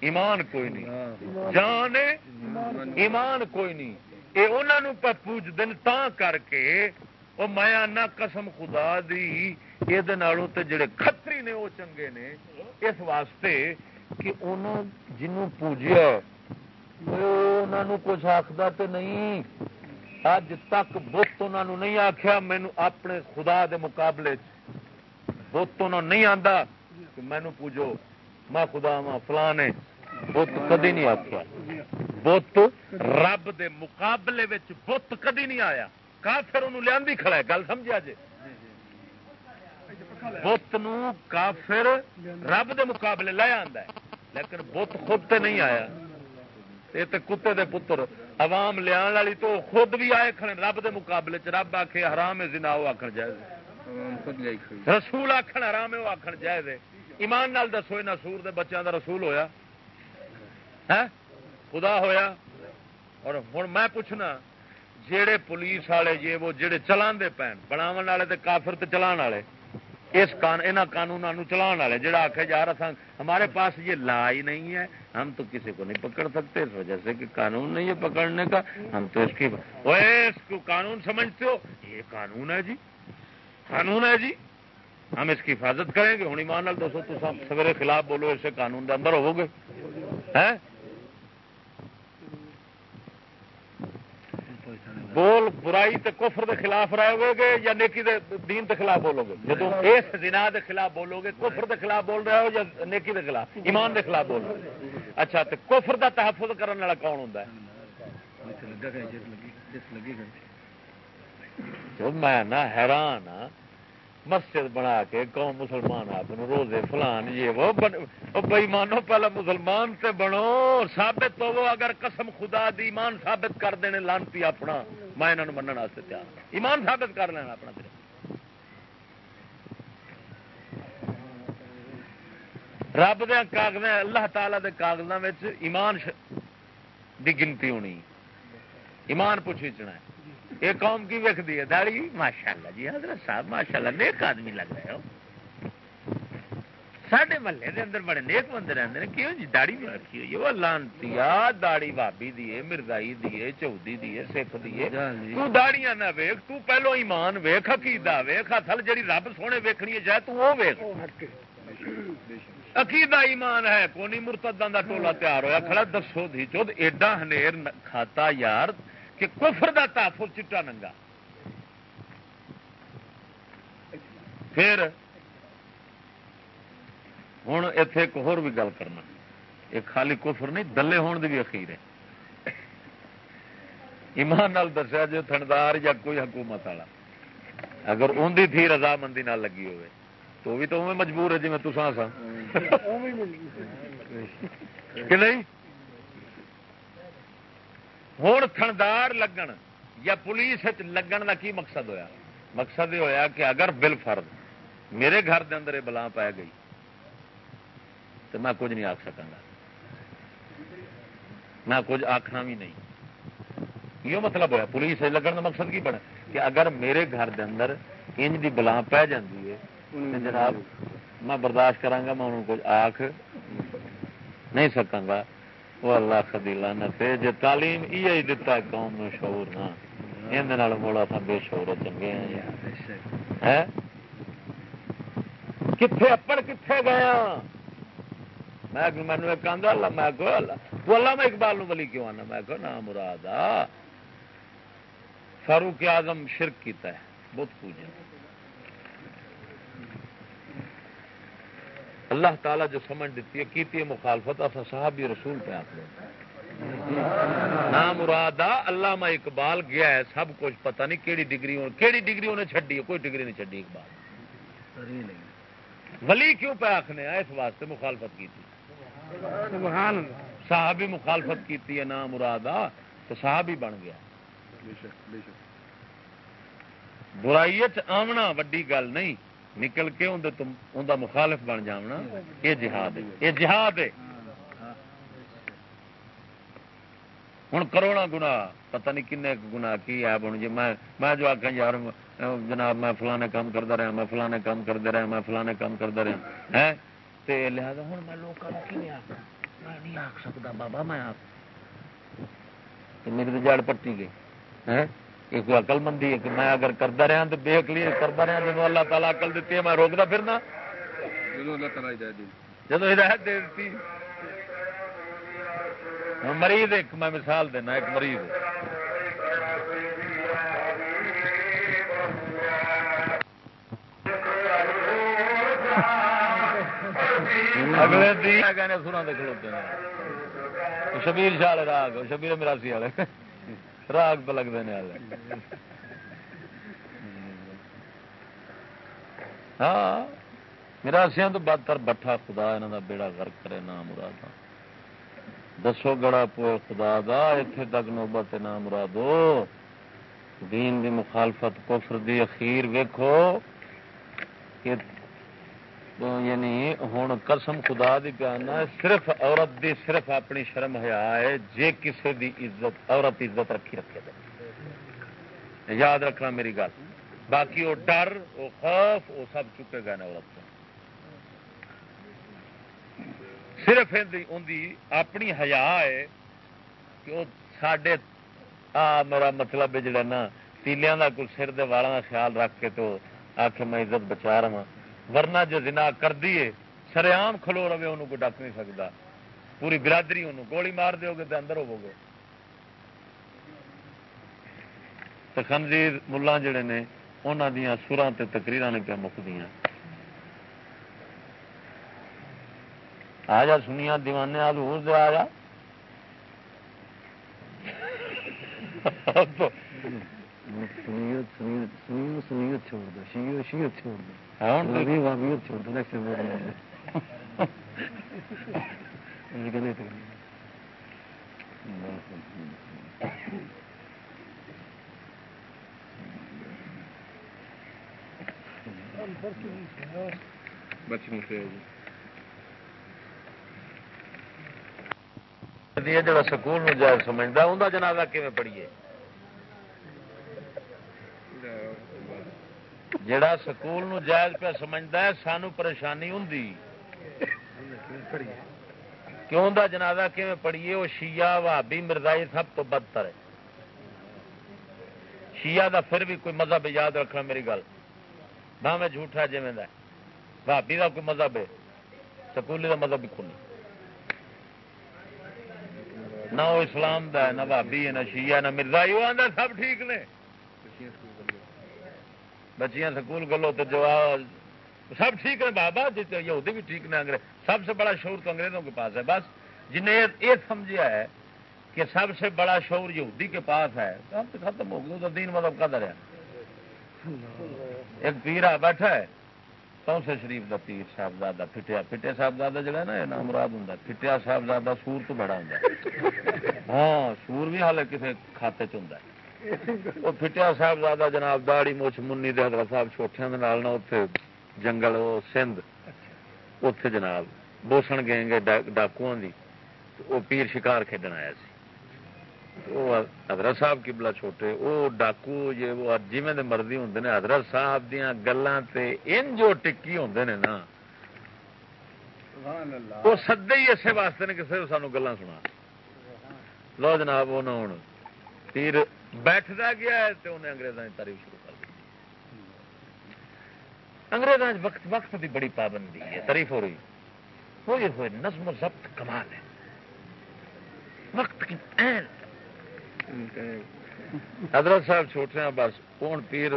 ایمان کوئی نہیں جان ہے ایمان کوئی نہیں یہ انہوں پہ پوج دن تا کر کے وہ میں آنا قسم خدا دی یہ جڑے کتری نے وہ چنگے نے اس واسطے کہ انہوں جنوں پوجیا انہوں کچھ آخر تو نہیں۔ اج تک بت انہوں نہیں آخیا مینو اپنے خدا دے مقابلے بت انہوں نہیں آتا کہ مینو پوجو، میں خدا وا فلان بت کدی نہیں آخیا بت رب دے مقابلے بت کدی نہیں آیا۔ کافر انہوں لیا کھڑا ہے۔ گل سمجھا جی بت کافر رب دے مقابلے لے آتا ہے۔ لیکن بت خود تے نہیں آیا۔ یہ تو کتے دے پتر عوام لیا والی تو خود بھی آئے کھڑے رب دے مقابلے چ رب آخ حرام ہے زنا وہ آخر جائے رسول آخر حرام ہے وہ آخر جائے ایمان نال دسو یہاں سور دے بچوں دا رسول ہویا۔ ہے خدا ہویا۔ اور ہوں میں پوچھنا جہے پولیس والے جی وہ جہے چلا پین بناو والے کافر تے چلان والے اس قانون چلا والے، جڑا آخ یار ہمارے پاس یہ لا ہی نہیں ہے۔ ہم تو کسی کو نہیں پکڑ سکتے، اس وجہ سے کہ قانون نہیں ہے پکڑنے کا۔ ہم تو اس کی اس کو قانون سمجھتے ہو؟ یہ قانون ہے جی۔ قانون ہے جی۔ ہم اس کی حفاظت کریں گے۔ ہوں ایمان دوستوں تو سویرے خلاف بولو، اسے قانون کے اندر ہو گے بول برائی تے کفر دے خلاف رہو گے یا نیکی دے دین دے خلاف بولو گے؟ جب اس دنا دے خلاف بولو گے کفر دے خلاف بول رہے ہو یا نیکی دے خلاف؟ ایمان دے خلاف بول رہے ہو؟ اچھا تے کفر دا تحفظ کرنے والا کون ہوں میں نا حیران ہاں مسجد بنا کے قوم مسلمان آپ روزے فلان یہ وہ بھائی مانو پہلے مسلمان سے بنو ثابت ہو اگر قسم خدا دی ایمان ثابت کر دینے لانتی اپنا، میں انہوں منع واسطے تیار ہاں۔ ایمان ثابت کر لینا اپنا تیرے۔ رب دیا کاغذ اللہ تعالی دے کاغذوں ایمان دی گنتی ہونی۔ ایمان پوچھنا ہے۔ یہ قوم کی ویکتی ہے؟ داڑی ماشاء اللہ جی حضرت صاحب ماشاء اللہ نیک آدمی لگ رہے ہو۔ سڈے محلے دے اندر بڑے نیک بندے رہتے ہیں کیوں جی؟ داڑی بھی رکھی ہوئی وہ لانتی داڑی بابی دیے مردائی دیے چودی دیے سکھ دیے تو داڑیاں نہ ویخ تو پہلو ایمان ویخ عقیدہ ویخ اصل جی رب سونے ویکنی ہے جائے تو وہ ویخ عقیدہ ایمان ہے کونی مرتدہ دا ٹولا تیار ہوا کھڑا دسو دی چود ایڈا ہنیر کھاتا یار کہ کفر دا تحفظ چٹا ننگا۔ پھر ہوں اتے ایک بھی گل کرنا۔ یہ خالی کفر نہیں دلے ہون دی بھی اخیر ہے۔ ایمان نال دسیا جو تھندار یا کوئی حکومت والا۔ اگر اندی تھی رضامندی لگی ہوئے تو بھی تو مجبور ہے جی میں تسا سا کہ نہیں؟ ہوں تھندار لگن یا پولیس لگن کا کی مقصد ہویا؟ مقصد یہ ہوا کہ اگر بل فرد میرے گھر دے اندر بلا پی گئی تو میں کچھ نہیں آخ سکا میں کچھ آخنا بھی نہیں۔ یہ مطلب ہوا پولیس لگن کا مقصد کی بنا کہ اگر میرے گھر دے اندر انج دی بلا پی جاتی ہے جناب میں برداشت کرا میں انہوں کچھ آخ نہیں سکا گا۔ وہ اللہ خدیلا نتے جی تعلیم یہ دتا قوم نو شعور نہ۔ یہ موڑا تھا بے شعور چنگے ہیں۔ کتنے اپڑ کتنے گیا میں مینو ایک آدھا اللہ میں کو اللہ۔ وہ اللہ میں اقبال نو بلی کیوں آنا؟ میں کو نا مراد فاروق اعظم شرک کیتا ہے بت پوجا۔ اللہ تعالیٰ جو سمجھ دیتی ہے کیتی ہے مخالفت اصا صحابی رسول پہ آپ نام مراد اللہ میں اقبال گیا ہے سب کچھ پتہ نہیں کیڑی ڈگری کیڑی ڈگری انہیں چڈی ہے کوئی ڈگری نہیں چڈی اقبال۔ ولی کیوں پہ آخنے اس واسطے مخالفت کی تھی صحابی مخالفت کی ہے نام مراد تو صحابی بن گیا۔ برائیت آمنا وڈی گل نہیں۔ نکل کے ان اندر مخالف بن جانا یہ جہاد ہے۔ یہ جہاد ہے۔ ہوں کروڑا گنا پتہ نہیں کن گنا کی ہے ہوں جی میں جو آخا یار، جناب میں فلانے کام کرتا رہا، میں فلانے کام کرتا رہا، میں فلانے کام کرتا رہا۔ ہے لہٰذا ہوں میں لوگوں میں نہیں آخ سکتا بابا، میں آپ میری تو جڑ پٹی گئی۔ ہے ایک اقل مندی ہے کہ میں اگر کرتا رہا تو بے اکلی کرتا رہا جب اللہ تعالیٰ اقل دیتی ہے میں روکتا پھرنا۔ جب ہدایت دے دیتی۔ مریض ایک میں مثال دینا ایک مریض اگلے دن سنا دے کھلوتے ہیں۔ شبیر شاہ راگ شبیر مراسی والے راگ پہ لگتے ہیں ہاں میرا سیا تو بدتر بٹھا، خدا یہاں کا بیڑا گرک کرے نہ مراد دسو گڑا پو، خدا دا اتنے تک نوبت نہ مرادو دین دی مخالفت، کفر دی اخیر ویکھو۔ کہ یعنی ہوں قسم خدا دی پیانا صرف عورت دی صرف اپنی شرم ہیا ہے جے کسی دی عزت، عورت عزت رکھی رکھے دے۔ یاد رکھنا میری گل۔ باقی وہ ڈر وہ خوف وہ سب چکے گئے عورت صرف اپنی ہیا ہے کہ وہ سڈے میرا مطلب جڑا نا، تیلیاں کا کچھ سر والا کا خیال رکھ کے تو آخ میں عزت بچا رہا ورنہ جو جنا کر دیے سریام کھلو رہے، انہوں کو ڈک نہیں سکتا۔ پوری برادری انہوں گولی مار دو گے تو اندر ہوو گے تو خنزیر ملا جڑے نے انہوں دیا سران تے تقریر نے پہ مکدیا آ جا سنیا دیوانے آل دے آ <laughs> جا سنیت چھوڑ دو شیت چھوڑ دو وابیت چھوڑ دو جا سکول جائز سمجھتا انہیں جنازہ کیون پڑھیے؟ جڑا سکول نو جائز پہ سمجھتا ہے، سانو پریشانی ہوں کیوں دا جنازہ کیون پڑھیے؟ وہ شیعہ وابی مرزائی سب تو بدتر ہے۔ شیعہ دا پھر بھی کوئی مذہب یاد رکھنا میری گل۔ نہ میں جھوٹا جی میں بھابی کا کوئی مذہب ہے، سکولی کا مذہب بھی کھونی نہ وہ اسلام دا ہے، نہ بھابی ہے، نہ شیعہ، نہ مرزائی وہ آدھا سب ٹھیک نے۔ بچیاں سکول گلو تو جواب سب ٹھیک ہے بابا جی یہودی بھی ٹھیک نے انگریز سب سے بڑا شعور تو انگریزوں کے پاس ہے بس جنہیں یہ سمجھا ہے کہ سب سے بڑا شعور یہودی کے پاس ہے تو اب تو ختم ہو گیا تو دین مطلب کا دریا ایک پیرا بیٹھا ہے پونسے شریف کا پیر صاحبزادہ پٹیا پٹیا صاحبزادہ جڑا ہے نا یہ نام مراد ہوں پٹیا صاحبزادہ سور تو بڑا ہوں ہاں سور بھی حال کسی کھاتے چ ہوں وہ فٹیا صاحب زیادہ جناب داڑی مچھ منی دے حضرت صاحب چھوٹیاں دے نال اوتھے جنگل او سندھ اوتھے جناب بوسن گئے گے ڈاکواں دی وہ پیر شکار کھیڈن آیا سی۔ وہ حضرت صاحب قبلہ چھوٹے وہ ڈاکو یہ وہ جویں دے مرضی ہوندے نے حضرت صاحب دیاں گلاں تے ان جو ٹکی ہوندے نے نا۔ وہ سدے ہی اسے واسطے نے کسے سانو گلاں سنا۔ لو جناب وہ نہ ہوں پیر بیٹھتا گیا ہے تو انہیں انگریزوں کی تعریف شروع کر دی۔ انگریزوں وقت وقت کی بڑی پابندی ہے، تعریف ہو رہی۔ ہوئے ہوئے نظم و ضبط کمال ہے۔ وقت کی حضرت صاحب چھوٹے ہیں، بس کون پیر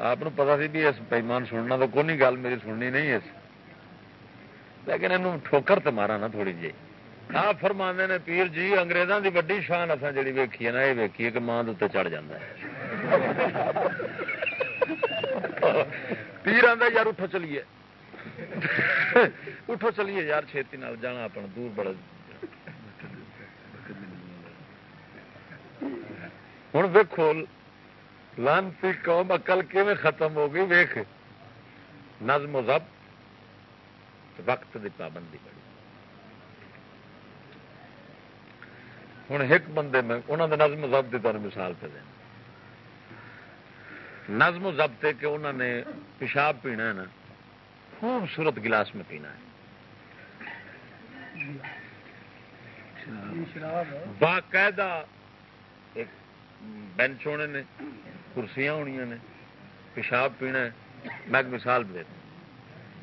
آپ پتا سی بھی اس پیمان سننا تو کون گل میری سننی نہیں اس لیکن یہ ٹھوکر تو مارا نا تھوڑی جی۔ آپ فرما نے پیر جی اگریزوں کی ویڈی شان اصا جی ویکھی ہے نا یہ ویکھی کہ ماں دے چڑھ جا پیر آدھا یار اٹھو چلیے اٹھو چلیے یار چھتی نال جانا اپنا دور بڑا ہوں ویکو لانتی قوم اکل کیون ختم ہو گئی ویخ نظم و ضبط وقت کی پابندی ہوں ایک بندے میں انہوں نے نظم ضبط کی تمہیں مثال پہ دینا نظم و ضبط ہے کہ انہوں نے پیشاب پینا ہے نا، خوبصورت گلاس میں پینا ہے۔ باقاعدہ ایک بینچ ہونے نے، کرسیاں ہونی نے، پیشاب پینا ہے۔ میں ایک مثال دیتا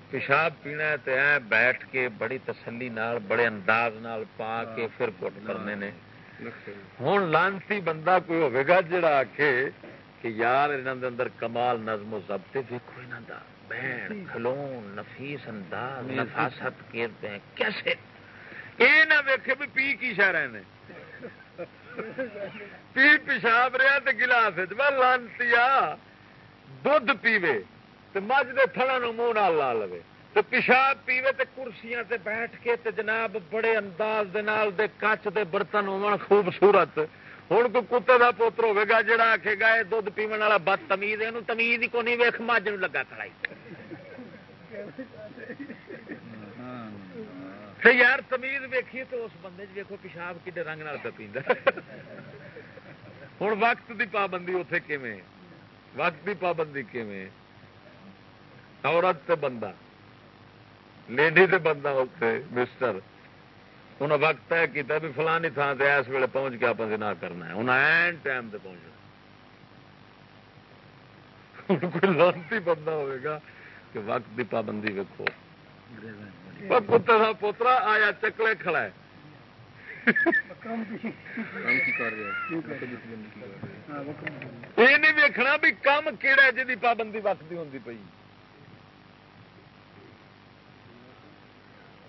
پیشاب پینا ہے تو بیٹھ کے بڑی تسلی نال، بڑے انداز نال پا کے پھر کٹ کرنے نے۔ ہوں لانسی بندہ کوئی ہوگا جڑا آخے کہ یار انہوں اندر کمال نظم و ضبط دیکھو یہاں کا بہن کھلون نفیس انداز نفاست کہتے ہیں۔ کیسے؟ یہ نہ ویکے بھی پی کی شہ رہے پی پیشاب رہا تو گلاس لانتی دھد پیوے تو مجھ کے تھڑا منہ نہ لا لو تو پیشاب پیوے تے کرسیاں تے بیٹھ کے تے جناب بڑے انداز دے نال دے کچ دے برتن ہون خوبصورت۔ ہوں کوئی کتے کا پوتر ہوگا جڑا آخے گا یہ دھد پیو والا بد تمیز یہ تمیز ہی کو نہیں ویخ مجھ لگا کھڑائی یار تمیز ویکھیے تو اس بندے ویکو پیشاب کھے رنگ نال پہ پیندا۔ ہوں وقت دی پابندی اتے کیویں؟ وقت کی پابندی عورت تے بندہ۔ لیڈی تے بندہ اتنے مسٹر انہیں وقت طے کیا بھی فلانی تھان سے اس ویلے پہنچ کے آپ نہ کرنا ہے انہیں این ٹائم سے پہنچنا کوئی لانتی بندہ ہوئے گا کہ وقت کی پابندی ویکو پتر پوترا آیا چکلے کھڑا ہے یہ نہیں ویکنا بھی کام کہڑا جی پابندی وقت کی ہوتی پی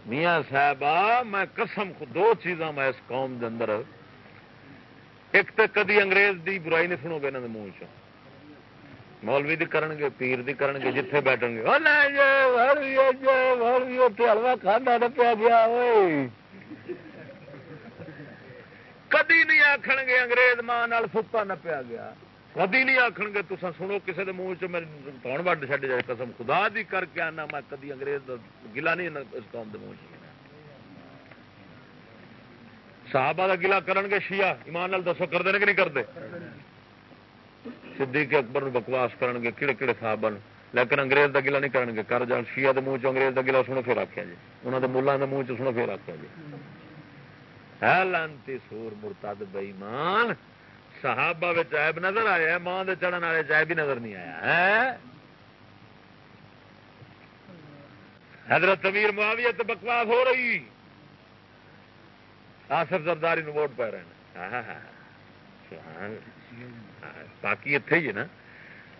میاں صاحب میں قسم دو چیزاں میں اس قوم دے اندر ایک تو کدی انگریز دی برائی نہیں سنو گے یہاں کے منہ چ مولوی دی کرن گے پیر دی کرن گے جتھے بیٹھن گے او نہیں جے وریے جے وریے تے ہلوا کھانا نہ پیا گیا، اوئے۔ کدی نہیں آخ گے انگریز ماں فکا نہ پیا گیا۔ کدی نہیں آخ گے تو سنو کسی کے منہ چون وڈ چڈ جائے قسم خدا دی کر کے آنا میں کدی انگریز دا گلا نہیں اس قوم کے منہ صحابہ کا گلا کرن گے شیعہ ایمان نال دسو کرتے ہیں کہ نہیں کرتے صدیق اکبر بکواس کرن گے کہڑے کہڑے صاحب لیکن انگریز کا گلا نہیں کرن گے کر جان شیعہ دے منہ چ انگریز کا گلا سنو پھر آخیا جی انہوں نے ملان کے منہ چ سنو پھر آخیا جی ہے لانتی سور مرتد بئیمان صحابہ عیب نظر آیا ماں دے چڑھن والے چائب بھی نظر نہیں آیا، ہے؟ حضرت امیر معاویت بکواس ہو رہی۔ آصف زرداری نو ووٹ پہ رہے ہاں، ہاں، ہاں، پاکی اتے ہی ہے نا۔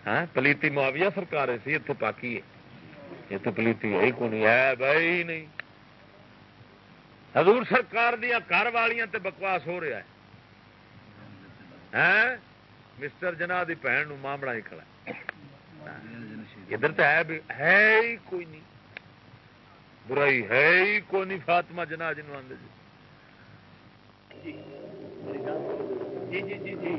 ہاں پلیتی معاویہ سرکار سی اتو پاکی ہے۔ اتو پلیتی ہے کو نہیں ہے بھائی نہیں۔ حضور سرکار دیا گھر والیاں تے بکواس ہو رہا ہے۔ مسٹر جنا دی بھن مامڑا ہی کھڑا ادھر تو ہے ہی کوئی نہیں برائی ہے ہی کوئی نہیں فاطمہ جنا جنوب آدھے جی جی جی جی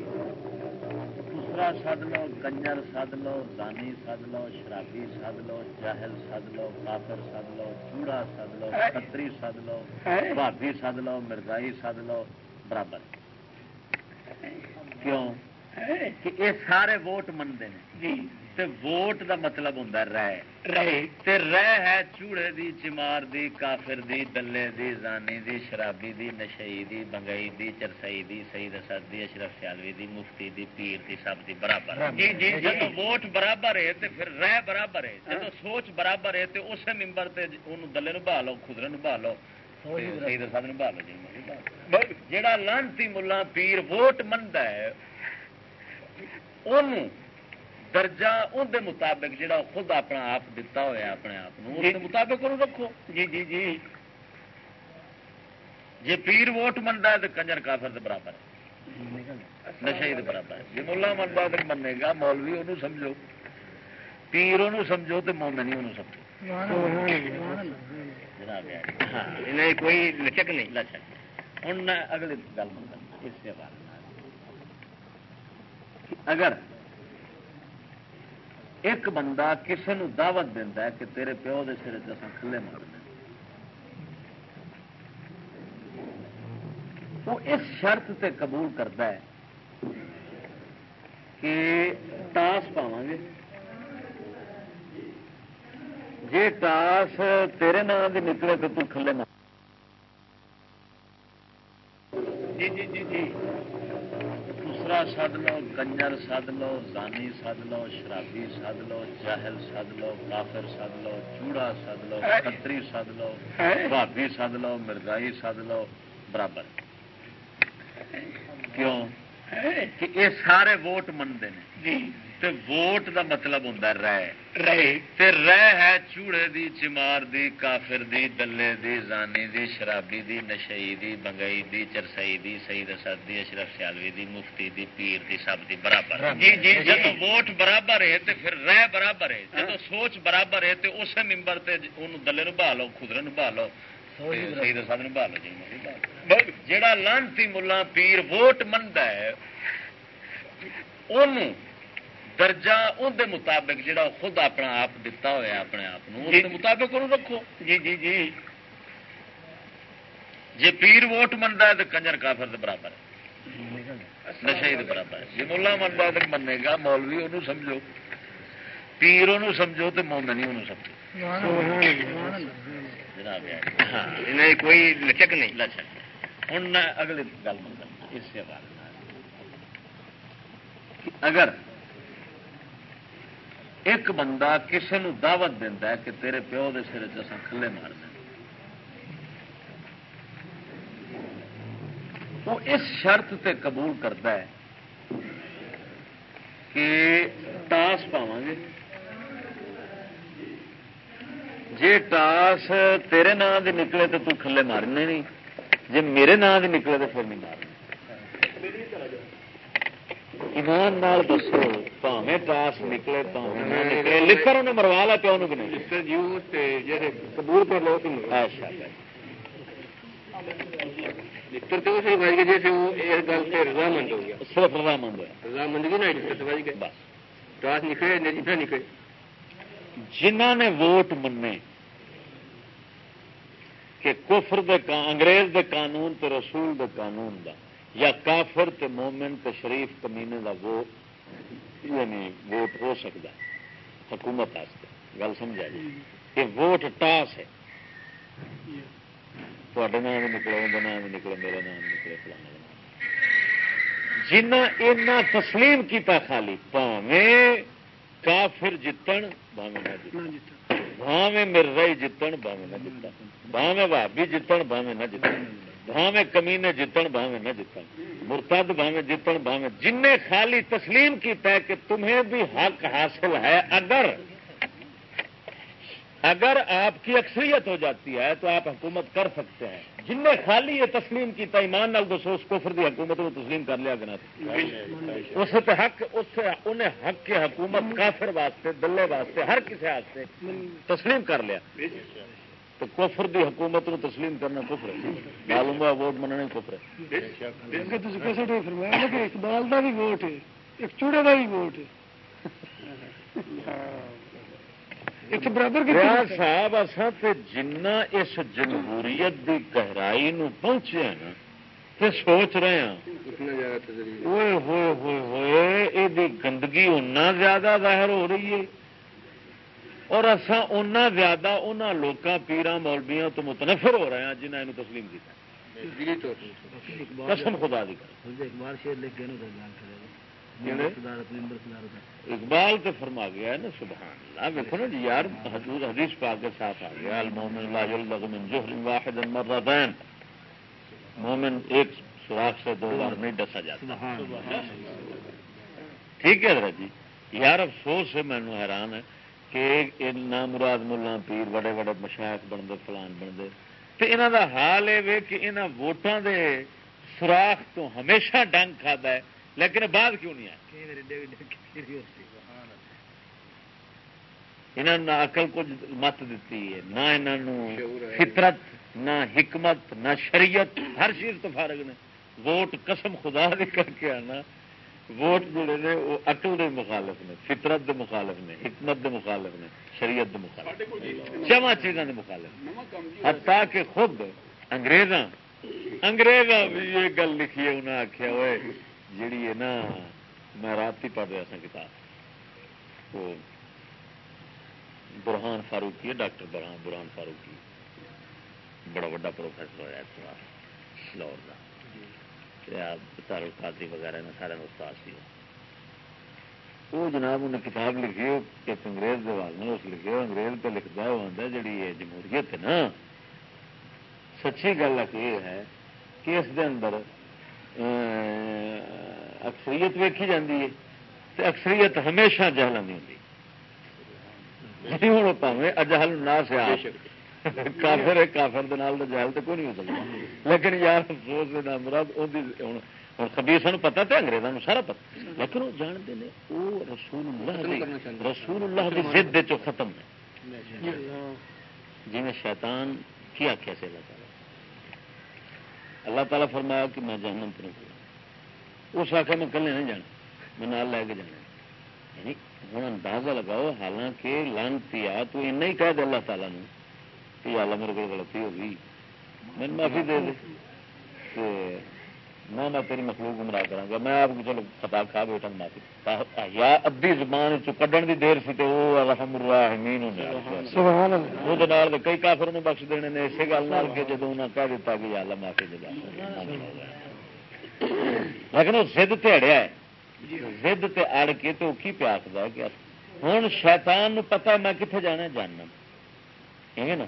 دوسرا سد لو کنجر سد لو دانی سد لو شرابی سد لو جاہل سد لو کافر سد لو چوڑا سد لو کتری سد لو بھابی سد لو مرزائی سد لو برابر کیوں؟ کہ یہ سارے ووٹ منگتے ہیں جی۔ تے ووٹ دا مطلب ہوں رہ ہے چوڑے دی چمار دی کافر دی دلے دی زانی دی شرابی دی نشئی دی بنگئی دی چرسائی دی سعید اسد دی اشرف سیالوی دی مفتی دی پیر دی سب دی برابر۔ جی جی جب ووٹ برابر ہے تے پھر رہ برابر ہے۔ جب سوچ برابر ہے تے اسے ممبر تے انہوں دلے نو بہا لو خدرے نو بہا لو جی جڑا لانتی ملا پیر ووٹ منتا ہے انہوں درجہ اندر مطابق جڑا خود اپنا آپ دتا ہوا اپنے آپ۔ مطابق رکھو جی جی جی جی پیر ووٹ منتا ہے تو کنجر کافر دے برابر نشے برابر جی ملا منتا تو منے گا مولوی انہوں سمجھو پیر انہوں سمجھو تو مومنی انہوں سمجھو ہاں کوئی لچک نہیں۔ لچک۔ ہوں اگلی گل اس اگر ایک بندہ کسی نو دعوت دینا ہے کہ تیرے پیو دے سر کھلے مار دیں۔ وہ اس شرط تے قبول کرتا ہے کہ ٹاس پاو گے۔ جی ٹاس تیرے نام کی نکلے تو تلے مار جی جی جی جی۔ دوسرا سد لو کنجر سد لو زانی سد لو شرابی سد لو جاہل سد لو کافر سد لو چوڑا سد لو کتری سد لو بھابی سد لو مرزائی سد لو برابر کیوں کہ یہ سارے ووٹ منگتے ہیں تے ووٹ دا مطلب ہوں رہ ہے چوڑے دی چمار دی کافر دی دلے دی زانی دی شرابی دی نشئی دی بنگئی دی چرسائی دی سعید اسد دی اشرف سیالوی دی مفتی دی پیر دی سب دی برابر۔ جی جی جب ووٹ برابر ہے تے پھر رہ برابر ہے۔ جب سوچ برابر ہے تے اسے ممبر تے انہوں دلے نو بہا لو خدرے نو بہا لو۔ سعید اسد نو بہا لو جی جڑا لانتی ملا پیر ووٹ منگتا ہے انہوں درجہ اندر مطابق جڑا خود اپنا آپ دتا ہوا اپنے آپ جی۔ مطابق رکھو۔ جی جی جی۔ جی پیر ووٹ منتا ہے تو کنجر کافر برابر نشے برابر جی ملا منگا تو منے گا مولوی انہوں سمجھو۔ پیر انہوں سمجھو تو مومن ہی انہوں سمجھو۔ جناب کوئی لچک نہیں۔ لچک ہوں اگلی گل منگا اس سے اگر ایک بندہ کسی نو دعوت دینا ہے کہ تیرے پیو کے سر چسا کھلے مارنا وہ اس شرط تے قبول کرتا ہے کہ ٹاس پاو گے۔ جی ٹاس تیرے نام کے نکلے تو تلے مارنے نہیں۔ جی میرے نام کے نکلے تو پھر نہیں مارنے ایمان نال دسو پاوے ٹاس نکلے نہ نکلے لکھر انہیں مروا لا پیو نو نہیں قبول کر لو اچھا صرف رضامند ہوا رضامندگی ٹاس نکلے نکلے۔ جنہ نے ووٹ منے کہ کفر دے انگریز دے قانون تے رسول دے قانون دا۔ یا کافر تے مومن تے شریف کمینے دا وہ یعنی ووٹ ہو سکتا ہے حکومت گل سمجھا جی؟ کہ ووٹ ٹاس ہے۔ تے نام بھی نکلے اندر نام نکلے میرے نام نکلے۔ فلانے جنہ اینا تسلیم کیتا خالی پاوے کافر جتن باوے نہ جتن۔ بھاوے مرزائی جتن باوے نہ جتن۔ بھاوے بھابی جتن باوے نہ جتن۔ بھاوے کمینے جتن بھاوے نہ جتن۔ مرتد بھاوے جتن بھاوے جن نے خالی تسلیم کیتا ہے کہ تمہیں بھی حق حاصل ہے، اگر اگر آپ کی اکثریت ہو جاتی ہے تو آپ حکومت کر سکتے ہیں۔ جن نے خالی یہ تسلیم کیتا ایمان نال دسو، اس کو فردی حکومت کو تسلیم کر لیا گنا اس حق، اس سے انہیں حق کی حکومت کافر واسطے، دلے واسطے، ہر کسی واسطے تسلیم کر لیا۔ تو کفر دی حکومت نو تسلیم کرنا کفر ہے۔ معلوم ہوا ووٹ مننا کفر ہے۔ اقبال دا بھی ووٹ ہے ایک چوڑے دا بھی ووٹ ہے۔ صاحب اصا جنہ اس جمہوریت دی گہرائی نو پہنچے ہیں نا تے سوچ رہے ہیں۔ ہوئے ہوئے ہوئے ہوئے یہ گندگی اتنا زیادہ ظاہر ہو رہی ہے۔ اور اصا اُنہ زیادہ ان لوگوں پیران مولبیاں تو متنفر ہو رہے ہیں جنہیں یہ تسلیم کیا قسم خدا دی اقبال تو فرما گیا ہے نا سبحان اللہ۔ دیکھو نا جی یار حضور حدیث پاک کے ساتھ آ گیا۔ المومن لا من واحد مرتين مومن ایک سوراخ سے دو بار نہیں ڈسا جاتا۔ ٹھیک ہے حضرت جی۔ یار افسوس ہے مینو حیران ہے کہ مراد ملا پیر بڑے بڑے مشاق بنتے فلان بنتے تو یہاں کا حال یہ کہ یہاں ووٹان دے سوراخ تو ہمیشہ ڈنگ کھا ہے لیکن بعد کیوں نہیں آیا؟ یہاں نہ اقل کچھ مت دیتی ہے نہ انہوں فطرت نہ حکمت نہ شریعت ہر چیز تو فارغ نے۔ ووٹ قسم خدا بھی کر کے آنا۔ ووٹ جڑے نے، وہ اٹل دے مخالف نے، فطرت دے مخالف نے، حکمت دے مخالف نے، شریعت دے مخالف چواں چیزوں دے مخالف حتیٰ کہ خود انگریزاں انگریزاں بھی یہ گل لکھی ہے انہیں آخیا ہوئے جیڑی ہے نا، میں رات ہی پڑھ رہا تھا کتاب۔ وہ برہان فاروقی ہے، ڈاکٹر برہان برہان فاروقی۔ بڑا بڑا پروفیسر ہوا اس لاہور کا قاضی وغیرہ نے سارے استاد سی وہ جناب انہیں کتاب لکھی ایک انگریز نے اس لکھے انگریز پہ لکھتا وہ آتا جی یہ جمہوریت ہے نا۔ سچی گل یہ ہے کہ اس دے اندر اکثریت ویکھی جاتی ہے تو اکثریت ہمیشہ جہل نہیں ہوتی ہوں پاوے اجہل نہ سے کافر کافر جہل تو کوئی نہیں ہو سکتا جی۔ لیکن یار افسوس مراد ہوں سان پتا تو انگریزوں سارا پتا لیکن وہ جانتے ہیں وہ رسول اللہ رسول اللہ کی ضد ختم ہے۔ جی میں شیطان کی آخیا سے اللہ تعالیٰ اللہ تعالیٰ فرمایا کہ میں جانم پر اس آخر میں کلے نہیں جانا، میں نال لے کے جانا۔ یعنی ہوں اندازہ لگاؤ، حالانکہ لانتی آ تو ہی کہہ دے اللہ تعالیٰ نے۔ کہ اللہ میرے کو غلطی ہو گئی میں معافی دے دے میں نہ تیری مخلوق گمراہ کرا گا میں آپ کو چلو خطا کھا بیٹھا معافی یا ادھی زبان کڈن دی دیر سی تو وہ الحم الراحمین وہ کئی کافر نے بخش دینے نے اسی گل کے جدو انہیں کہہ دیتا کہ یا اللہ معافی دے لیکن وہ زد تے اڑیا ہے زد تے اڑ کے تو کی پیاس ہے کہ ہوں شیطان پتا میں کتنے جانا نا؟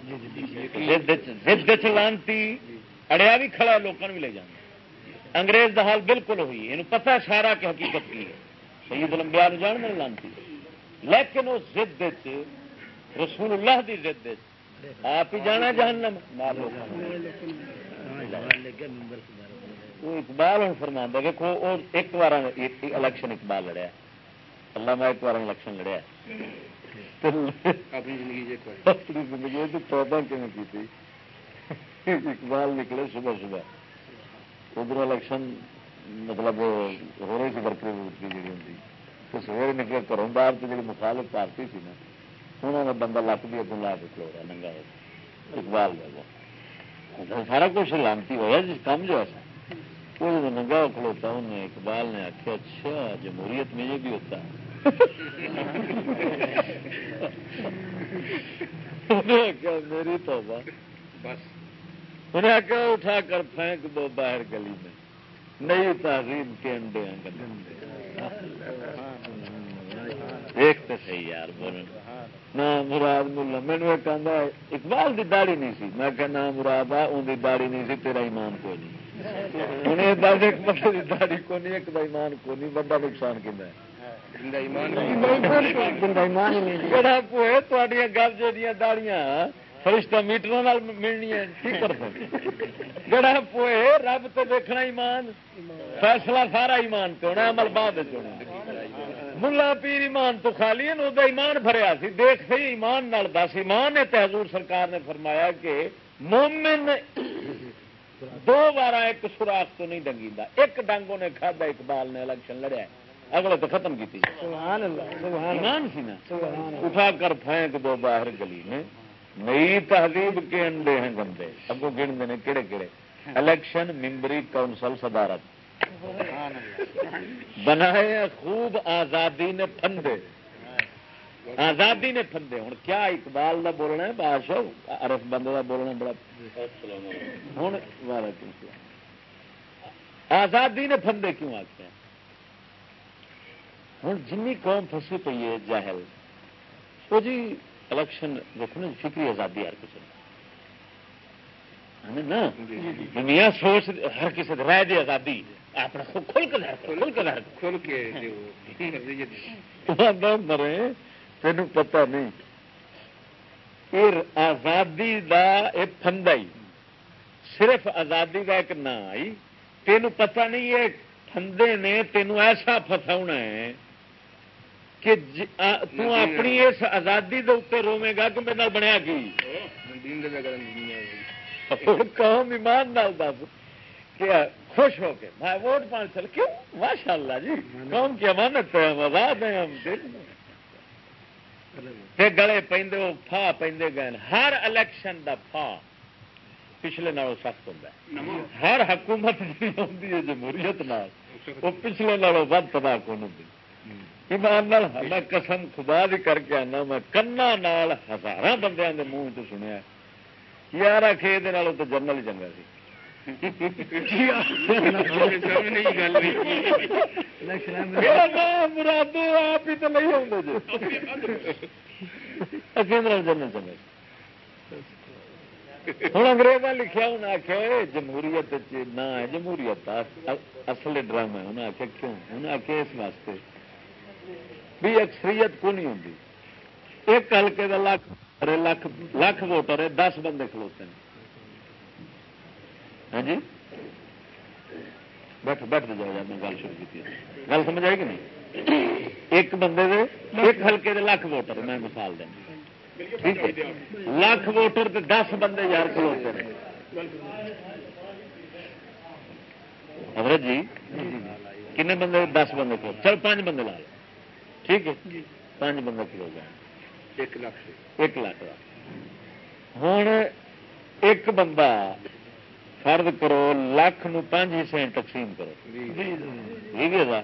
زد لانتی۔ اڑیا بھی کھڑا لوگوں بھی لے جانا انگریز کا حال بالکل ہوئی یہ پتا سارا کہ حقیقت کی ہے۔ سید لمبیا جان میں لانتی۔ لیکن وہ زد رسول اللہ کی زد آپ ہی جانا جہنم۔ وہ اقبال ہوں فرما دیکھو ایک بار الیکشن اقبال لڑیا۔ اللہ میں ایک بار الیکشن لڑیا زندگی چودہ کیوں کی اقبال نکلے صبح صبح۔ ادھر الیکشن مطلب ہو رہی سی برقی برقی جی ہوں تو سویرے نکلے گھروں باہر سے جی مخالف پارٹی سی نا انہوں نے بندہ لک بھی اگوں لا کے کھلو رہا ننگا اقبال جگہ سارا کچھ لانتی ہوا جس کام جو ایسا وہ ننگا کھلوتا انہیں اقبال نے آخیا اچھا جمہوریت میں یہ بھی ہوتا ہے۔ میری تو بس۔ انہیں آخیا اٹھا کر پھینک دو باہر گلی میں۔ نئی تہذیب کے انڈے دیکھتے صحیح یار بولے نہ مراد ملا۔ مینو ایک آدھا اقبال کی داڑی نہیں سی۔ میں کہ نہ مراد آ ان کی داڑی نہیں سی تیرا ایمان کو نہیں۔ ہوں ایک بندے کی داڑی کو نہیں ایک ایمان کو نہیں بڑا نقصان بڑا پوئے گل داڑیاں فرشتہ میٹر ملنی ہے؟ گڑا پوئے رب تو دیکھنا ایمان فیصلہ سارا ایمان تو ہونا عمل بعد ملا پیر ایمان تو خالی وہ ایمان بھریا سی۔ دیکھ سی ایمان نال دس۔ ایمان ہے حضور سرکار نے فرمایا کہ مومن دو بار ایک سوراخ تو نہیں ڈنگی ایک ڈنگ نے کھدا اقبال نے الیکشن لڑیا۔ اگلے تو ختم کی ایمان سی نا؟ اٹھا کر پھینک دو باہر گلی میں۔ نئی تہذیب کے انڈے ہیں گندے اگو گن دے کہڑے کہڑے الیکشن ممبری کونسل صدارت۔ بنائے خوب آزادی نے پندے آزادی نے پندے ہوں کیا اقبال کا بولنا ہے؟ بادشاہ ارف بندے کا بولنا بڑا ہوں آزادی نے پندے کیوں آتے ہیں؟ ہوں جن قوم پھسی پی ہے جاہل۔ وہ جی الیکشن دیکھو نا فکری آزادی ہر کسی میاں سوچ ہر کسی رائے دی آزادی۔ اپنا کھل کے مرے تین پتا نہیں۔ آزادی کا ایک فندا صرف آزادی کا ایک نام آئی تین پتا نہیں یہ فندے نے تینوں ایسا فساؤنا ہے کہ اپنی اس آزادی کے اتنے روے گا کہ میرے بنیا کی؟ قوم ایمان نال دس کہ خوش ہو کے۔ میں ووٹ پان چل کیوں؟ ماشاء اللہ جی قوم کی امانت ہے ہم آزاد ہیں ہم گلے پہ فا پہ گئے۔ ہر الیکشن دا فا پچھلے نالوں سخت ہوتا ہے۔ ہر حکومت جی ہے جمہوریت نال۔ وہ پچھلے نالوں ود تباہ کون ہوتی ایمان میں قسم خدا دی کر کے آنا، میں کنا نال ہزار بندے کے منہ چ سنیا یار آخے یہ تو جنرل ہی چنگا سی۔ مرادو آپ ہی تو نہیں آتے جنرل چنگا ہوں انگریزا لکھا انہیں آخیا جمہوریت نہ ہے جمہوریت اصل ڈرامہ انہیں آخیا کیوں انہیں آخیا اس واسطے بھی اکثریت کو نہیں ہوں ایک ہلکے کا لکھ لکھ لکھ ووٹر ہے دس بندے کھلوتے ہیں ہاں جی؟ بیٹھ بیٹھ جاؤ جا میں گل شروع کی گل سمجھ آئے گی نہیں؟ ایک بندے دے ایک ہلکے دے لکھ ووٹر میں مثال دینا ٹھیک ہے؟ لاکھ ووٹر تے دس بندے یار کھلوتے ہیں۔ حضرت جی کنے بندے دس بندے کھلو چل پانچ بندے لا لو۔ ٹھیک ہے۔ پانچ بندہ کلو جائے ایک لاکھ۔ ایک لاکھ۔ ہوں ایک بندہ فرد کرو لاکھ پانچ حصے تقسیم کرو۔ ٹھیک ہے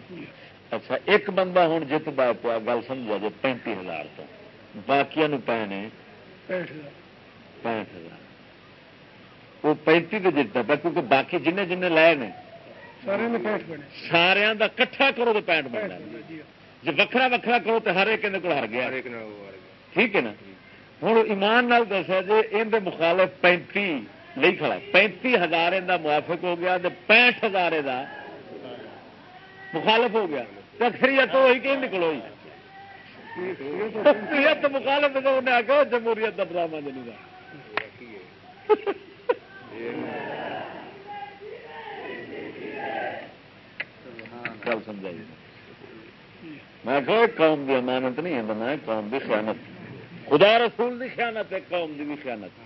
اچھا ایک بندہ ہوں جت پیا گل سمجھا جی پینتی ہزار تو۔ باقی پے نے پینٹ ہزار۔ وہ پینتی تو جتنا پہ کیونکہ باقی جن جن لائے نے۔ سارا کا کٹھا کرو تو پینٹ بننا جی۔ وکرا وکرا کرو تو ہر ایک کو ہر گیا۔ ٹھیک ہے نا؟ ہوں ایمان نال دسا جی اندر مخالف پینتی نہیں کھڑا پینتی ہزار موافق ہو گیا پینٹ ہزار مخالف ہو گیا۔ اکثریت تو وہی کہ نکلو اکثریت مخالف انہیں آ جمہوریت کا ڈرامہ جنی کا گل سمجھائی۔ میں کہ قوم کی امانت نہیں ہے بنا قوم کی خیانت۔ خدا رسول کی خیانت ہے قوم کی بھی خیانت۔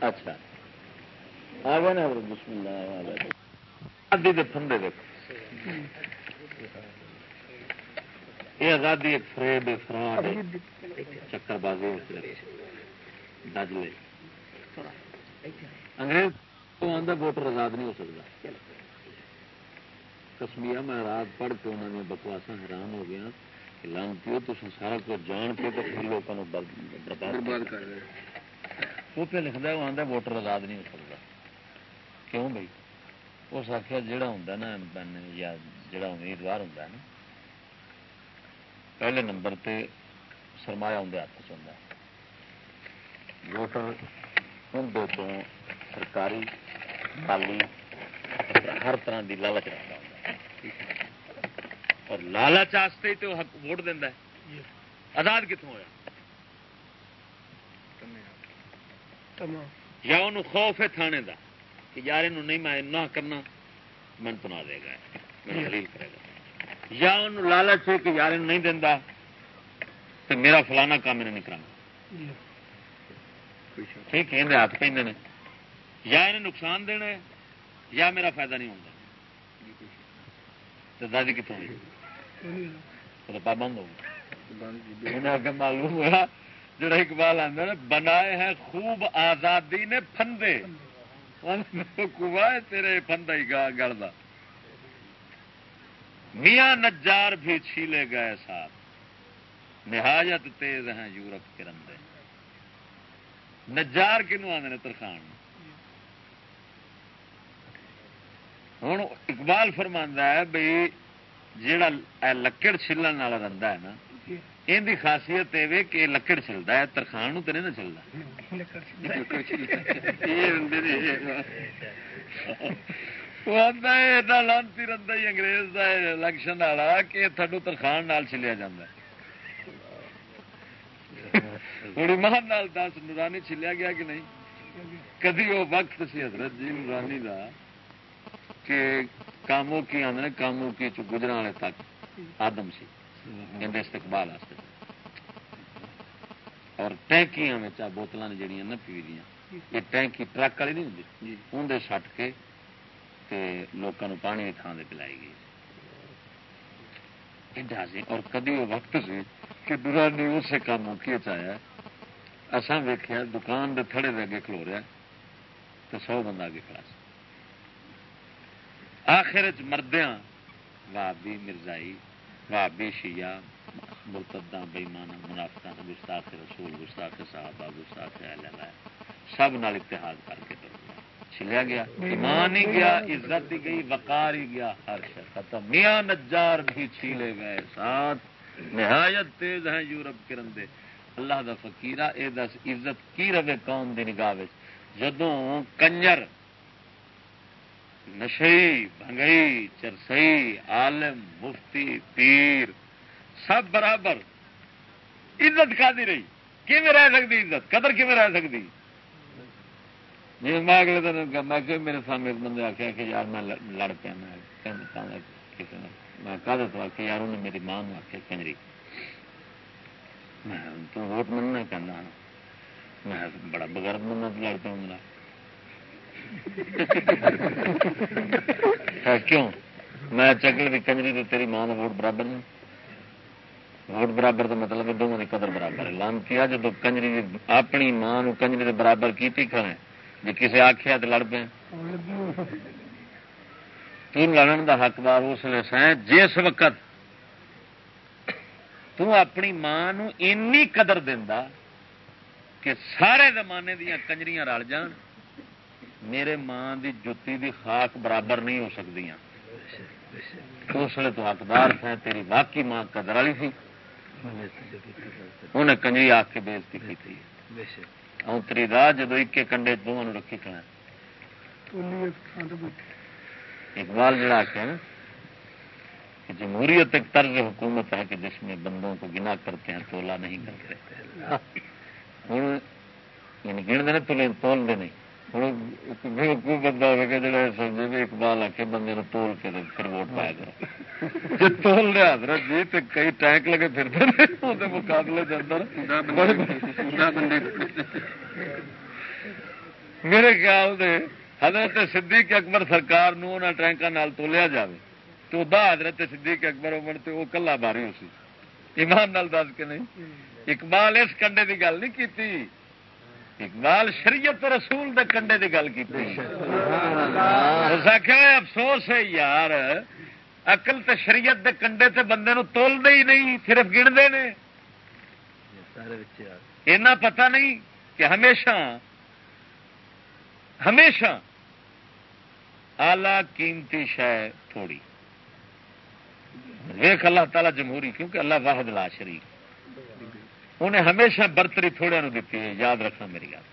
اچھا۔ آ گئے نا بسم اللہ آزادی کے فندے دیکھو۔ یہ آزادی ایک فریب فراڈ چکر بازی ڈج لے انگریز تو آدھا ووٹر آزاد نہیں ہو سکتا۔ کسمیا میں رات پڑھ کے انہوں نے بکواسا حیران ہو گیا لانتی ہو تو سارا کچھ جان کے تو پھر لوگوں برباد کر رہے وہ پہ لکھتا وہ آتا ووٹر آزاد نہیں ہو سکتا۔ کیوں بھائی؟ اس آخیا ہوں نا یا جڑا امیدوار ہوں نا پہلے نمبر پہ سرمایا اندر ہاتھ چاہتا ووٹر اندر تو سرکاری مالی ہر طرح کی لالچ رکھتا ہوں اور لالچ ہی تو ووٹ دینا آزاد کتوں ہوا یا انہوں خوف ہے تھانے دا کہ یار یہ نہیں میں نہ کرنا من نہ دے گا دلیل کرے گا۔ یا انہوں لالچ ہے کہ یار نہیں دینا تو میرا فلانا کام انہیں نہیں کرنا ٹھیک ہے ہاتھ پہ یا انہیں نقصان دینا ہے یا میرا فائدہ نہیں ہوتا تو دادی کتوں پابند ہو معلوم ہوا جڑا اقبال آتا نا بنائے ہیں خوب آزادی نے فندے تیرے فندا ہی گڑ میاں نجار بھی چھیلے گئے ساتھ نہایت تیز ہیں یورپ کے رندے۔ نجار کنو آدھے ترخان؟ ہوں اقبال فرماندہ ہے بھائی جا لکڑ چلن والا رندا ہے نا یہ خاصیت یہ کہ لکڑ چلتا ہے ترخان تو نہیں نہ چلتا لانتی رندا ہی انگریز کا الیکشن والا کہ تھڈو ترخان چلیا جا مان دس نورانی چلیا گیا کہ نہیں کدی وہ وقت سی حضرت جی نورانی کا کہ کاموں کی آدھے کاموں کی گجرا والے تک آدم سی استقبال اور ٹینکیاں بوتل جہیا نا پی دیا یہ ٹینکی ٹرک والی نہیں ہوتی اندر سٹ کے لوگوں پانی کی تھان سے پلائی گئی۔ اور کدی وہ وقت سی کہ برا نے اسے کام کی چایا اسان ویخیا دکان کے تھڑے دے اگے کھلو رہا تو سو بندہ اگے کھڑا آخر مردیا وابی مرزائی وابی شیا مرتدہ بےمانا منافع گستاخ رسول، گستاخ صاحب گستاخ سب نال اتحاد کر کے چلیا گیا۔ ایمان ہی گیا، عزت ہی گئی، وقار ہی گیا، ہر شر ختم۔ میاں نجار بھی چھیلے گئے، ساتھ نہایت تیز ہیں یورپ کے رندے۔ اللہ دا فقیرہ، اے دس عزت کی رہے قوم دی نگاہ جدوں کنجر نشئی بنگئی چرسئی، عالم، مفتی، پیر، سب برابر۔ عزت کھا دی رہی رہ سکتی عزت؟ قدر کیون رہ سکتی میں اگلے دن میں کہ میرے سامنے ایک بندے آخیا کہ یار میں لڑ پیا، میں کسی نے میں کہا تو کہ یار انہیں میری ماں نے آخیا کنجری۔ میں تو ووٹ مننا کہنا ہاں۔ میں بڑا بغیر مننا لڑ پیا میرا ہاں، کیوں؟ میں چکر کی کنجری تو تیری ماں ووٹ برابر نہیں۔ ووٹ برابر کا مطلب ہے دونوں کی قدر برابر ہے۔ لان کیا جب کنجری اپنی ماں کنجری کے برابر کی کھڑے جی کسی آخیا تو لڑ پے۔ لڑن کا حقدار اس لیے سیں جس وقت تو اپنی ماں اینی قدر دینا کہ سارے زمانے دیا کنجریاں رل جان۔ میرے ماں دی جتی دی خاک برابر نہیں ہو سکتی اس لیے تو حقدار ہے تیری واقعی ماں قدر والی تھی۔ انہیں کنجری آ کے بےزتی کی تھی۔ اتری راہ جدو ایک کنڈے دونوں رکھی کھڑا اقبال جڑا آخیا نا، کہ جمہوریت ایک طرز حکومت ہے کہ جس میں بندوں کو گنا کرتے ہیں تولا نہیں کرتے۔ ہوں یعنی گنتے تولے تولتے نہیں۔ ہوں بندہ ہوگا جا سمجھے بھی اقبال آ کے بندے تول کے پھر ووٹ پایا کرو جی تول لیا حضرت جی تو کئی ٹینک لگے پھرتے مقابلے کے اندر میرے خیال سے حضرت صدیق اکبر سرکار ٹینکا تولیا جائے تو دا حضرت صدیق اکبر عمر تو وہ کلا باری ہو سی۔ ایمان نال دس کے نہیں اقبال اس کنڈے کی گل نہیں کی اقبال شریعت رسول دے کنڈے کی گل کی افسوس ہے یار اقل تو شریعت دے کنڈے تے بندے نو تولتے ہی نہیں، صرف گنتے ہیں اینا پتہ نہیں کہ ہمیشہ ہمیشہ آلہ قیمتی شہ تھوڑی۔ ویخ اللہ تعالی جمہوری، کیونکہ اللہ واحد لا شریف انہیں ہمیشہ برتری تھوڑے نو دیتی ہے، یاد رکھنا میری یاد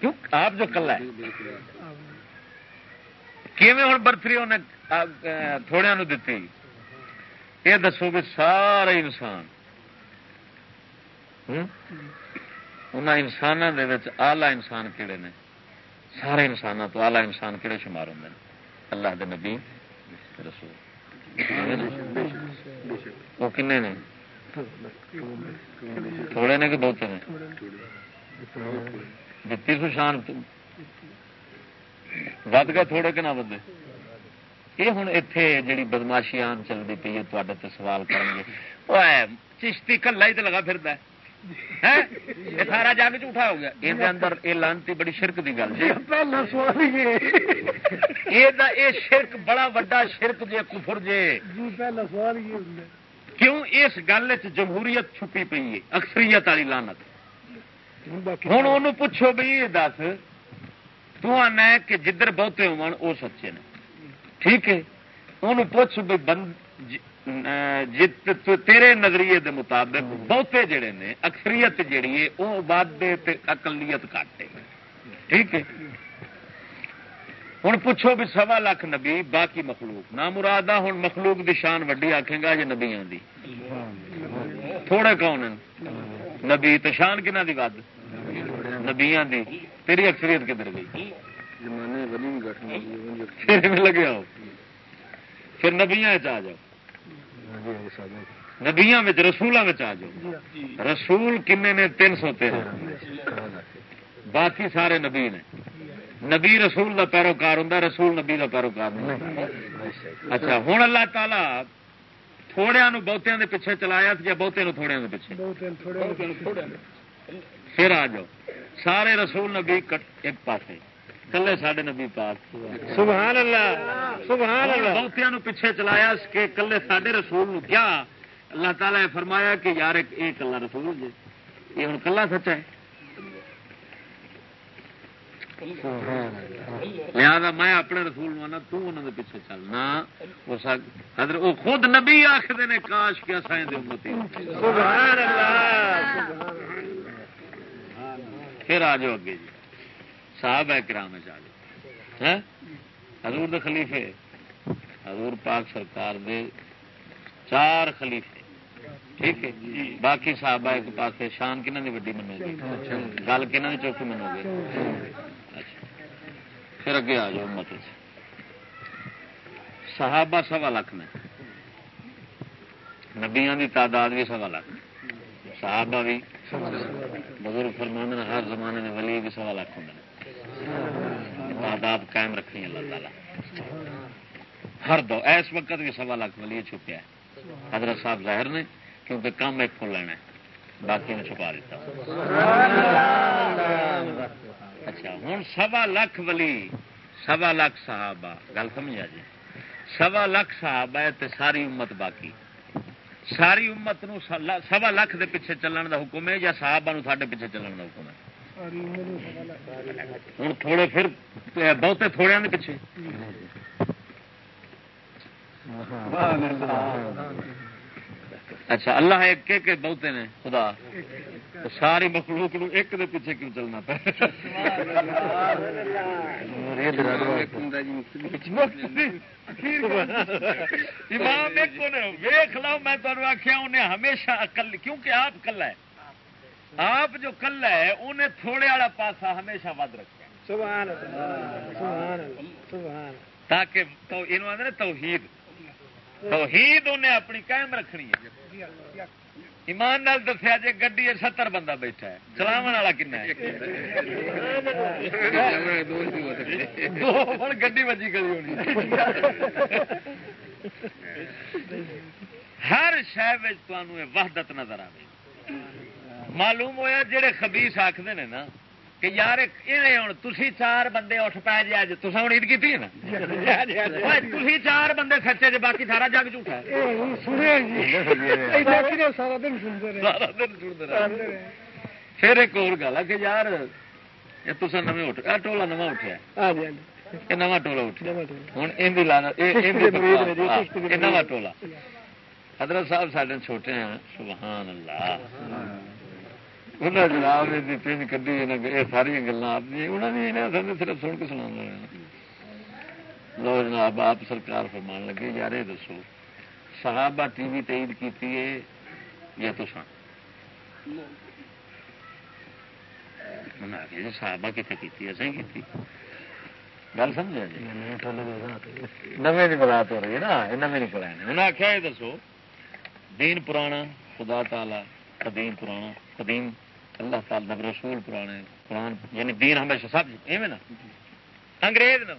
کیوں؟ آپ جو کلا ہے۔ کیون ہوں برتری انہیں تھوڑے نو دیتی یہ دسو بھی سارے انسان ان انسانوں کے آلہ انسان کہڑے نے؟ سارے انسانوں تو آلہ انسان کہڑے شمار ہوں اللہ دے نبی، رسول۔ وہ کن نے؟ تھوڑے نے کہ بہت نے دتی سو شان۔ ود گئے تھوڑے کہ نہ ودے یہ ہوں اتے جی بدماشی آن چلتی پی ہے تے سوال کریں گے۔ چشتی کلا ہی تو لگا پھر ہاں؟ سارا جگ جھوٹا ہو گیا۔ یہ اندر یہ لانتی بڑی شرک کی گل جی۔ یہ شرک بڑا وا شرک جی کفر جے۔ کیوں اس گل جمہوریت چھپی پی ہے؟ اکثریت والی لانت ہوں وہ پوچھو بھائی یہ دس تنا کہ جدھر بہتے ہو سچے نے۔ ٹھیک ہے؟ انہوں پوچھ بھائی بند تیرے نظریے دے مطابق بہتے جڑے نے اکثریت جیڑی ہے وہ وعدے اقلیت کٹ ہے ٹھیک ہے؟ ہوں پوچھو بھی سوا لاکھ نبی باقی مخلوق نہ مراد ہوں مخلوق دی شان وڈی آخے گا جی نبیا دی؟ تھوڑے کون نبی تو شان کنہ دی ود؟ نبیا دی۔ تیری اکثریت کدھر گئی؟ لگے آؤ۔ پھر نبیا آ جاؤ۔ نبیا رسولوں آ جاؤ۔ رسول کنے نے تین سو تیرہ۔ باقی سارے نبی نے۔ نبی رسول کا پیروکار ہوں رسول نبی کا پیروکار نہیں اچھا ہوں اللہ تعالی تھوڑیا بہتیا کے پیچھے چلایا یا بہتے تھوڑیا کے پیچھے؟ پھر آ جاؤ۔ سارے رسول نبی ایک پاس کلے سڈے نبی پاک۔ سبحان اللہ سبحان اللہ۔ بہتیا پیچھے چلایا کہ کلے سڈے رسول کیا اللہ تعالی نے فرمایا کہ یار یہ کلا رسول جی یہ ہوں کلا سچا ہے۔ ہاں، ہاں۔ لہذا میں اپنے رسول مانا توں پیچھے چلنا۔ حضرت وہ خود نبی آخر نے، کاش کیا سائیں دے امتی پھر آ جاؤ اگے جی۔ صاحب ہے کرام چاہ ہاں؟ حضور دے خلیفے۔ حضور پاک سرکار دے چار خلیفے۔ ٹھیک ہے؟ باقی صاحب ایک پاس شان کنہ کی وڈی منو گی گل کنہ کی چوکی منو گے؟ پھر اگے آ جاؤ مت صحابہ سوا لاکھ نے۔ نبیا کی تعداد بھی سوا لاکھ صحابہ بھی بزرگ فرمان ہر زمانے میں ولی بھی سوا لاکھ ہوں تعداد قائم رکھنی اللہ تعالی۔ ہر دو۔ اس وقت بھی سوا لاکھ ولی چھپیا ہے۔ حضرت صاحب ظاہر نے کیونکہ کام ایک کو لینا ہے۔ باقی نے چھپا دیتا اچھا ہوں سوا لکھ ولی سوا لکھ صحابہ گل سمجھا جی؟ سوا لکھ صحابہ ہے تے ساری امت باقی۔ ساری امت نو سوا لکھ دے پیچھے چلن دا حکم ہے یا صحابہ نو ساڈے پیچھے چلن دا حکم ہے؟ ہوں تھوڑے پھر بہتے تھوڑے دے پیچھے۔ اچھا اللہ ایک ایک بہتے نے خدا۔ ساری مخلوق نو ایک دے پیچھے کیوں چلنا امام ایک ویخ لو میں تمہیں آخیا انہیں ہمیشہ اکل کیونکہ آپ کلا ہے آپ جو کلا ہے انہیں تھوڑے والا پاسا ہمیشہ ود رکھا تاکہ توحید۔ توحید انہیں اپنی قائم رکھنی ہے۔ ایمان نال دسیا جی گی ستر بندہ بیٹھا ہے۔ چلاو والا کن گی بجی کری ہونی۔ ہر شہر وحدت نظر آئے معلوم ہوا جہے خبیس آخر نے نا کہ یار ہوں تھی چار بندے اٹھ پائے جی اج تصا ہوں عید کی نا؟ تھی چار بندے سچے جی باقی سارا جگ جھوٹا پھر ایک اور گل ہے کہ یار تصا نو اٹھ ٹولا نواں اٹھیا نواں ٹولا اٹھا ہوں نواں ٹولا۔ حضرت صاحب سارے چھوٹے ہیں سبحان اللہ۔ انہیں جناب تین کدی یہ ساری گلیں انہوں نے صرف سن کے سنا لو جناب آپ سرکار فرمان لگے یار یہ دسو صحابہ ٹی وی عید کی یا تو سن جی صحابہ کتنے کی اصل کی گل سمجھا جی نویں نہیں برات ہو رہی ہے نا نویں نہیں پڑھائے انہیں آخیا یہ دسو دین پرانا خدا تعالی قدیم پرانا قدیم اللہ تعالی رسول پرانے قرآن یعنی دین ہمیشہ سب ایویں نا؟ انگریز نو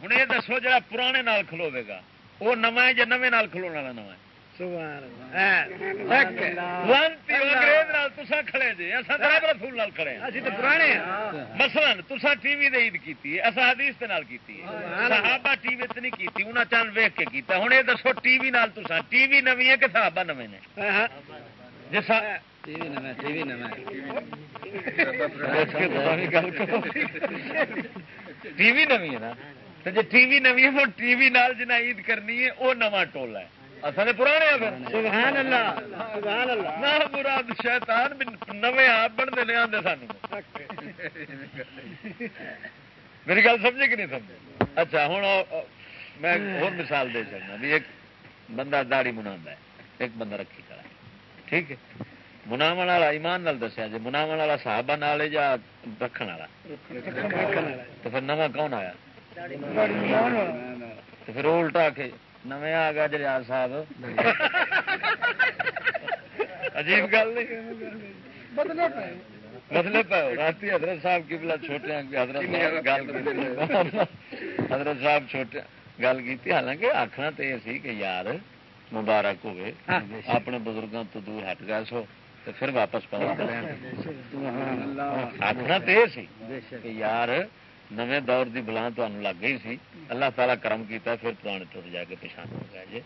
ہوں یہ دسو جا پرانے نال کھلوے گا وہ نو ہے یا نویں نال کھلو والا نو ہے؟ مسلم تسا ٹی وی عید کی اصا حدیث کی صحابہ ٹی وی نہیں کی انہیں چند ویک کے کیتا۔ ہوں یہ دسو ٹی وی تسا ٹی وی ہے کہ صحابہ نویں نے؟ ٹی وی نوی ہے نا۔ جی ٹی وی نوی ہے ٹی وی نال جنا عید کرنی ہے وہ نواں ٹولا ہے۔ اصل پرانے سبحان اللہ سبحان اللہ۔ نہ مراد شیطان نویں آپ بنتے نہیں آتے سان میری گل سمجھے کہ نہیں سمجھے؟ اچھا ہوں میں اور مثال دے سکتا بھی ایک بندہ داڑی منا ایک بندہ رکھی کرا ٹھیک ہے؟ مناو والا ایمان نال دسیا جی مناو والا صحابہ نال یا رکھن والا تو پھر نواں کون آیا تو پھر الٹا کے نویں آ گیا جریال صاحب عجیب گل نہیں بدلے پہ رات حضرت صاحب کی بلا چھوٹے حضرت گل حضرت صاحب چھوٹے گل کی حالانکہ آخنا تو یہ سی کہ یار مبارک ہوئے اپنے بزرگوں تو دور ہٹ گئے سو تو پھر واپس پاؤ آخنا تو یہ سی کہ یار نویں دور کی بلان تمہیں لگ گئی سی۔ اللہ تعالیٰ کرم کیتا پھر پرانے ٹوٹ جا کے پچھان ہو گیا جی۔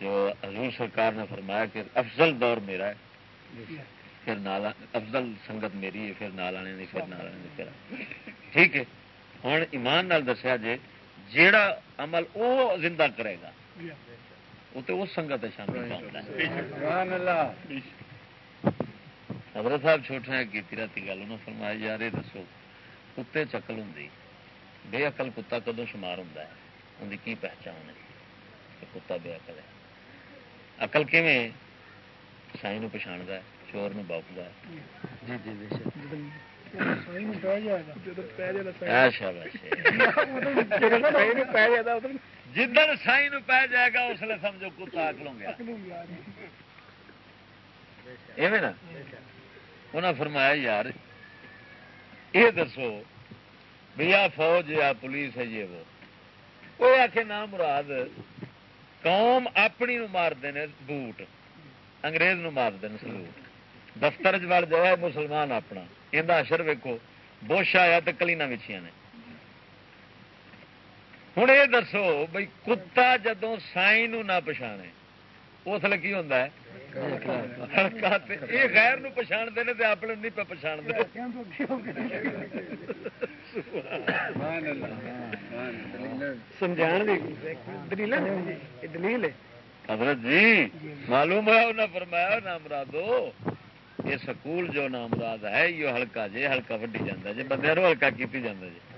جو حضور سرکار نے فرمایا کہ افضل دور میرا ہے۔ پھر نالا افضل سنگت میری ہے پھر نال آنے نہیں پھر نال آنے پھر ٹھیک ہے۔ ہوں ایمان نال دسیا جی جیڑا عمل وہ زندہ کرے گا وہ تو اس سنگت شامل ہوتا ہے۔ حضرت صاحب چھوٹے کی رات گل انہوں فرمایا یار یہ دسو کتے چکل ہوں بے اقل کتا کدو شمار ہوں ان کی پہچان ہے؟ کہ کتا بے اقل ہے۔ اقل کیون سائی پچھاڑتا ہے چور نوکتا ہے۔ جی جی جدن سائی پی جائے گا اس لیے سمجھو کتا اکلوں گیا۔ نا؟ فرمایا، یار، یہ دسو بھیا فوج یا پولیس ہے یہ وہ۔ وہ آخ نام مراد، قوم اپنی نو مار بوٹ۔ انگریز نو مار دین سلوٹ۔ دفتر چڑ جائے مسلمان اپنا۔ یہ اشر ویکو بوش آیا تو کلینا بچیاں نے۔ ہوں یہ دسو بھائی کتا جدو سائی نہ پچھانے، اس لیے کی ہوتا ہے؟ یہ غیر پچھاڑتے ہیں اپنے نہیں پہ پچھاڑتے سمجھا دلیل حضرت جی معلوم ہے انہیں فرمایا نام مرادو یہ سکول جو نام مراد ہے یہ ہلکا جی ہلکا وڈی جانا جی بندے ہلکا کی جانا جی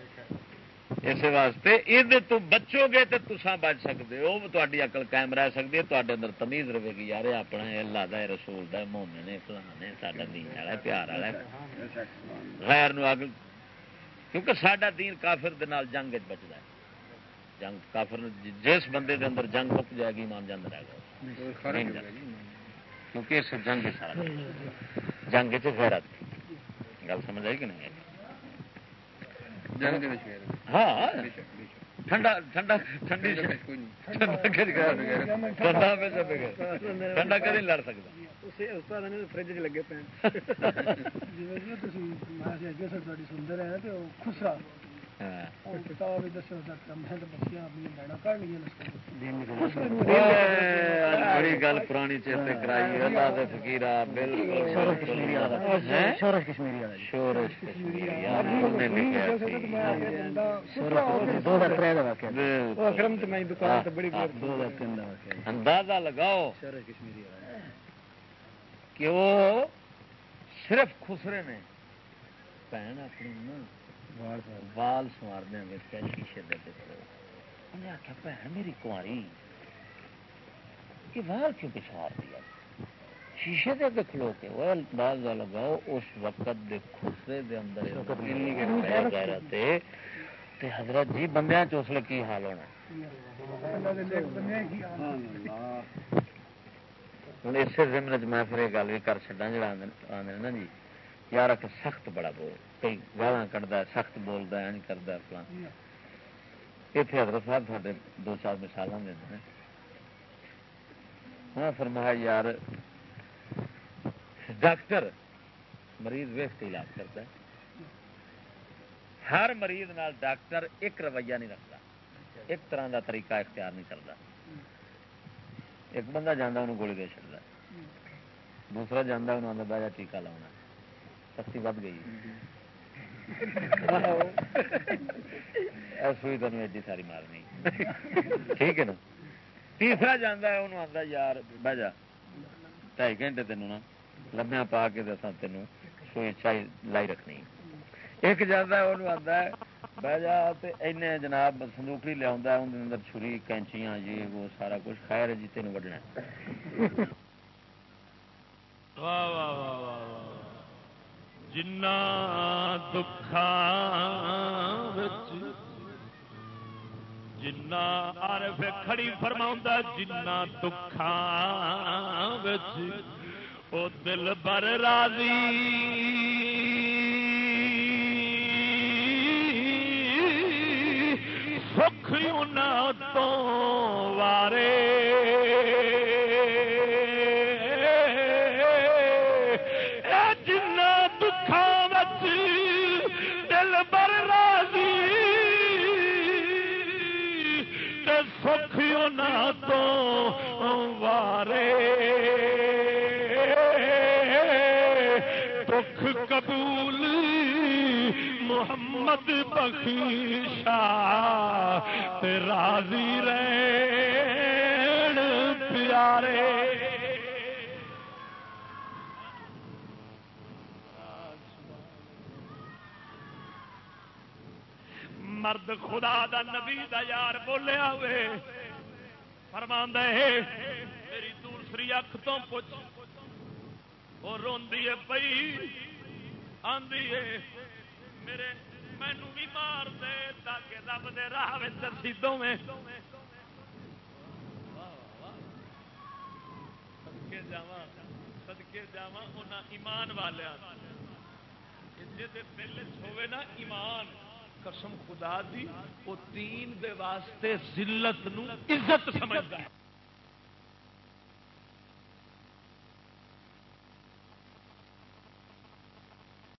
اس واسطے یہ تو بچو گے تو تسا بچ سکتے ہو۔ تاری اقل قائم رہ سکتی ہے تے اندر تمیز رہے گی۔ یار اپنا اللہ دا رسول دا مومن نے فلانے ساڈا دین والا پیار والا غیر نو اگ کیونکہ سڈا دین کافر دے نال جنگ بچتا ہے۔ جنگ کافر جس بندے دے اندر جنگ مک جائے گی مان جانا رہے گا کیونکہ اس جنگ سارا جنگ چیرت گل سمجھ آئی کہ نہیں؟ ہاں ٹھنڈا ٹھنڈا ٹھنڈی ٹھنڈا کدی لڑ سکتا؟ فرج لگے پے <laughs> بڑی گل پرانی چیتے کرائی فکیر شورش کشمیری شورش کشمیری اندازہ لگاؤ کہ وہ صرف خسرے نے بھن اپنی وال سوار دیا ویسے شیشے دے انہیں آخیا بھن میری کاری یہ وال کیوں پچھار دیا شیشے دے اگے کھلو کے۔ وہ اندازہ لگاؤ اس وقت دے خسرے دے اندر تے حضرت جی بندیاں چوسلے کی حال ہونا ہوں اسی زمین میں پھر یہ گل بھی کر چڈا آدھے نا جی۔ یار سخت بڑا بول کئی گالا کٹتا سخت بولتا ہے کرتا فلاں۔ اتنے حضرت صاحب سارے دو چار مثال دے ہاں فرمایا، یار، ڈاکٹر مریض ویس کے علاج کرتا ہے۔ ہر مریض نال ڈاکٹر ایک رویہ نہیں رکھتا ایک طرح کا طریقہ اختیار نہیں کرتا ایک بندہ جانا انہوں گولی دے چڑتا دوسرا جانا انہوں آتا بہ جا ٹیکا لاؤنا سختی ود گئی۔ سوئی تین ایڈی ساری مارنی ٹھیک ہے نا؟ تیسرا جانا ہے انہوں آتا یار بہ جا۔ ڈھائی گھنٹے تینوں نا لمیا پا کے دسا تینوں سوئی چائی لائی رکھنی۔ ایک جانا ہے انہوں آتا ہے بہ جا جناب سندوکڑی لیا اندر چھری کینچیاں جی وہ سارا کچھ۔ خیر جی تین وڈنا جنا دکھا جنا عارف کھڑی فرما جنا دکھا او دل بر راضی سکھ تو وارے سکھ تو وارے۔ دکھ قبول محمد بخیشا راضی رین پیارے۔ مرد خدا دا نبی دا یار بولیا ہوئے۔ فرمان میری دوسری اکھ تو پوچھ۔ وہ روی ہے پئی آدھی میرے مینو بھی مار دے تاکہ رب دے راہ دسی دونیں سدکے جا سدکے جا ایمان والے دل ہوے نا ایمان۔ قسم خدا دی وہ تین دے واسطے ذلت نو عزت سمجھتا ہے۔